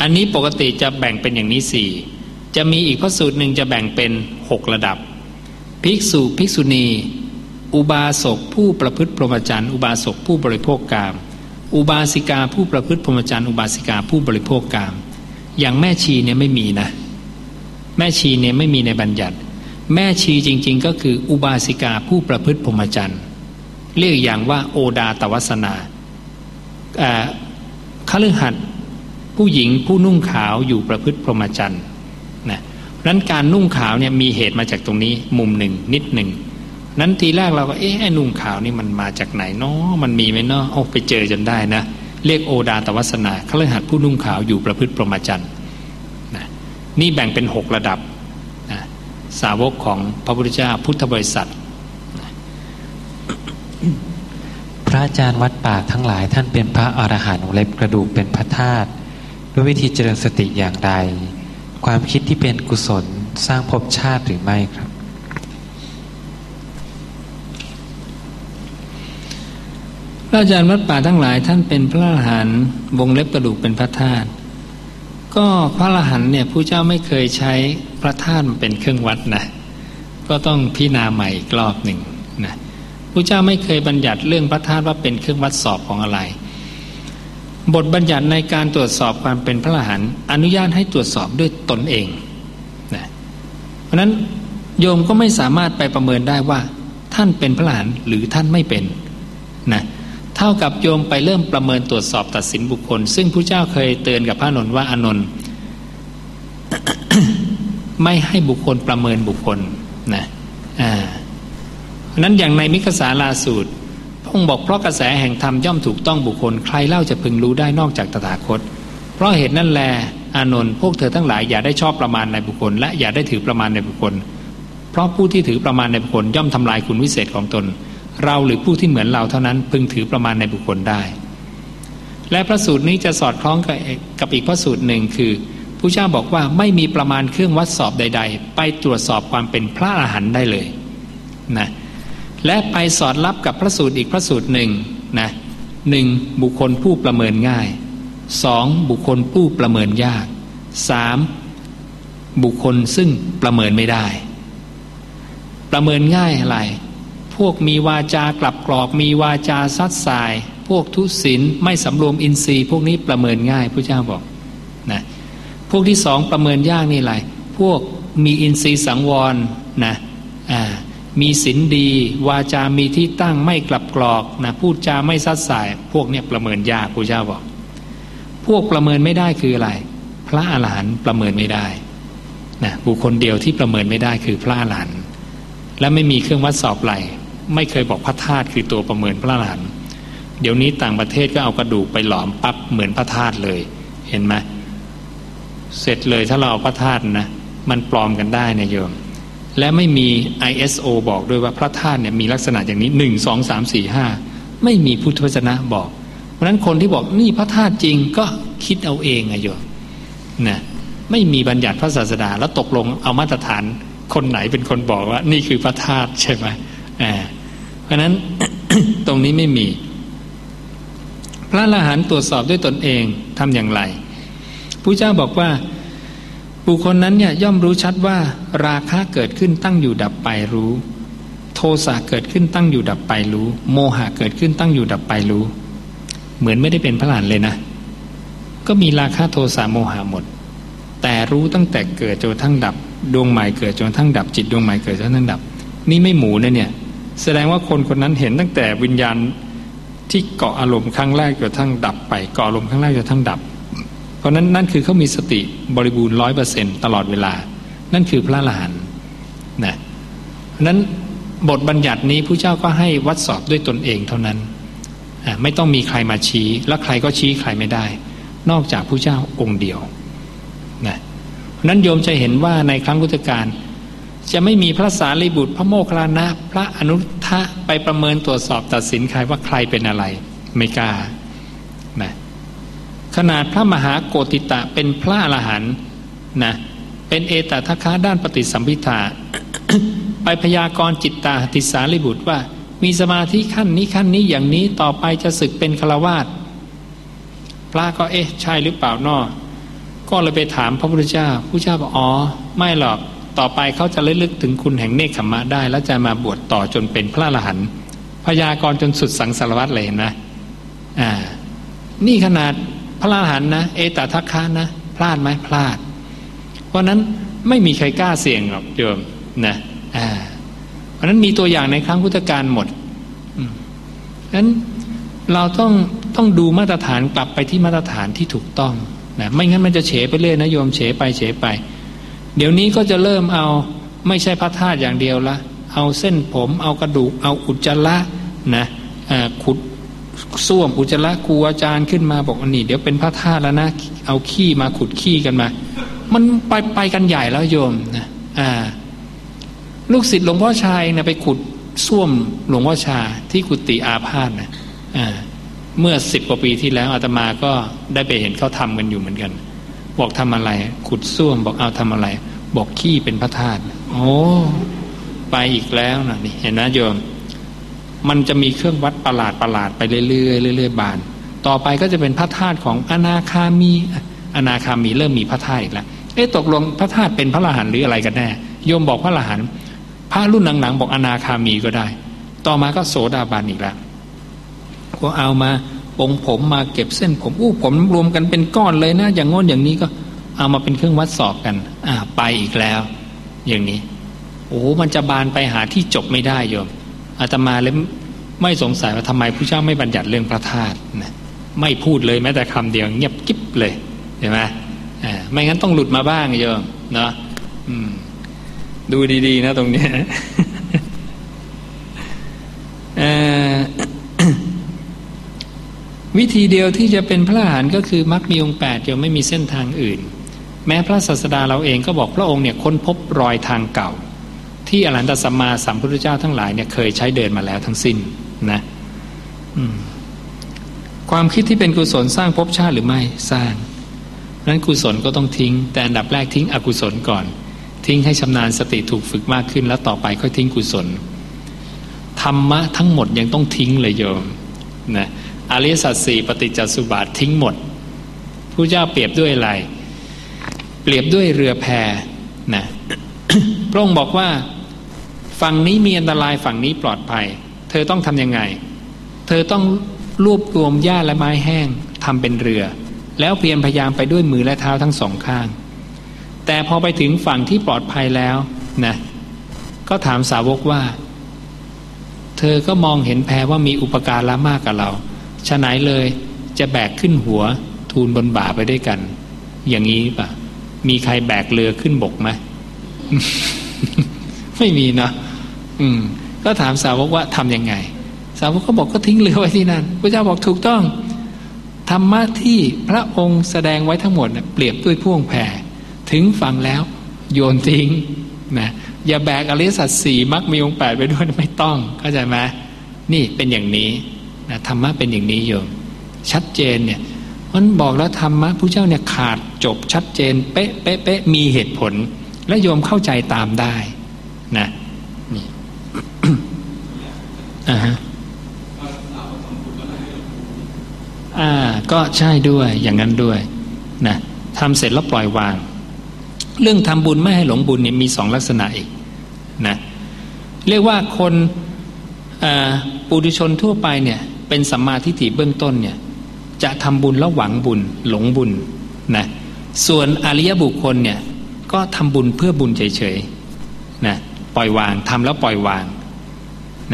อันนี้ปกติจะแบ่งเป็นอย่างนี้สี่จะมีอีกพระสูตรหนึ่งจะแบ่งเป็นหกระดับ ภิกษุ ภิกษุณี อุบาสกผู้ประพฤติพรหมจรรย์ อุบาสกผู้บริโภคกาม อุบาสิกาผู้ประพฤติพรหมจรรย์ อุบาสิกาผู้บริโภคกาม อย่างแม่ชีเนี่ยไม่มีนะ แม่ชีเนี่ยไม่มีในบัญญัติ แม่ชีจริง ๆ ก็คืออุบาสิกาผู้ประพฤติพรหมจรรย์เรียกอย่างว่าโอดาตวัสนาคฤหัสถ์ผู้หญิงผู้นุ่งขาวอยู่ประพฤติพรหมจรรย์นะนั้นการนุ่งขาวเนี่ยมีเหตุมาจากตรงนี้มุมหนึ่งนิดหนึ่งนั้นทีแรกเราก็เอ๊ะไอ้นุ่งขาวนี่มันมาจากไหนเนาะมันมีไหมเนาะโอ้ไปเจอจนได้นะ เรียกโอดาตวัสนาคฤหัสถ์ผู้นุ่งขาวอยู่ประพฤติพรหมจรรย์ นี่แบ่งเป็นหกระดับนะสาวกของพระพุทธเจ้าพุทธบริษัท พระอาจารย์วัดป่าทั้งหลายท่านเป็นพระอรหันต์เล็บกระดูกเป็นพระธาตุด้วยวิธีเจริญสติอย่างใดความคิดที่เป็นกุศลสร้างภพชาติหรือไม่ครับ พระอาจารย์วัดป่าทั้งหลายท่านเป็นพระอรหันต์วงเล็บกระดูกเป็นพระธาตุ ก็พระอรหันต์เนี่ยผู้เจ้าไม่เคยใช้พระธาตุมาเป็นเครื่องวัดนะก็ต้องพิจารณาใหม่อีกรอบหนึ่งนะผู้เจ้าไม่เคยบัญญัติเรื่องพระธาตุว่าเป็นเครื่องวัดสอบของอะไร บทบัญญัติในการตรวจสอบความเป็นพระอรหันต์อนุญาตให้ตรวจสอบด้วยตนเองนะเพราะนั้นโยมก็ไม่สามารถไปประเมินได้ว่า ท่านเป็นพระอรหันต์หรือท่านไม่เป็นนะเท่ากับโยมไปเริ่มประเมินตรวจสอบตัดสินบุคคล ซึ่งพระเจ้าเคยเตือนกับพระนนท์ว่าอนนท์ไม่ให้บุคคลประเมินบุคคลนะอ่านั้นอย่างในมิกสาลาสูตรพระองค์บอกเพราะกระแสแห่งธรรมย่อมถูกต้องบุคคล ใครเล่าจะพึงรู้ได้นอกจากตถาคต เพราะเหตุนั่นแลอานนท์พวกเธอทั้งหลายอย่าได้ชอบประมาณในบุคคล และอย่าได้ถือประมาณในบุคคล เพราะผู้ที่ถือประมาณในบุคคลย่อมทำลายคุณวิเศษของตน เราหรือผู้ที่เหมือนเราเท่านั้นพึงถือประมาณในบุคคลได้ และพระสูตรนี้จะสอดคล้องกับอีกพระสูตรหนึ่งคือผู้เจ้าบอกว่าไม่มีประมาณเครื่องวัดสอบใด ๆ ไปตรวจสอบความเป็นพระอรหันต์ได้เลยนะและไปสอดรับกับพระสูตรอีกพระสูตรหนึ่งนะหนึ่งบุคคลผู้ประเมินง่ายสองบุคคลผู้ประเมินยากสามบุคคลซึ่งประเมินไม่ได้ ประเมินง่ายอะไร วกมีวาจากลับกรอก มีวาจาซัดสาย พวกทุศินไม่สำรวมอินทรีย์ พวกนี้ประเมินง่ายพระเจ้าบอกนะพวกที่สองประเมินยากนี่อะไรพวกมีอินทรีย์สังวรนะอ่ามีศีลดี วาจามีที่ตั้งไม่กลับกรอกนะพูดจาไม่ซัดสาย พวกเนี้ยประเมินยากพระเจ้าบอก พวกประเมินไม่ได้คืออะไร พระอาหารหันต์ประเมินไม่ได้นะบุคคลเดียวที่ประเมินไม่ได้คือพระอาหารหันต์และไม่มีเครื่องวัดสอบไหล ไม่เคยบอกพระธาตุคือตัวประเมินพระอาหารหันต์เดี๋ยวนี้ต่างประเทศก็เอากระดูกไปหลอมปั๊บเหมือนพระธาตุเลย เห็นไหมเสร็จเลยถ้าเราเอาพระธาตุนะมันปลอมกันได้นี่ยโยม และไม่มี ISO บอกด้วยว่าพระธาตุเนี่ยมีลักษณะอย่างนี้หนึ่งสองสามสี่ห้าไม่มีพุทธวจนะบอก เพราะนั้นคนที่บอกนี่พระธาตุจริงก็คิดเอาเองอะโยมนะไม่มีบัญญัติพระศาสดาแล้วตกลงเอามาตรฐานคนไหนเป็นคนบอกว่า นี่คือพระธาตุใช่ไหมอ่า ราะนั้นตรงนี้ไม่มี พระอรหันต์ตรวจสอบด้วยตนเองทำอย่างไรผู้เจ้าบอกว่า บุคคลนั้นเนี่ยย่อมรู้ชัดว่า ราคะเกิดขึ้นตั้งอยู่ดับไปรู้ โทสะเกิดขึ้นตั้งอยู่ดับไปรู้ โมหะเกิดขึ้นตั้งอยู่ดับไปรู้ เหมือนไม่ได้เป็นพระหลานเลยนะ ก็มีราคะโทสะโมหะหมด แต่รู้ตั้งแต่เกิดจนทั้งดับ ดวงใหม่เกิดจนทั้งดับ จิตดวงใหม่เกิดจนทั้งดับ นี่ไม่หมูนะเนี่ย แสดงว่าคนคนนั้นเห็นตั้งแต่วิญญาณที่เกาะอารมณ์ครั้งแรกจนทั้งดับไปเกาะอารมณ์ครั้งแรกจนทั้งดับ เพราะนั้นนั่นคือเขามีสติบริบูรณ์ร้อยเปอร์เซ็นตลอดเวลา นั่นคือพระลานนะนั้นบทบัญญัตินี้ผู้เจ้าก็ให้วัดสอบด้วยตนเองเท่านั้นไม่ต้องมีใครมาชี้ และใครก็ชี้ใครไม่ได้ นอกจากผู้เจ้าองค์เดียวนะนั้นโยมจะเห็นว่าในครั้งพุทธกาล จะไม่มีพระสารีบุตรพระโมคคัลลานะ พระอนุทะไปประเมินตรวจสอบตัดสินใครว่าใครเป็นอะไร ไม่กล้านะขนาดพระมหาโกติตะเป็นพระอรหันต์นะเป็นเอตทัคคะด้านปฏิสัมพิทาไปพยากรณ์จิตตาติสาริบุตรว่า มีสมาธิขั้นนี้ขั้นนี้อย่างนี้ต่อไปจะศึกเป็นฆราวาสพระก็เอ๊ะใช่หรือเปล่านอก็เลยไปถามพระพุทธเจ้าพระเจ้าบอกอ๋อ ไม่หรอก ต่อไปเขาจะเลลึกถึงคุณแห่งเนคขมมะได้ แล้วจะมาบวชต่อจนเป็นพระอรหันต์พยากรณ์จนสุดสังสารวัตรเลยเห็นไหมอ่า นี่ขนาดพระอรหันต์นะเอตทัคคะนะพลาดไหมพลาด เพราะนั้นไม่มีใครกล้าเสี่ยงหรอกโยมนะอ่าเพราะนั้นมีตัวอย่างในครั้งพุทธกาลหมดนั้นเราต้องต้องดูมาตรฐานกลับไปที่มาตรฐานที่ถูกต้องนะไม่งั้นมันจะเฉไปเรื่อยนะโยมเฉไปเฉไป เดี๋ยวนี้ก็จะเริ่มเอาไม่ใช่พระธาตุอย่างเดียวละ เอาเส้นผม เอากระดูก เอาอุจจาระนะขุดส้วมอุจจาระครูอาจารย์ขึ้นมาบอกว่านี่เดี๋ยวเป็นพระธาตุแล้วนะ เอาขี้มาขุดขี้กันมา มันไปไปกันใหญ่แล้วโยมนะอ่า ลูกศิษย์หลวงพ่อชายนะไปขุดส้วมหลวงพ่อชาที่กุฏิอาพาธนะอ่าเมื่อสิบกว่าปีที่แล้วอาตมาก็ได้ไปเห็นเขาทำกันอยู่เหมือนกัน บอกทำอะไร ขุดส้วมบอกเอาทำอะไร บอกขี้เป็นพระธาตุโอ้ไปอีกแล้วนะนี่เห็นนะโยม มันจะมีเครื่องวัดประหลาดประหลาดไปเรื่อยๆเรื่อยๆบาน ต่อไปก็จะเป็นพระธาตุของอนาคามี อนาคามีเริ่มมีพระธาตุอีกแล้วเอ๊ะตกลงพระธาตุเป็นพระอรหันต์หรืออะไรกันแน่โยมบอกพระอรหันต์พระรุ่นหลังๆบอกอนาคามีก็ได้ ต่อมาก็โสดาบันอีกแล้วก็เอามา ปงผมมาเก็บเส้นผมอู้ผมรวมกันเป็นก้อนเลยนะ อย่างงอนอย่างนี้ก็ เอามาเป็นเครื่องวัดสอบกัน อ่า ไปอีกแล้ว อย่างนี้ โอ้มันจะบานไปหาที่จบไม่ได้โยมอาตมาเลยไม่สงสัยว่าทำไมผู้เจ้าไม่บัญญัติเรื่องพระธาตุนะไม่พูดเลยแม้แต่คำเดียว เงียบกิ๊บเลยเห็นไหมอ่าไม่งั้นต้องหลุดมาบ้างโยมเนาะดูดีๆนะตรงนี้ วิธีเดียวที่จะเป็นพระอรหันต์ก็คือมรรคมีองค์แปดจะไม่มีเส้นทางอื่น แม้พระศาสดาเราเองก็บอกพระองค์เนี่ยค้นพบรอยทางเก่า ที่อรหันตสัมมาสัมพุทธเจ้าทั้งหลายเนี่ยเคยใช้เดินมาแล้วทั้งสิ้นนะความคิดที่เป็นกุศลสร้างภพชาติหรือไม่สร้างนั้นกุศลก็ต้องทิ้ง แต่อันดับแรกทิ้งอกุศลก่อน ทิ้งให้ชำนาญสติถูกฝึกมากขึ้น แล้วต่อไปค่อยทิ้งกุศลธรรมะทั้งหมดยังต้องทิ้งเลยโยมนะ อริสัจสี่ปฏิจจสุบาททิ้งหมดผู้เจ้าเปรียบด้วยอะไร เปรียบด้วยเรือแพนะพระองค์บอกว่า ฝั่งนี้มีอันตรายฝั่งนี้ปลอดภัย เธอต้องทำยังไง เธอต้องรวบรวมหญ้าและไม้แห้งทำเป็นเรือ แล้วเพียรพยายามไปด้วยมือและเท้าทั้งสองข้าง แต่พอไปถึงฝั่งที่ปลอดภัยแล้วนะก็ถามสาวกว่า เธอก็มองเห็นแพว่ามีอุปการะมากกับเรา ฉะไหนเลยจะแบกขึ้นหัวทูลบนบ่าไปด้วยกัน อย่างนี้ปะมีใครแบกเรือขึ้นบกไหมไม่มีนะอืม ก็ถามสาวกว่าทํำยังไง สาวกก็บอกก็ทิ้งเรือไว้ที่นั่นพระเจ้าบอกถูกต้องธรรมะที่พระองค์แสดงไว้ทั้งหมดเปรียบด้วยพ่วงแผ่ถึงฟังแล้วโยนทิ้งนะอย่าแบกอริสัตสีมักมีองแปดไปด้วยไม่ต้องเข้าใจไหมนี่เป็นอย่างนี้ นะธรรมะเป็นอย่างนี้โยมชัดเจนเนี่ยมันบอกแล้วธรรมะผู้เจ้าเนี่ยขาดจบชัดเจน เป๊ะเป๊ะเป๊ะมีเหตุผล และโยมเข้าใจตามได้นะนี่อ่าฮะอ่า ก็ใช่ด้วยอย่างนั้นด้วยนะทำเสร็จแล้วปล่อยวาง เรื่องทำบุญไม่ให้หลงบุญเนี่ยมีสองลักษณะอีกนะเรียกว่าคนปุถุชนทั่วไปเนี่ย เป็นสัมมาทิฏฐิเบื้องต้นเนี่ยจะทำบุญแล้วหวังบุญหลงบุญนะส่วนอริยบุคคลเนี่ยก็ทำบุญเพื่อบุญเฉยๆนะปล่อยวางทำแล้วปล่อยวาง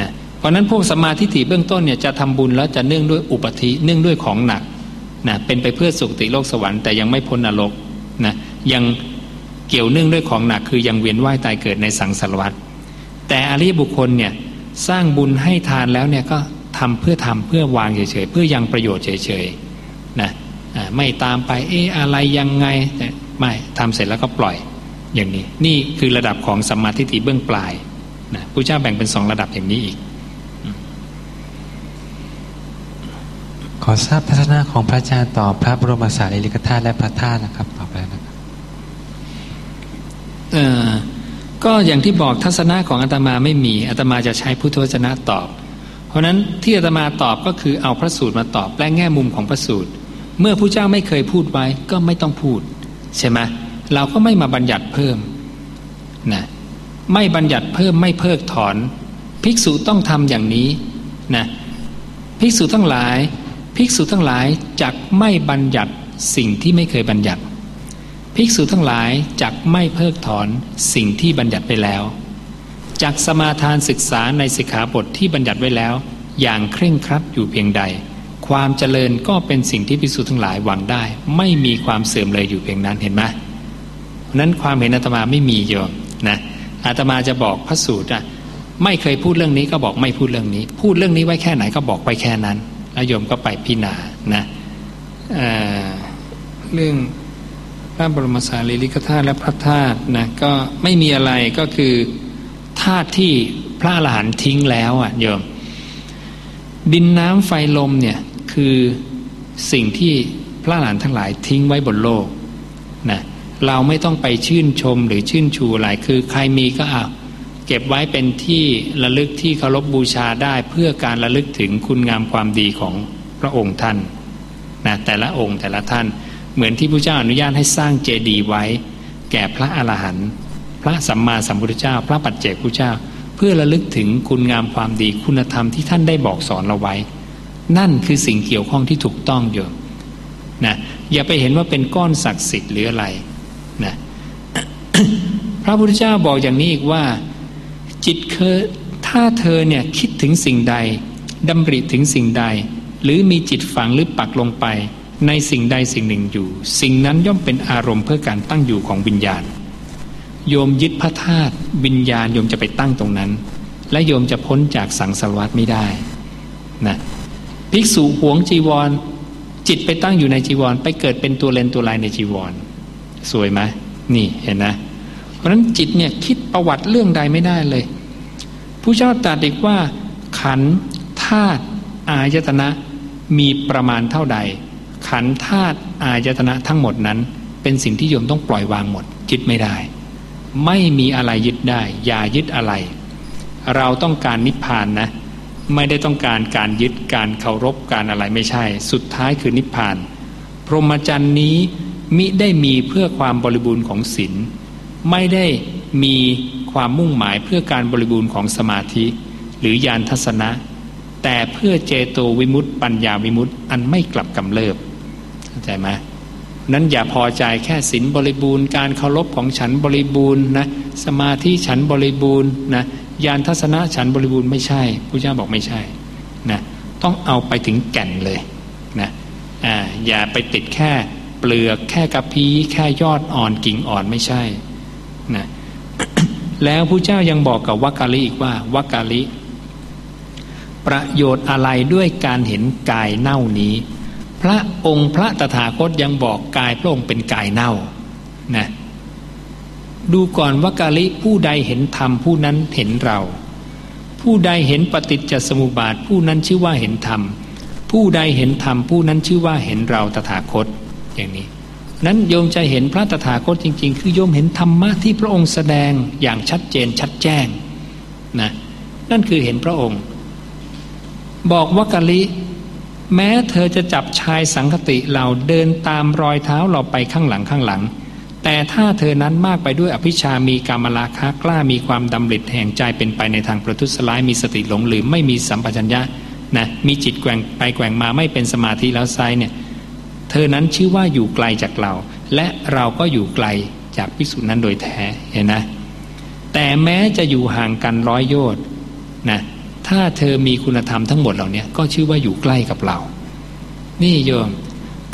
นะเพราะนั้นพวกสัมมาทิฏฐิเบื้องต้นเนี่ยจะทำบุญแล้วจะเนื่องด้วยอุปธิเนื่องด้วยของหนักนะเป็นไปเพื่อสุคติโลกสวรรค์แต่ยังไม่พ้นนรกนะยังเกี่ยวเนื่องด้วยของหนักคือยังเวียนว่ายตายเกิดในสังสารวัฏแต่อริยบุคคลเนี่ยสร้างบุญให้ทานแล้วเนี่ยก็ ทำเพื่อทำเพื่อวางเฉยๆเพื่อยังประโยชน์เฉยๆนะไม่ตามไปเอออะไรยังไงไม่ทำเสร็จแล้วก็ปล่อยอย่างนี้ นี่คือระดับของสัมมาทิฏฐิเบื้องปลายนะพระเจ้าแบ่งเป็นสองระดับอย่างนี้อีก ขอทราบทัศนะของพระอาจารย์ต่อพระบรมสารีริกธาตุและพระธาตุนะครับต่อไปนะครับเออก็อย่างที่บอกทัศนะของอาตมาไม่มีอาตมาจะใช้พุทธวจนะตอบ ราะนั้นที่อาตมาตอบก็คือเอาพระสูตรมาตอบแปลงแง่มุมของพระสูตร เมื่อผู้เจ้าไม่เคยพูดไว้ก็ไม่ต้องพูด ใช่ไหมเราก็ไม่มาบัญญัติเพิ่มนะไม่บัญญัติเพิ่มไม่เพิกถอน ภิกษุต้องทำอย่างนี้นะภิกษุทั้งหลาย ภิกษุทั้งหลายจักไม่บัญญัติสิ่งที่ไม่เคยบัญญัติ ภิกษุทั้งหลายจักไม่เพิกถอนสิ่งที่บัญญัติไปแล้ว จากสมาทานศึกษาในสิกขาบทที่บัญญัติไว้แล้ว อย่างเคร่งครัดอยู่เพียงใด ความเจริญก็เป็นสิ่งที่พิสูจน์ทั้งหลายหวังได้ ไม่มีความเสื่อมเลยอยู่เพียงนั้นเห็นไหมนั้นความเห็นอาตมาไม่มีโยมนะอาตมาจะบอกพระสูตรอะไม่เคยพูดเรื่องนี้ก็บอกไม่พูดเรื่องนี้ พูดเรื่องนี้ไว้แค่ไหนก็บอกไปแค่นั้นแล้วโยมก็ไปพิจารณานะเเรื่องพระบรมสารีริกธาตุและพระธาตุนะก็ไม่มีอะไรก็คือ ธาตุที่พระอรหันต์ทิ้งแล้วอะโยม ดินน้ำไฟลมเนี่ยคือสิ่งที่พระอรหันต์ทั้งหลายทิ้งไว้บนโลกนะเราไม่ต้องไปชื่นชมหรือชื่นชูอะไรคือใครมีก็เอาเก็บไว้เป็นที่ระลึกที่เคารพบบูชาได้เพื่อการระลึกถึงคุณงามความดีของพระองค์ท่านนะแต่ละองค์แต่ละท่านเหมือนที่พระเจ้าอนุญาตให้สร้างเจดีย์ไว้ แก่พระอรหันต์ ระสัมมาสัมพุทธเจ้า พระปัจเจกพุทธเจ้า เพื่อระลึกถึงคุณงามความดีคุณธรรมที่ท่านได้บอกสอนเราไว้ นั่นคือสิ่งเกี่ยวข้องที่ถูกต้องอยู่นะอย่าไปเห็นว่าเป็นก้อนศักดิ์สิทธิ์หรืออะไรนะพระพุทธเจ้าบอกอย่างนี้อีกว่า จิตเคยถ้าเธอเนี่ยคิดถึงสิ่งใดดำริถึงสิ่งใด หรือมีจิตฝังหรือปักลงไป ในสิ่งใดสิ่งหนึ่งอยู่ สิ่งนั้นย่อมเป็นอารมณ์เพื่อการตั้งอยู่ของวิญญาณ โยมยึดพระธาตุวิญญาณโยมจะไปตั้งตรงนั้น และโยมจะพ้นจากสังสารวัฏไม่ได้นะภิกษุหวงจีวร จิตไปตั้งอยู่ในจีวร ไปเกิดเป็นตัวเลนตัวลายในจีวร สวยไหมนี่เห็นนะ เพราะฉะนั้นจิตเนี่ยคิดประวัติเรื่องใดไม่ได้เลยผู้เจ้าตรัสอีกว่า ขันธาตุอายตนะมีประมาณเท่าใด ขันธาตุอายตนะทั้งหมดนั้น เป็นสิ่งที่โยมต้องปล่อยวางหมดยึดไม่ได้ ไม่มีอะไรยึดได้ อย่ายึดอะไร เราต้องการนิพพานนะ ไม่ได้ต้องการการยึดการเคารพการอะไรไม่ใช่ สุดท้ายคือนิพพาน พรหมจรรย์นี้มิได้มีเพื่อความบริบูรณ์ของศีลไม่ได้มีความมุ่งหมายเพื่อการบริบูรณ์ของสมาธิ หรือยานทัศนะ แต่เพื่อเจโตวิมุตต์ปัญญาวิมุตต์อันไม่กลับกำเริบเข้าใจไหม นั้นอย่าพอใจแค่ศีลบริบูรณ์การเคารพของฉันบริบูรณ์นะสมาธิฉันบริบูรณ์นะยานทัศนะฉันบริบูรณ์ไม่ใช่พระเจ้าบอกไม่ใช่นะต้องเอาไปถึงแก่นเลยนะอ่าอย่าไปติดแค่เปลือกแค่กระพี้แค่ยอดอ่อนกิ่งอ่อนไม่ใช่นะแล้วพระเจ้ายังบอกกับวักกาลิอีกว่าวักกาลิ ประโยชน์อะไรด้วยการเห็นกายเน่านี้ พระองค์พระตถาคตยังบอกกายพระองค์เป็นกายเน่านะดูก่อนวักกาลิผู้ใดเห็นธรรมผู้นั้นเห็นเรา ผู้ใดเห็นปฏิจจสมุปบาทผู้นั้นชื่อว่าเห็นธรรม ผู้ใดเห็นธรรมผู้นั้นชื่อว่าเห็นเราตถาคตอย่างนี้ นั้นโยมจะเห็นพระตถาคตจริง ๆ คือโยมเห็นธรรมะที่พระองค์แสดงอย่างชัดเจนชัดแจ้งนะนั่นคือเห็นพระองค์ บอกว่ากะลิ แม้เธอจะจับชายสังคติเราเดินตามรอยเท้าเราไปข้างหลังข้างหลัง แต่ถ้าเธอนั้นมากไปด้วยอภิชามีกรรมราคะกล้ามีความดำริดแห่งใจเป็นไปในทางประทุษร้ายมีสติหลงหรือไม่มีสัมปชัญญะนะมีจิตแกว่งไปแกว่งมาไม่เป็นสมาธิแล้วไซเนี่ยเธอนั้นชื่อว่าอยู่ไกลจากเรา และเราก็อยู่ไกลจากภิกษุนั้นโดยแท้เห็นนะแต่แม้จะอยู่ห่างกันร้อยโยชน์นะ ถ้าเธอมีคุณธรรมทั้งหมดเหล่านี้ก็ชื่อว่าอยู่ใกล้กับเรา นี่โยม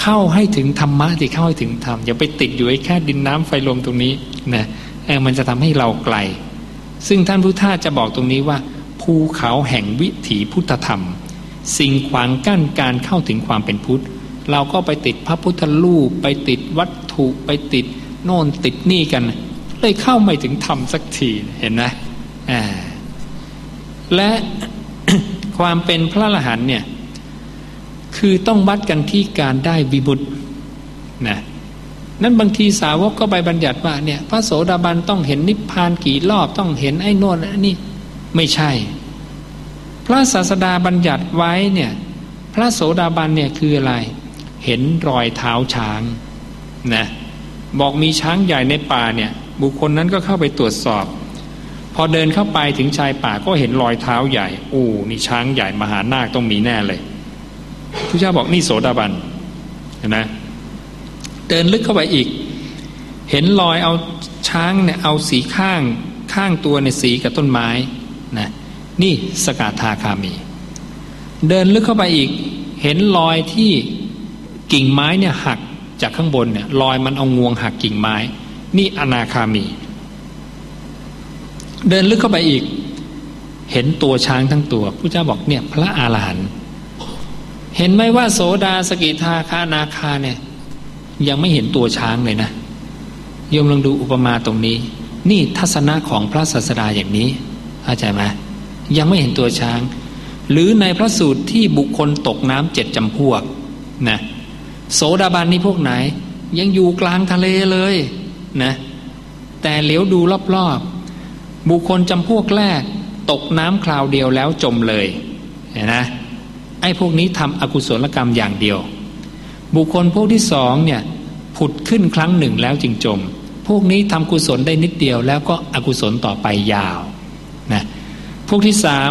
เข้าให้ถึงธรรมะที่เข้าให้ถึงธรรมอย่าไปติดอยู่ไอ้แค่ดินน้ำไฟลมตรงนี้นะมันจะทำให้เราไกล ซึ่งท่านพุทธาจะบอกตรงนี้ว่า ภูเขาแห่งวิถีพุทธธรรม สิ่งขวางกั้นการเข้าถึงความเป็นพุทธ เราก็ไปติดพระพุทธรูป ไปติดวัตถุไปติดโน่นติดนี่กัน เลยเข้าไม่ถึงธรรมสักทีเห็นไหมอ่า และความเป็นพระอรหันต์เนี่ยคือต้องวัดกันที่การได้วิบุตรนะนั้นบางทีสาวกก็ไปบัญญัติว่าเนี่ยพระโสดาบันต้องเห็นนิพพานกี่รอบต้องเห็นไอ้นวดอันนี้ไม่ใช่ พระศาสดาบัญญัติไว้เนี่ยพระโสดาบันเนี่ยคืออะไร เห็นรอยเท้าช้างนะบอกมีช้างใหญ่ในป่าเนี่ย บุคคลนั้นก็เข้าไปตรวจสอบ พอเดินเข้าไปถึงชายป่าก็เห็นรอยเท้าใหญ่โอ้นี่ช้างใหญ่มหานาคต้องมีแน่เลยพระเจ้าบอกนี่โสดาบันนะเดินลึกเข้าไปอีก เห็นรอยเอาช้างเนี่ยเอาสีข้างข้างตัวในสีกับต้นไม้นะนี่สกาธาคามี เดินลึกเข้าไปอีก เห็นรอยที่กิ่งไม้เนี่ยหักจากข้างบนเนี่ยลอยมันเอางวงหักกิ่งไม้ นี่อนาคามี เดินลึกเข้าไปอีก เห็นตัวช้างทั้งตัวผู้เจ้าบอกเนี่ยพระอาหารหันต์เห็นไหมว่าโสดาสกิทาคานาคาเนี่ย ยังไม่เห็นตัวช้างเลยนะโยมลองดูอุปมาตรงนี้ นี่ทัศนะของพระศาสดาอย่างนี้เข้าใจไหมยังไม่เห็นตัวช้าง หรือในพระสูตรที่บุคคลตกน้ำเจ็ดจำพวกนะโสดาบันนี่พวกไหน ยังอยู่กลางทะเลเลยนะแต่เหลียวดูรอบ บุคคลจำพวกแรก ตกน้ำคราวเดียวแล้วจมเลยเห็นนะไอ้พวกนี้ทำอกุศลกรรมอย่างเดียว บุคคลพวกที่สองเนี่ยผุดขึ้นครั้งหนึ่งแล้วจึงจม พวกนี้ทำกุศลได้นิดเดียวแล้วก็อกุศลต่อไปยาวนะพวกที่สาม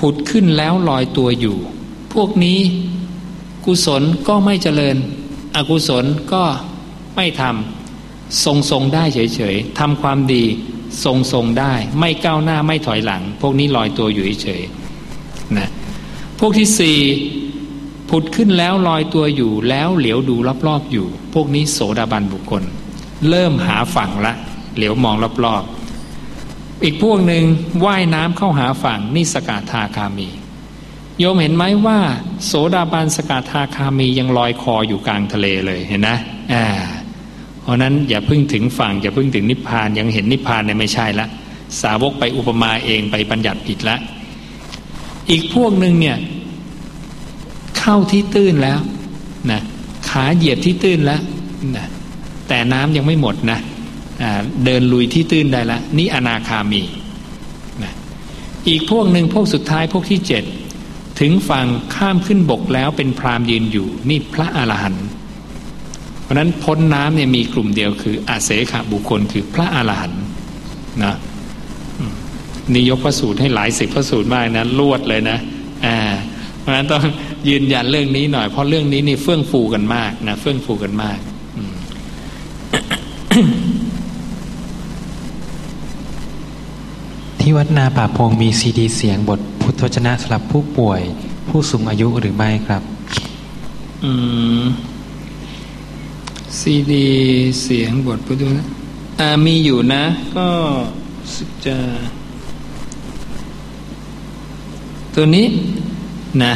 ผุดขึ้นแล้วลอยตัวอยู่ พวกนี้กุศลก็ไม่เจริญ อกุศลก็ไม่ทำทรงทรงได้เฉยๆทำความดี ทรงทรงได้ ไม่ก้าวหน้าไม่ถอยหลัง พวกนี้ลอยตัวอยู่เฉยๆนะพวกที่สี่ผุดขึ้นแล้วลอยตัวอยู่แล้วเหลียวดูรอบๆอยู่ พวกนี้โสดาบันบุคคล เริ่มหาฝั่งละ เหลียวมองรอบๆ อีกพวกหนึ่งว่ายน้ำเข้าหาฝั่งนี่สกาทาคามี โยมเห็นไหมว่า โสดาบันสกาทาคามียังลอยคออยู่กลางทะเลเลยเห็นนะอ่า ราะนั้นอย่าพึ่งถึงฝั่งอย่าพึ่งถึงนิพพานยังเห็นนิพพานเนี่ยไม่ใช่ละ สาวกไปอุปมาเองไปบัญญัติผิดละ อีกพวกหนึ่งเนี่ย เข้าที่ตื้นแล้วนะขาเหยียบที่ตื้นแล้วนะแต่น้ำยังไม่หมดนะเดินลุยที่ตื้นได้แล้วนี่อนาคามีนะอีกพวกหนึ่งพวกสุดท้ายพวกที่เจ็ดถึงฝั่งข้ามขึ้นบกแล้วเป็นพรามยืนอยู่ นี่พระอรหันต์ เพราะนั้นพ้นน้ำเนี่ยมีกลุ่มเดียวคืออาเสขบุคคลคือพระอรหันต์นะนี่ยกพระสูตรให้หลายสิบพระสูตรมากนะลวดเลยนะอ่าเพราะฉะนั้นต้องยืนยันเรื่องนี้หน่อย เพราะเรื่องนี้นี่เฟื่องฟูกันมากนะเฟื่องฟูกันมากที่วัดนาป่าพงมีซีดีเสียงบทพุทธวจนะสำหรับผู้ป่วย ผู้สูงอายุหรือไม่ครับ อืม ซีดีเสียงบทพุทธนะมีอยู่นะ ก็จะ ตัวนี้นะ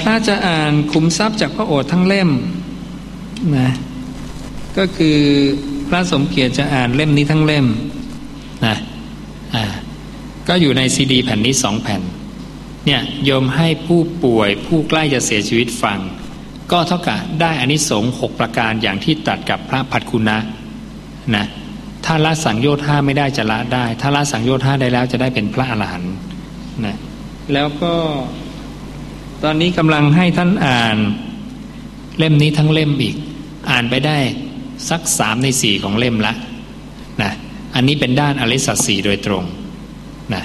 พระจะอ่านคุมทรัพย์จากพระโอษฐ์ทั้งเล่มนะก็คือพระสมเกียรติจะอ่านเล่มนี้ทั้งเล่มนะอ่าก็อยู่ในซีดีแผ่นนี้สองแผ่นเนี่ยโยมให้ผู้ป่วยผู้ใกล้จะเสียชีวิตฟัง ก็เท่ากับได้อานิสงส์หกประการอย่างที่ตัดกับพระพัดคุณะนะถ้าละสังโยชน์ห้าไม่ได้จะละได้ ถ้าละสังโยชน์ห้าได้แล้วจะได้เป็นพระอรหันต์นะแล้วก็ตอนนี้กำลังให้ท่านอ่าน เล่มนี้ทั้งเล่มอีก อ่านไปได้สักสามในสี่ของเล่มละนะอันนี้เป็นด้านอริสัตสีโดยตรงนะ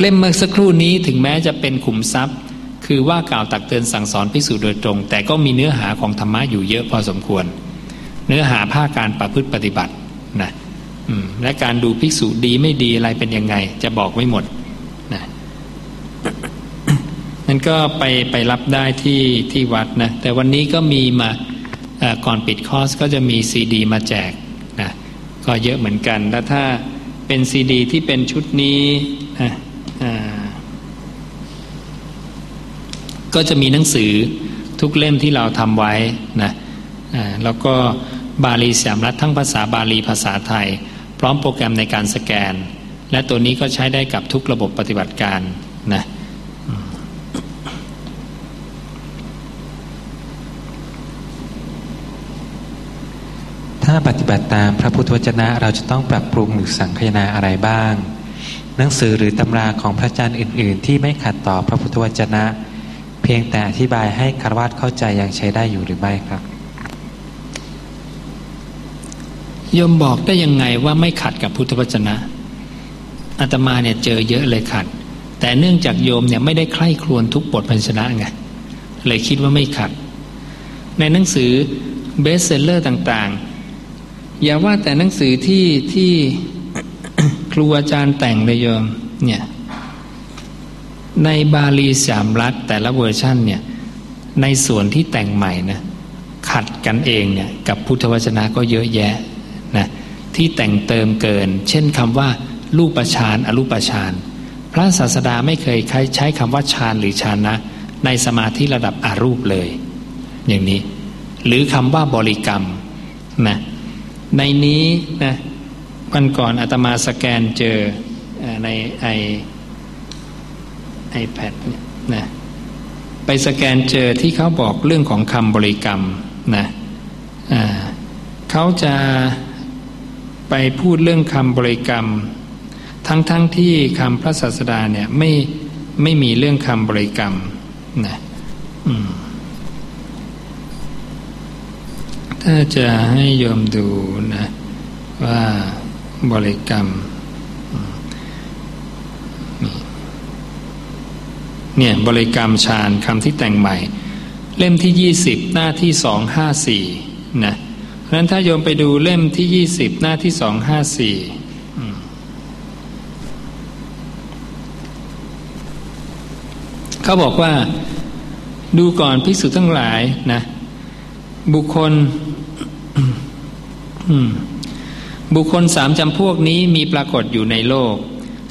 เล่มเมื่อสักครู่นี้ถึงแม้จะเป็นขุมทรัพย์ คือว่ากล่าวตักเตือนสั่งสอนพิสูจน์โดยตรง แต่ก็มีเนื้อหาของธรรมะอยู่เยอะพอสมควร เนื้อหาภาคการประพฤติปฏิบัตินะและการดูภิกษุดีไม่ดีอะไรเป็นยังไง จะบอกไม่หมดนะนั่นก็ไปไปรับได้ที่ที่วัดนะ แต่วันนี้ก็มีมาก่อนปิดคอร์สก็จะมีซีดี มาแจกนะก็เยอะเหมือนกัน แล้วถ้าเป็นซีดี ที่เป็นชุดนี้นะ ก็จะมีหนังสือทุกเล่มที่เราทำไว้นะแล้วก็บาลีสามรัฐทั้งภาษาบาลีภาษาไทย พร้อมโปรแกรมในการสแกน และตัวนี้ก็ใช้ได้กับทุกระบบปฏิบัติการนะถ้าปฏิบัติตามพระพุทธวจนะเราจะต้องปรับปรุงหรือสังคยนาอะไรบ้าง หนังสือหรือตำราของพระอาจารย์อื่น ๆ ที่ไม่ขัดต่อพระพุทธวจนะ เพียงแต่อธิบายให้คารวะเข้าใจยังใช้ได้อยู่หรือไม่ครับยมบอกได้ยังไงว่าไม่ขัดกับพุทธวจนะอาตมาเนี่ยเจอเยอะเลยขัด แต่เนื่องจากโยมเนี่ยไม่ได้ใคร่ครวญทุกบทพันชนะไงเลยคิดว่าไม่ขัด ในหนังสือเบสเซลเลอร์ต่างๆ อย่าว่าแต่หนังสือที่ที่ครูอาจารย์แต่งเลยโยมเนี่ย ในบาลีสามรัฐแต่ละเวอร์ชั่นเนี่ยในส่วนที่แต่งใหม่นะขัดกันเองเนี่ยกับพุทธวจนะก็เยอะแยะนะที่แต่งเติมเกิน เช่นคำว่ารูปฌานอรูปฌานพระศาสดาไม่เคยใช้คำว่าฌานหรือฌานนะในสมาธิระดับอรูปเลย อย่างนี้ หรือคำว่าบริกรรมนะในนี้นะวันก่อนอาตมาสแกนเจอในไอ ไอแพดเนี่ยนะไปสแกนเจอที่เขาบอกเรื่องของคำบริกรรมนะเขาจะไปพูดเรื่องคำบริกรรม ทั้งๆทที่คำพระศาสดาเนี่ยไม่ไม่มีเรื่องคำบริกรรมนะถ้าจะให้โยมดูนะว่าบริกรรม เนี่ยบริกรรมฌานคำที่แต่งใหม่ เล่มที่ยี่สิบหน้าที่สองห้าสี่นะเพราะนั้นถ้าโยมไปดูเล่มที่ยี่สิบหน้าที่สองห้าสี่เขาบอกว่าดูก่อนภิกษุทั้งหลายนะ บุคคล บุคคลสามจำพวกนี้มีปรากฏอยู่ในโลก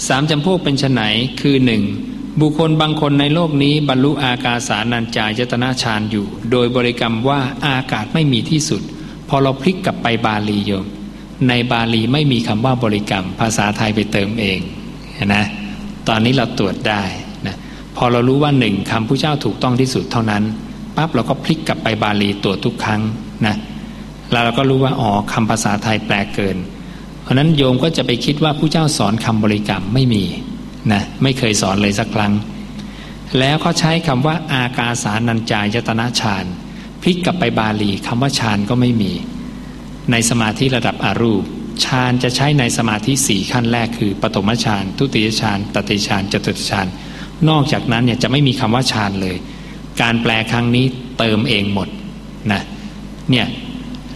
สามจำพวกเป็นไนคือหนึ่ง บุคคลบางคนในโลกนี้บรรลุอากาสานัญจายตนาฌานอยู่ โดยบริกรรมว่าอากาศไม่มีที่สุด พอเราพลิกกลับไปบาลีโยม ในบาลีไม่มีคำว่าบริกรรม ภาษาไทยไปเติมเองนะตอนนี้เราตรวจได้นะพอเรารู้ว่าหนึ่งคำผู้เจ้าถูกต้องที่สุดเท่านั้นปั๊บเราก็พลิกกลับไปบาลีตรวจทุกครั้งนะแล้วเราก็รู้ว่าอ๋อคำภาษาไทยแปลเกิน เพราะนั้นโยมก็จะไปคิดว่าผู้เจ้าสอนคำบริกรรมไม่มี นะไม่เคยสอนเลยสักครั้ง แล้วเขาใช้คำว่าอากาสานัญจายตนะฌานพลิกกลับไปบาลีคำว่าฌานก็ไม่มี ในสมาธิระดับอารูปฌานจะใช้ในสมาธิสี่ขั้นแรกคือปฐมฌานทุติยฌานตติฌานจตุตฌานนอกจากนั้นเนี่ยจะไม่มีคำว่าฌานเลย การแปลครั้งนี้เติมเองหมดนะเนี่ย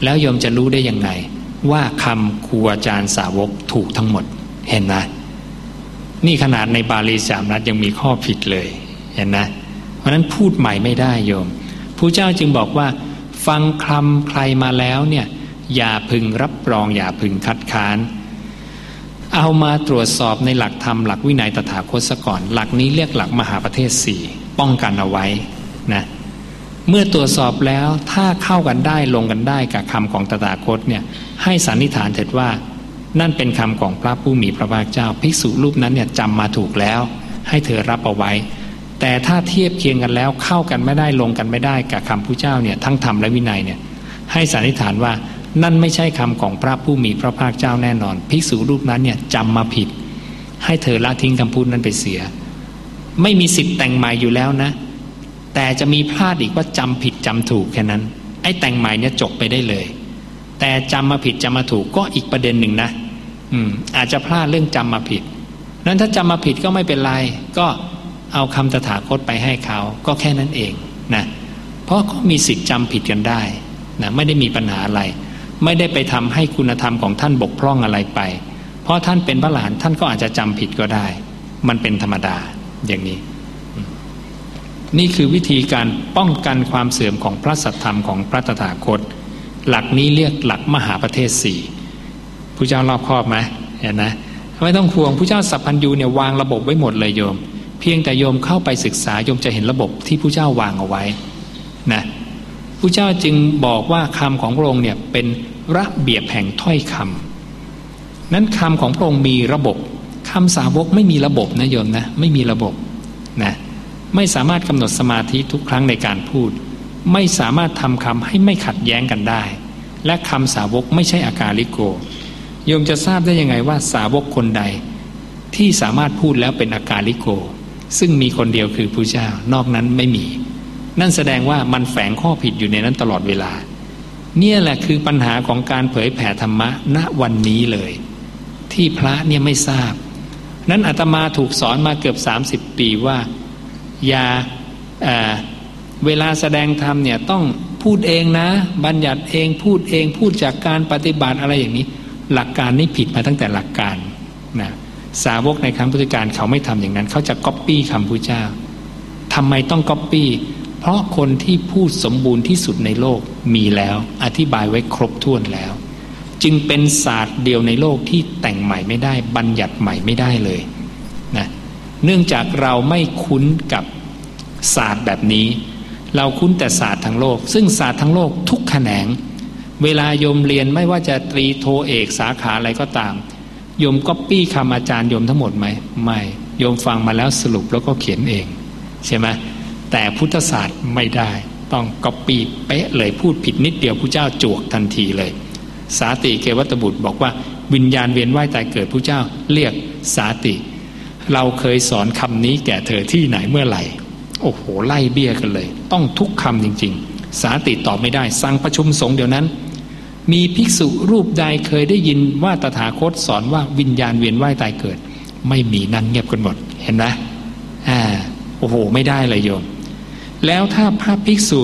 แล้วโยมจะรู้ได้ยังไง ว่าคำครูอาจารย์สาวกถูกทั้งหมดเห็นไหม นี่ขนาดในบาลีสามนัดยังมีข้อผิดเลยเห็นนะเพราะนั้นพูดใหม่ไม่ได้โยมผู้เจ้าจึงบอกว่า ฟังคำใครมาแล้วเนี่ยอย่าพึงรับรองอย่าพึงคัดค้าน เอามาตรวจสอบในหลักธรรมหลักวินัยตถาคตซะก่อน หลักนี้เรียกหลักมหาประเทศสี่ป้องกันเอาไว้นะเมื่อตรวจสอบแล้วถ้าเข้ากันได้ลงกันได้กับคำของตถาคตเนี่ยให้สันนิษฐานเถิดว่า นั่นเป็นคำของพระผู้มีพระภาคเจ้า ภิกษุรูปนั้นเนี่ยจำมาถูกแล้ว ให้เธอรับเอาไว้ แต่ถ้าเทียบเคียงกันแล้วเข้ากันไม่ได้ลงกันไม่ได้กับคำผู้เจ้าเนี่ยทั้งธรรมและวินัยเนี่ยให้สันนิษฐานว่านั่นไม่ใช่คำของพระผู้มีพระภาคเจ้าแน่นอน ภิกษุรูปนั้นเนี่ยจำมาผิด ให้เธอละทิ้งคำพูดนั้นไปเสีย ไม่มีสิทธิ์แต่งใหม่อยู่แล้วนะ แต่จะมีพลาดอีกว่าจำผิดจำถูกแค่นั้น ไอ้แต่งใหม่เนี่ยจบไปได้เลย แต่จำมาผิดจำมาถูกก็อีกประเด็นหนึ่งนะ อืม อาจจะพลาดเรื่องจำมาผิด นั้นถ้าจำมาผิดก็ไม่เป็นไร ก็เอาคำตถาคตไปให้เขา ก็แค่นั้นเองนะเพราะเขามีสิทธิ์จำผิดกันได้นะไม่ได้มีปัญหาอะไร ไม่ได้ไปทำให้คุณธรรมของท่านบกพร่องอะไรไป เพราะท่านเป็นพระหลานท่านก็อาจจะจำผิดก็ได้ มันเป็นธรรมดาอย่างนี้ นี่คือวิธีการป้องกันความเสื่อมของพระสัทธรรมของพระตถาคต หลักนี้เรียกหลักมหาประเทศสี่ ผู้เจ้ารอบครอบไหมเห็นนะไม่ต้องห่วงผู้เจ้าสัพพัญญูเนี่ยวางระบบไว้หมดเลยโยม เพียงแต่โยมเข้าไปศึกษาโยมจะเห็นระบบที่ผู้เจ้าวางเอาไว้นะผู้เจ้าจึงบอกว่าคำของพระองค์เนี่ยเป็นระเบียบแห่งถ้อยคำนั้นคำของพระองค์มีระบบคำสาวกไม่มีระบบนะโยมนะไม่มีระบบนะไม่สามารถกำหนดสมาธิทุกครั้งในการพูด ไม่สามารถทำคำให้ไม่ขัดแย้งกันได้ และคำสาวกไม่ใช่อาการลิโก โยมจะทราบได้ยังไงว่าสาวกคนใด ที่สามารถพูดแล้วเป็นอาการลิโก ซึ่งมีคนเดียวคือพระเจ้านอกนั้นไม่มี นั่นแสดงว่ามันแฝงข้อผิดอยู่ในนั้นตลอดเวลา เนี่ยแหละคือปัญหาของการเผยแผ่ธรรมะณวันนี้เลย ที่พระเนี่ยไม่ทราบ นั้นอาตมาถูกสอนมาเกือบ 30 ปีว่า อย่าเเวลาแสดงธรรมเนี่ยต้องพูดเองนะ บัญญัติเองพูดเองพูดจากการปฏิบัติอะไรอย่างนี้ หลักการนี้ผิดมาตั้งแต่หลักการนะสาวกในครั้งพุทธกาลเขาไม่ทำอย่างนั้น เขาจะก๊อปปี้คำพุทธเจ้าทำไมต้องก๊อปปี้เพราะคนที่พูดสมบูรณ์ที่สุดในโลกมีแล้ว อธิบายไว้ครบถ้วนแล้ว จึงเป็นศาสตร์เดียวในโลกที่แต่งใหม่ไม่ได้ บัญญัติใหม่ไม่ได้เลยนะเนื่องจากเราไม่คุ้นกับศาสตร์แบบนี้ เราคุ้นแต่ศาสตร์ทั้งโลก ซึ่งศาสตร์ทั้งโลกทุกแขนง เวลาโยมเรียนไม่ว่าจะตรีโทเอกสาขาอะไรก็ตามโยมก็ปี้คำอาจารย์โยมทั้งหมดไหมไม่โยมฟังมาแล้วสรุปแล้วก็เขียนเอง ใช่ไหมแต่พุทธศาสตร์ไม่ได้ ต้องก๊อปปี้เป๊ะเลยพูดผิดนิดเดียวพุทธเจ้าจวกทันทีเลย สาติเกวัฏบุตรบอกว่า วิญญาณเวียนว่ายตายเกิดผู้เจ้าเรียกสาติ เราเคยสอนคำนี้แก่เธอที่ไหนเมื่อไหร่ โอ้โหไล่เบี้ยกันเลย ต้องทุกคำจริง ๆ สาติตอบไม่ได้สั่งประชุมสงฆ์เดี๋ยวนั้น มีภิกษุรูปใดเคยได้ยินว่าตถาคตสอนว่าวิญญาณเวียนว่ายตายเกิด ไม่มีนั่งเงียบกันหมดเห็นไหมอ่าโอ้โหไม่ได้เลยโยม แล้วถ้าพระภิกษุ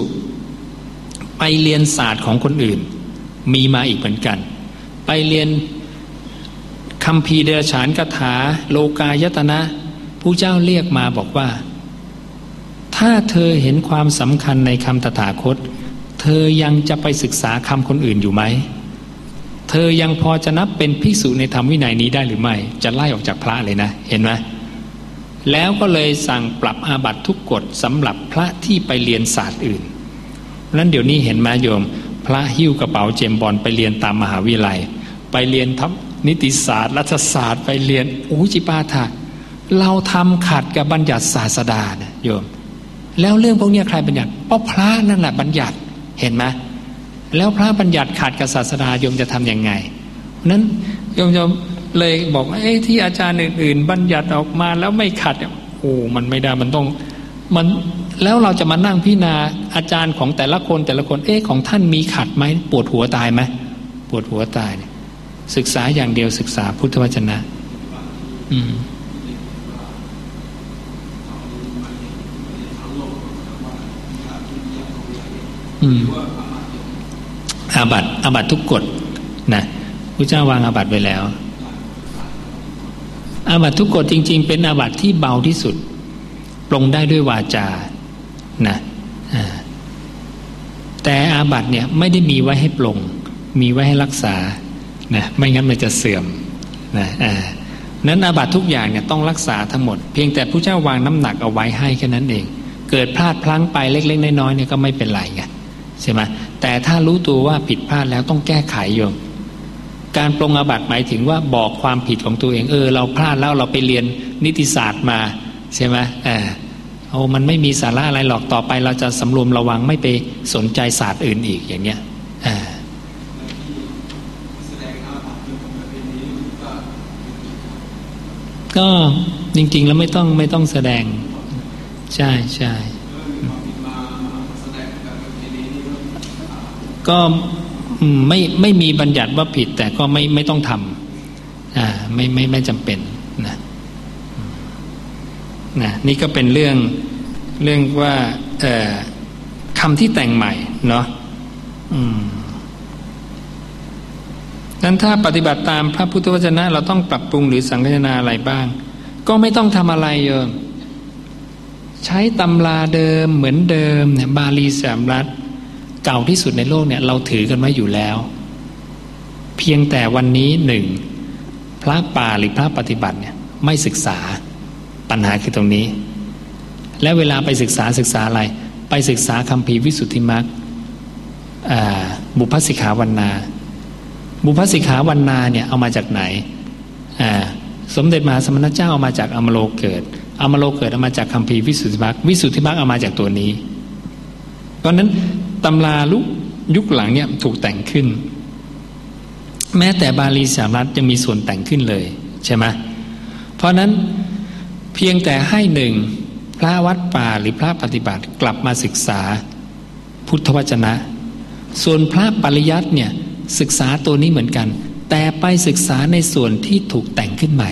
ไปเรียนศาสตร์ของคนอื่น มีมาอีกเหมือนกัน ไปเรียนคำพีเดรฉานคาถา โลกายตนะผู้เจ้าเรียกมาบอกว่า ถ้าเธอเห็นความสำคัญในคำตถาคต เธอยังจะไปศึกษาคำคนอื่นอยู่ไหม เธอยังพอจะนับเป็นภิกษุในธรรมวินัยนี้ได้หรือไม่ จะไล่ออกจากพระเลยนะ เห็นไหมแล้วก็เลยสั่งปรับอาบัตทุกกฎสำหรับพระที่ไปเรียนศาสตร์อื่นนั้นเดี๋ยวนี้เห็นไหมโยม พระหิ้วกระเป๋าเจมบอลไปเรียนตามมหาวิทยาลัย ไปเรียนทับนิติศาสตร์ รัฐศาสตร์ไปเรียนอ้จิปาถะเราทำขัดกับบัญญัติศาสดาเนี่ยโยม แล้วเรื่องพวกนี้ใครบัญญัติเพราะพระนั่นแหละบัญญัติ เห็นไหมแล้วพระบัญญัติขัดกับศาสดาโยมจะทํำยังไงนั้นโยมจะเลยบอกว่าเอ้ที่อาจารย์อื่น ๆ บัญญัติออกมาแล้วไม่ขัดโอ้มันไม่ได้มันต้องมันแล้วเราจะมานั่งพิจารณาอาจารย์ของแต่ละคนแต่ละคนเอ๊ะของท่านมีขัดไหมปวดหัวตายไหมปวดหัวตาย ศึกษาอย่างเดียวศึกษาพุทธวจนะ อืม อาบัตอาบัตทุกกฎนะพระเจ้าวางอาบัตไว้แล้ว อาบัตทุกกฎจริง ๆ เป็นอาบัตที่เบาที่สุดปรงได้ด้วยวาจานะแต่อาบัตเนี่ยไม่ได้มีไว้ให้ปรงมีไว้ให้รักษานะไม่งั้นมันจะเสื่อมนะอ่านั้นอาบัตทุกอย่างเนี่ยต้องรักษาทั้งหมด เพียงแต่ผู้เจ้าวางน้ำหนักเอาไว้ให้แค่นั้นเอง เกิดพลาดพลั้งไปเล็ก ๆ น้อยๆเนี่ยก็ไม่เป็นไรไง ใช่ไหมแต่ถ้ารู้ตัวว่าผิดพลาดแล้วต้องแก้ไขโยมการปรงอาบัติหมายถึงว่าบอกความผิดของตัวเองเออ เราพลาดแล้วเราไปเรียนนิติศาสตร์มาใช่ไหมเออโอ้มันไม่มีสาระอะไรหรอกต่อไป เราจะสำรวมระวังไม่ไปสนใจศาสตร์อื่นอีกอย่างเงี้ยอ่าก็จริง ๆ แล้วไม่ต้องไม่ต้องแสดง ใช่ใช่ ก็ไม่ไม่มีบัญญัติว่าผิด แต่ก็ไม่ไม่ต้องทำอ่าไม่ไม่ไม่จำเป็นนะนะนี่ก็เป็นเรื่องเรื่องว่าเอ่อคำที่แต่งใหม่เนาะอืมนั้นถ้าปฏิบัติตามพระพุทธวจนะ เราต้องปรับปรุงหรือสังคนาอะไรบ้าง ก็ไม่ต้องทำอะไรโยม ใช้ตำราเดิมเหมือนเดิมเนี่ยบาลีสามรัฐ เก่าที่สุดในโลกเนี่ยเราถือกันไว้อยู่แล้ว เพียงแต่วันนี้หนึ่งพระป่าหรือพระปฏิบัติเนี่ยไม่ศึกษาปัญหาคือตรงนี้ และเวลาไปศึกษาศึกษาอะไร ไปศึกษาคำพีวิสุทธิมรรคบุพสิกขาวันนา บุพสิกขาวันนาเนี่ยเอามาจากไหน สมเด็จมหาสมณเจ้าเอามาจากอมโลเกิดอมโลเกิดเอามาจากคำพีวิสุทธิมรรควิสุทธิมรรคเอามาจากตัวนี้เพราะนั้น ตำราลุกยุคหลังเนี่ยถูกแต่งขึ้น แม้แต่บาลีสามรัฐยังมีส่วนแต่งขึ้นเลยใช่ไหมเพราะนั้นเพียงแต่ให้หนึ่งพระวัดป่าหรือพระปฏิบัติกลับมาศึกษาพุทธวจนะ ส่วนพระปริยัติเนี่ยศึกษาตัวนี้เหมือนกัน แต่ไปศึกษาในส่วนที่ถูกแต่งขึ้นใหม่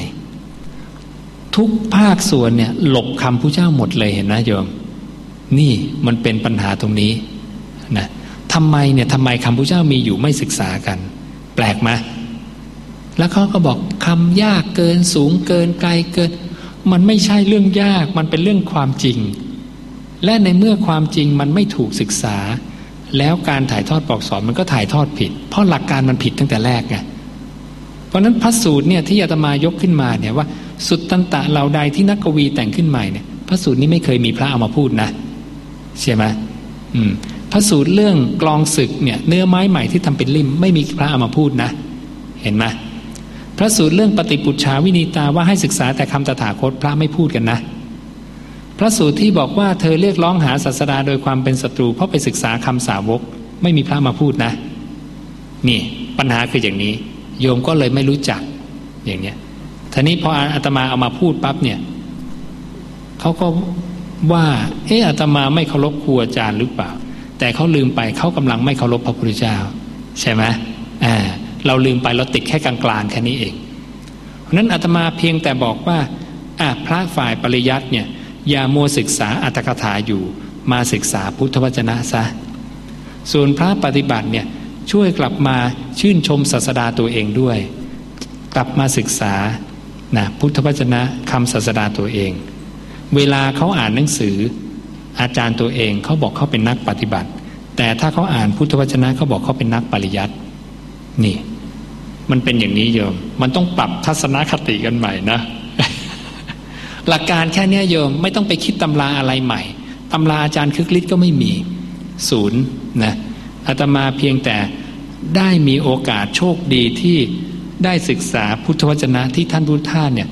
ทุกภาคส่วนเนี่ยหลบคำพระเจ้าหมดเลยเห็นนะโยม นี่มันเป็นปัญหาตรงนี้ นะทำไมเนี่ยทำไมคำพุทธเจ้ามีอยู่ไม่ศึกษากัน แปลกไหมแล้วเขาก็บอกคำยากเกินสูงเกินไกลเกิน มันไม่ใช่เรื่องยากมันเป็นเรื่องความจริง และในเมื่อความจริงมันไม่ถูกศึกษา แล้วการถ่ายทอดบอกสอนมันก็ถ่ายทอดผิด เพราะหลักการมันผิดตั้งแต่แรกไงเพราะนั้นพระสูตรเนี่ยที่อาตมายกขึ้นมาเนี่ยว่า สุดตันตะเหล่าใดที่นักกวีแต่งขึ้นใหม่เนี่ยพระสูตรนี้ไม่เคยมีพระเอามาพูดนะใช่ไหมอืม พระสูตรเรื่องกลองศึกเนี่ยเนื้อไม้ใหม่ที่ทำเป็นริมไม่มีพระเอามาพูดนะ เห็นไหมพระสูตรเรื่องปฏิปุจฉาวินีตาว่าให้ศึกษาแต่คำตถาคตพระไม่พูดกันนะ พระสูตรที่บอกว่าเธอเรียกร้องหาศาสดาโดยความเป็นศัตรู เพราะไปศึกษาคำสาวก ไม่มีพระมาพูดนะ นี่ปัญหาคืออย่างนี้ โยมก็เลยไม่รู้จักอย่างเนี้ยทีนี้พออาตมาเอามาพูดปั๊บเนี่ยเขาก็ว่า เอออาตมาไม่เคารพครูอาจารย์หรือเปล่า แต่เขาลืมไปเขากำลังไม่เคารพพระพุทธเจ้า ใช่ไหมอ่าเราลืมไปเราติดแค่กลางๆแค่นี้เอง เพราะนั้นอาตมาเพียงแต่บอกว่าอะพระฝ่ายปริยัติเนี่ยอย่ามัวศึกษาอัตถกถาอยู่ มาศึกษาพุทธวจนะซะ ส่วนพระปฏิบัติเนี่ยช่วยกลับมาชื่นชมศาสดาตัวเองด้วย กลับมาศึกษานะพุทธวจนะคำศาสดาตัวเอง เวลาเขาอ่านหนังสือ อาจารย์ตัวเองเขาบอกเขาเป็นนักปฏิบัติ แต่ถ้าเขาอ่านพุทธวจนะเขาบอกเขาเป็นนักปริยัตินี่ มันเป็นอย่างนี้โยม มันต้องปรับทัศนคติกันใหม่นะหลักการแค่นี้โยมไม่ต้องไปคิดตำราอะไรใหม่ตำราอาจารย์คึกฤทธิ์ก็ไม่มีศูนย์นะอาตมาเพียงแต่ได้มีโอกาสโชคดีที่ได้ศึกษาพุทธวจนะที่ท่านพุทธทาเนี่ย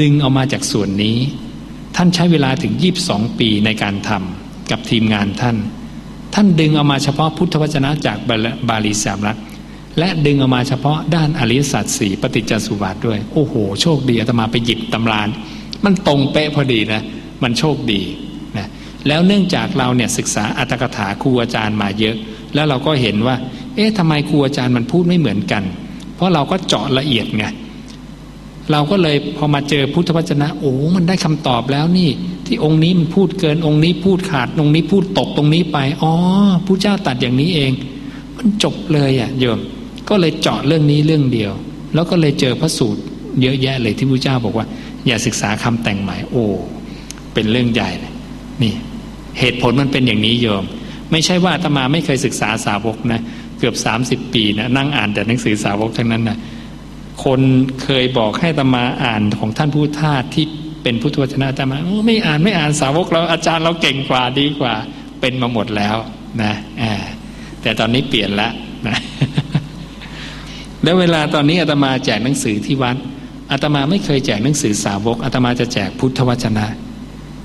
ดึงเอามาจากส่วนนี้ ท่านใช้เวลาถึงยีบสองปีในการทำกับทีมงานท่าน ท่านดึงเอามาเฉพาะพุทธวจนะจากบาลีสามรัฐและดึงเอามาเฉพาะด้านอริยสัจสี่ปฏิจจสุบาทด้วย โอ้โห โชคดีอาตมาไปหยิบตำราน มันตรงเป๊ะพอดีนะมันโชคดีนะแล้วเนื่องจากเราเนี่ยศึกษาอัตถกถาครูอาจารย์มาเยอะ แล้วเราก็เห็นว่า เอ๊ะทำไมครูอาจารย์มันพูดไม่เหมือนกัน เพราะเราก็เจาะละเอียดไง เราก็เลยพอมาเจอพุทธวจนะโอ้มันได้คำตอบแล้วนี่ ที่องค์นี้มันพูดเกินองค์นี้พูดขาดตรงนี้พูดตกตรงนี้ไปอ๋อผู้เจ้าตัดอย่างนี้เอง มันจบเลยอะโยมก็เลยเจาะเรื่องนี้เรื่องเดียว แล้วก็เลยเจอพระสูตร เยอะแยะเลยที่พระเจ้าบอกว่า อย่าศึกษาคำแต่งหมายโอ้เป็นเรื่องใหญ่เลยนี่ เหตุผลมันเป็นอย่างนี้โยม ไม่ใช่ว่าอาตมาไม่เคยศึกษาสาวกนะเกือบสามสิบปีนะนั่งอ่านแต่หนังสือสาวกทั้งนั้นนะ คนเคยบอกให้ตมาอ่านของท่านผู้ทาสที่เป็นพุทธวจนะตมาไม่อ่านไม่อ่านสาวกเราอาจารย์เราเก่งกว่าดีกว่า เป็นมาหมดแล้วนะแต่ตอนนี้เปลี่ยนแล้วนะแล้วเวลาตอนนี้อาตมาแจกหนังสือที่วัดอาตมาไม่เคยแจกหนังสือสาวกอาตมาจะแจกพุทธวจนะ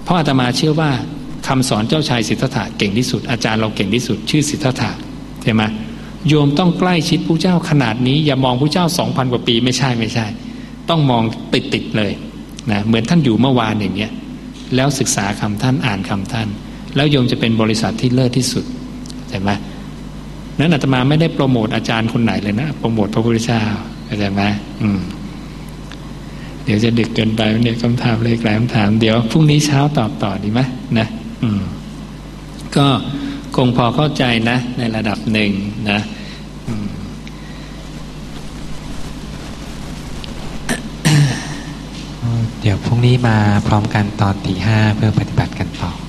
เพราะอาตมาเชื่อว่าคำสอนเจ้าชายสิทธัตถะเก่งที่สุดอาจารย์เราเก่งที่สุดชื่อสิทธัตถะใช่ไหม โยมต้องใกล้ชิดผู้เจ้าขนาดนี้ อย่ามองผู้เจ้าสองพันกว่าปีไม่ใช่ไม่ใช่ ต้องมองติดติดเลยนะเหมือนท่านอยู่เมื่อวานอย่างเงี้ยแล้วศึกษาคำท่านอ่านคำท่าน แล้วโยมจะเป็นบริษัทที่เลิศที่สุดใช่ไหมนั้นอาตมาไม่ได้โปรโมทอาจารย์คนไหนเลยนะโปรโมทพระพุทธเจ้าเข้าใจไหมอืมเดี๋ยวจะดึกเกินไปเนี่ยคำถามเลยหลายคำถาม เดี๋ยวพรุ่งนี้เช้าตอบต่อดีไหมนะอืมก็คงพอเข้าใจนะ ในระดับหนึ่งนะ พรุ่งนี้มาพร้อมกันตอนตีห้าเพื่อปฏิบัติกันต่อ